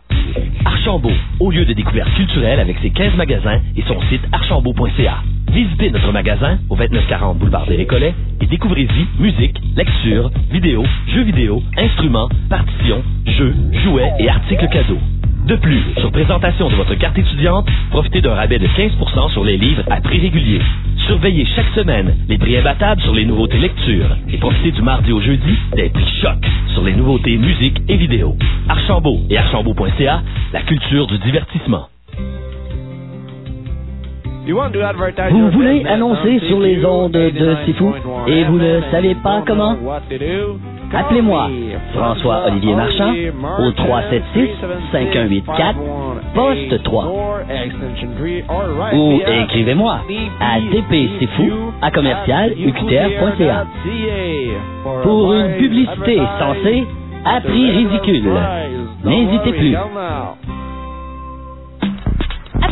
Archambault, au lieu de découverte culturelle avec ses 15 magasins et son site archambault.ca. Visitez notre magasin au 2940 boulevard des Récollets et découvrez-y musique, lecture, vidéo, jeux vidéo, instruments, partitions, jeux, jouets et articles cadeaux. De plus, sur présentation de votre carte étudiante, profitez d'un rabais de 15% sur les livres à prix régulier. Surveillez chaque semaine les prix imbattables sur les nouveautés lecture et profitez du mardi au jeudi des prix choc sur les nouveautés musique et vidéo. Archambault et archambault.ca, la culture du divertissement. Vous voulez annoncer sur les ondes de Fou et vous ne savez pas comment? Appelez-moi François-Olivier Marchand au 376-5184, poste 3. Ou écrivez-moi à dpcfou à commercial uqtr.ca. Pour une publicité censée à prix ridicule. N'hésitez plus.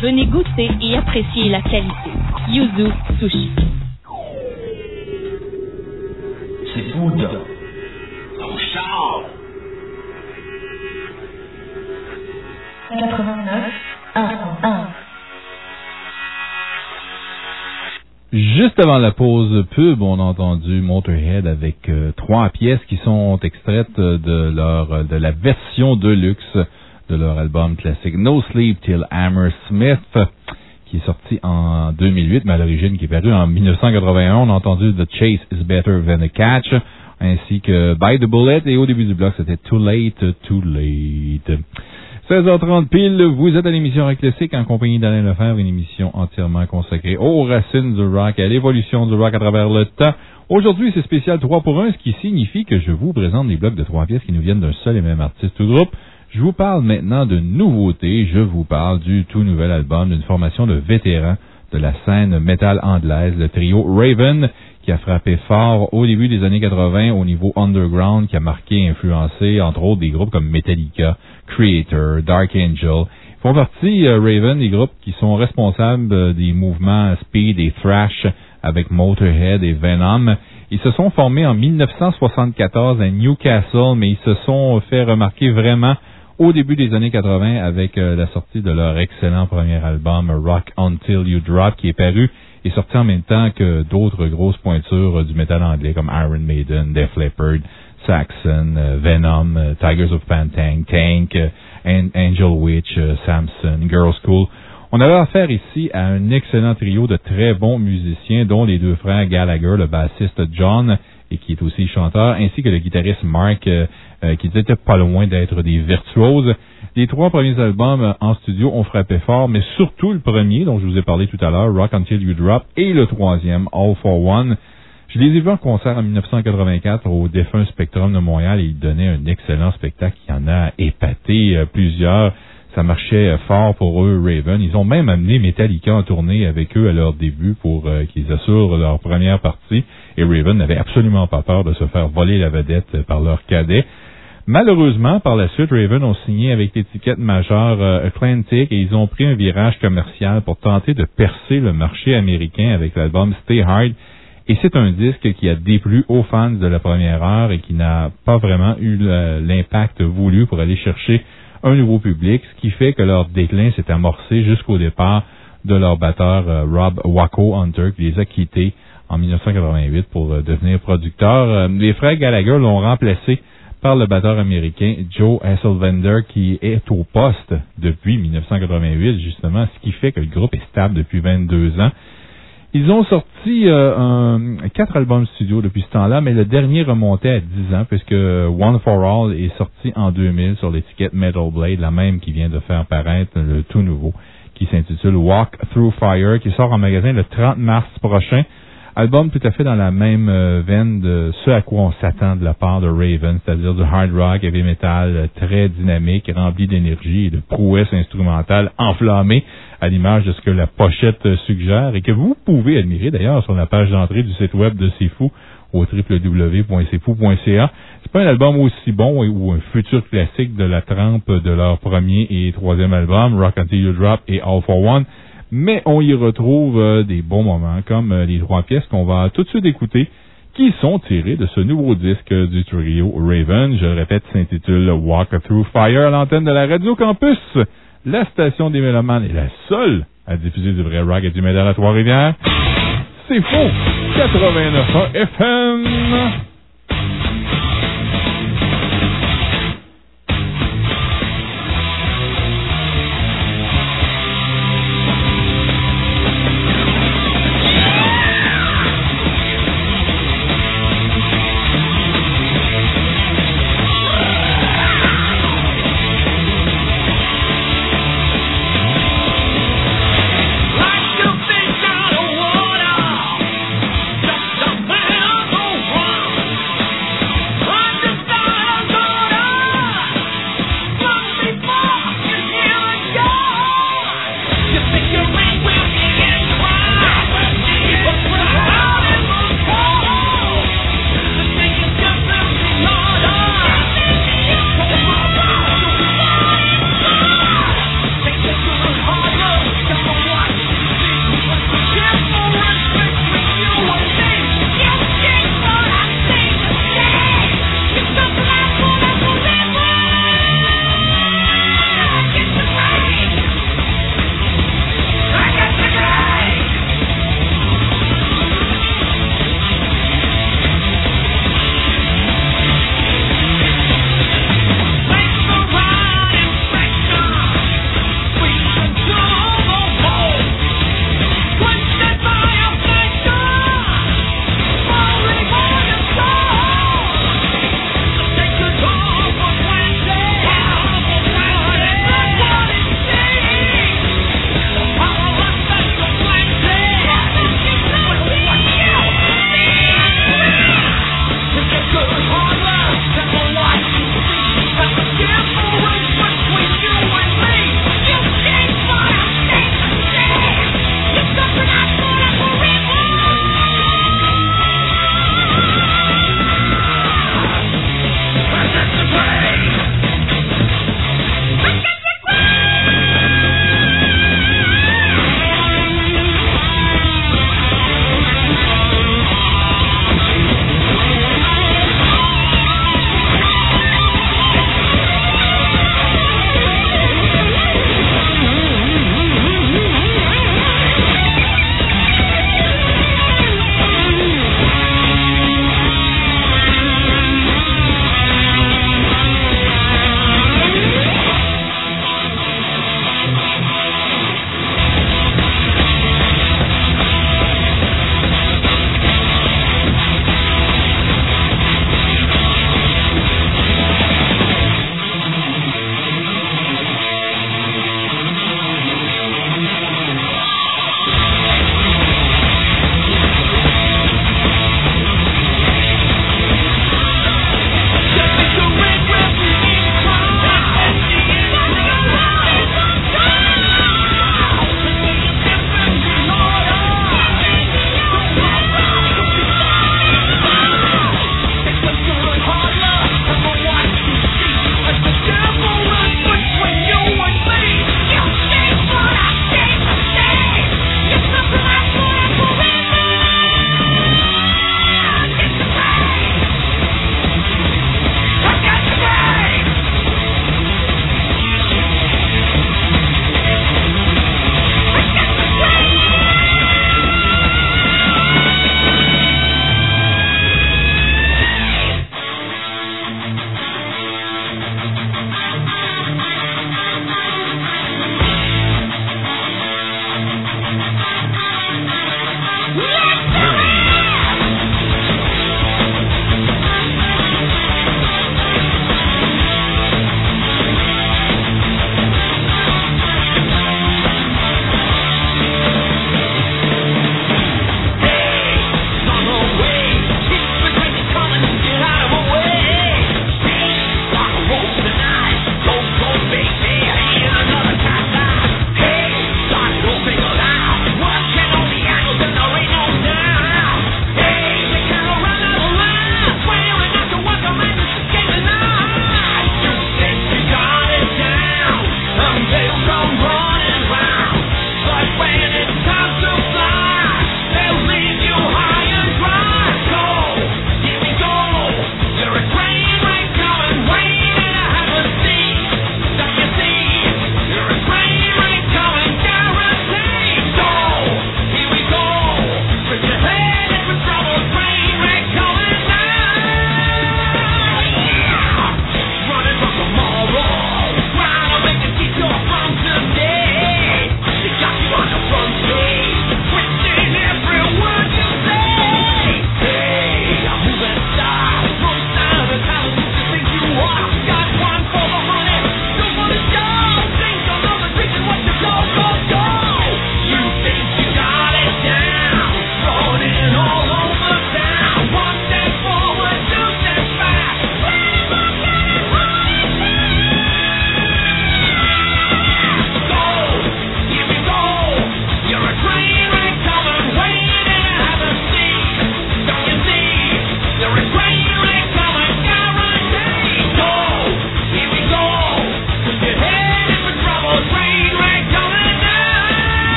venez goûter et apprécier la qualité. Yuzu Sushi. C'est Bouddha. Chante. 89 1 1 Juste avant la pause pub, on a entendu Motorhead avec euh, trois pièces qui sont extraites de leur euh, de la version deluxe de leur album classique No Sleep Till Hammersmith, qui est sorti en 2008, mais à l'origine qui est paru en 1981. On a entendu The Chase is Better Than the Catch, ainsi que By the Bullet, et au début du bloc, c'était Too Late, Too Late. 16h30 pile, vous êtes à l'émission Rock Classique en compagnie d'Alain Lefebvre, une émission entièrement consacrée aux racines du rock, à l'évolution du rock à travers le temps. Aujourd'hui, c'est spécial 3 pour 1, ce qui signifie que je vous présente des blocs de trois pièces qui nous viennent d'un seul et même artiste ou groupe. Je vous parle maintenant de nouveautés. Je vous parle du tout nouvel album d'une formation de vétérans de la scène métal anglaise, le trio Raven, qui a frappé fort au début des années 80 au niveau underground, qui a marqué et influencé, entre autres, des groupes comme Metallica, Creator, Dark Angel. Ils font partie, euh, Raven, des groupes qui sont responsables euh, des mouvements speed et thrash avec Motorhead et Venom. Ils se sont formés en 1974 à Newcastle, mais ils se sont fait remarquer vraiment au début des années 80 avec euh, la sortie de leur excellent premier album Rock Until You Drop qui est paru et sorti en même temps que d'autres grosses pointures euh, du métal anglais comme Iron Maiden, Def Leppard, Saxon, euh, Venom, Tigers of Pantang, Tank, An- Angel Witch, Samson, Girl School. On avait affaire ici à un excellent trio de très bons musiciens, dont les deux frères Gallagher, le bassiste John, et qui est aussi chanteur, ainsi que le guitariste Mark, euh, euh, qui était pas loin d'être des virtuoses. Les trois premiers albums euh, en studio ont frappé fort, mais surtout le premier, dont je vous ai parlé tout à l'heure, Rock Until You Drop, et le troisième, All for One. Je les ai vus en concert en 1984 au défunt Spectrum de Montréal et ils donnaient un excellent spectacle qui en a épaté euh, plusieurs. Ça marchait euh, fort pour eux, Raven. Ils ont même amené Metallica en tournée avec eux à leur début pour euh, qu'ils assurent leur première partie. Et Raven n'avait absolument pas peur de se faire voler la vedette euh, par leur cadet. Malheureusement, par la suite, Raven ont signé avec l'étiquette majeure Atlantic et ils ont pris un virage commercial pour tenter de percer le marché américain avec l'album Stay Hard. Et c'est un disque qui a déplu aux fans de la première heure et qui n'a pas vraiment eu l'impact voulu pour aller chercher un nouveau public, ce qui fait que leur déclin s'est amorcé jusqu'au départ de leur batteur euh, Rob Waco Hunter qui les a quittés en 1988 pour euh, devenir producteur. Euh, les frères Gallagher l'ont remplacé par le batteur américain Joe Hasselvander qui est au poste depuis 1988 justement, ce qui fait que le groupe est stable depuis 22 ans. Ils ont sorti euh, quatre albums studio depuis ce temps-là, mais le dernier remontait à 10 ans, puisque One for All est sorti en 2000 sur l'étiquette Metal Blade, la même qui vient de faire paraître le tout nouveau, qui s'intitule Walk Through Fire, qui sort en magasin le 30 mars prochain. Album tout à fait dans la même euh, veine de ce à quoi on s'attend de la part de Raven, c'est-à-dire du hard rock, heavy metal euh, très dynamique, rempli d'énergie et de prouesses instrumentales enflammées, à l'image de ce que la pochette euh, suggère et que vous pouvez admirer d'ailleurs sur la page d'entrée du site web de C'est au www.cfou.ca. C'est pas un album aussi bon ou un futur classique de la trempe de leur premier et troisième album, Rock Until You Drop et All for One, mais on y retrouve euh, des bons moments comme euh, les trois pièces qu'on va tout de suite écouter qui sont tirées de ce nouveau disque du trio Raven. Je le répète, s'intitule Walk Through Fire à l'antenne de la Radio Campus. La station des Mélomanes est la seule à diffuser du vrai rock et du métal à Trois-Rivières. C'est faux! 89 FM!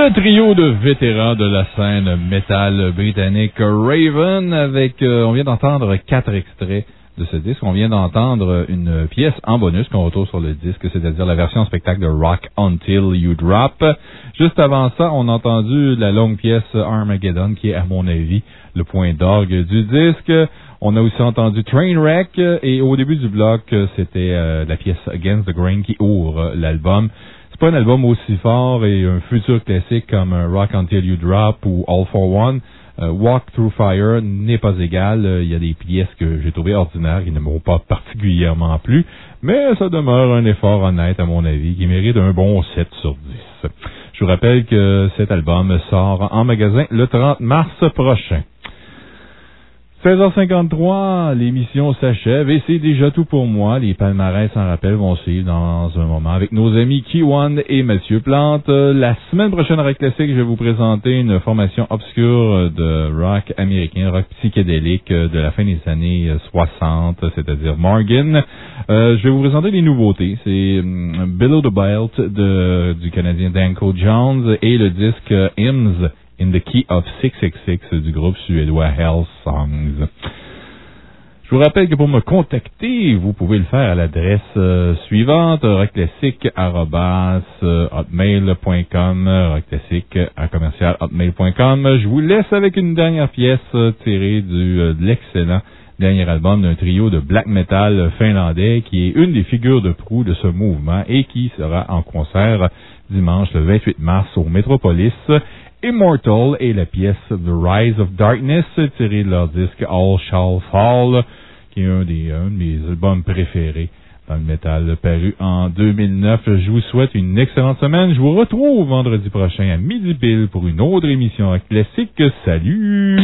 Le trio de vétérans de la scène métal britannique Raven avec, euh, on vient d'entendre quatre extraits de ce disque. On vient d'entendre une pièce en bonus qu'on retrouve sur le disque, c'est-à-dire la version spectacle de Rock Until You Drop. Juste avant ça, on a entendu la longue pièce Armageddon qui est, à mon avis, le point d'orgue du disque. On a aussi entendu Trainwreck et au début du bloc, c'était euh, la pièce Against the Grain qui ouvre l'album. Pas un album aussi fort et un futur classique comme euh, Rock Until You Drop ou All for One. Euh, Walk Through Fire n'est pas égal. Euh, Il y a des pièces que j'ai trouvées ordinaires qui ne m'ont pas particulièrement plu, mais ça demeure un effort honnête à mon avis qui mérite un bon 7 sur 10. Je vous rappelle que cet album sort en magasin le 30 mars prochain. 16h53, l'émission s'achève et c'est déjà tout pour moi. Les palmarès en rappel vont suivre dans un moment avec nos amis Key et Mathieu Plante. La semaine prochaine, Rock Classique, je vais vous présenter une formation obscure de rock américain, rock psychédélique de la fin des années 60, c'est-à-dire Morgan. Euh, je vais vous présenter des nouveautés. C'est hum, Below the Belt de, du Canadien Danko Jones et le disque Hymns in the Key of 666 du groupe suédois Hell Songs. Je vous rappelle que pour me contacter, vous pouvez le faire à l'adresse euh, suivante, rockclassique.hotmail.com, rockclassique hotmail.com. Je vous laisse avec une dernière pièce euh, tirée euh, de l'excellent dernier album d'un trio de black metal finlandais qui est une des figures de proue de ce mouvement et qui sera en concert dimanche le 28 mars au Metropolis. Immortal est la pièce The Rise of Darkness tirée de leur disque All Shall Fall, qui est un, des, un de mes albums préférés dans le métal, paru en 2009. Je vous souhaite une excellente semaine. Je vous retrouve vendredi prochain à midi pile pour une autre émission classique. Salut!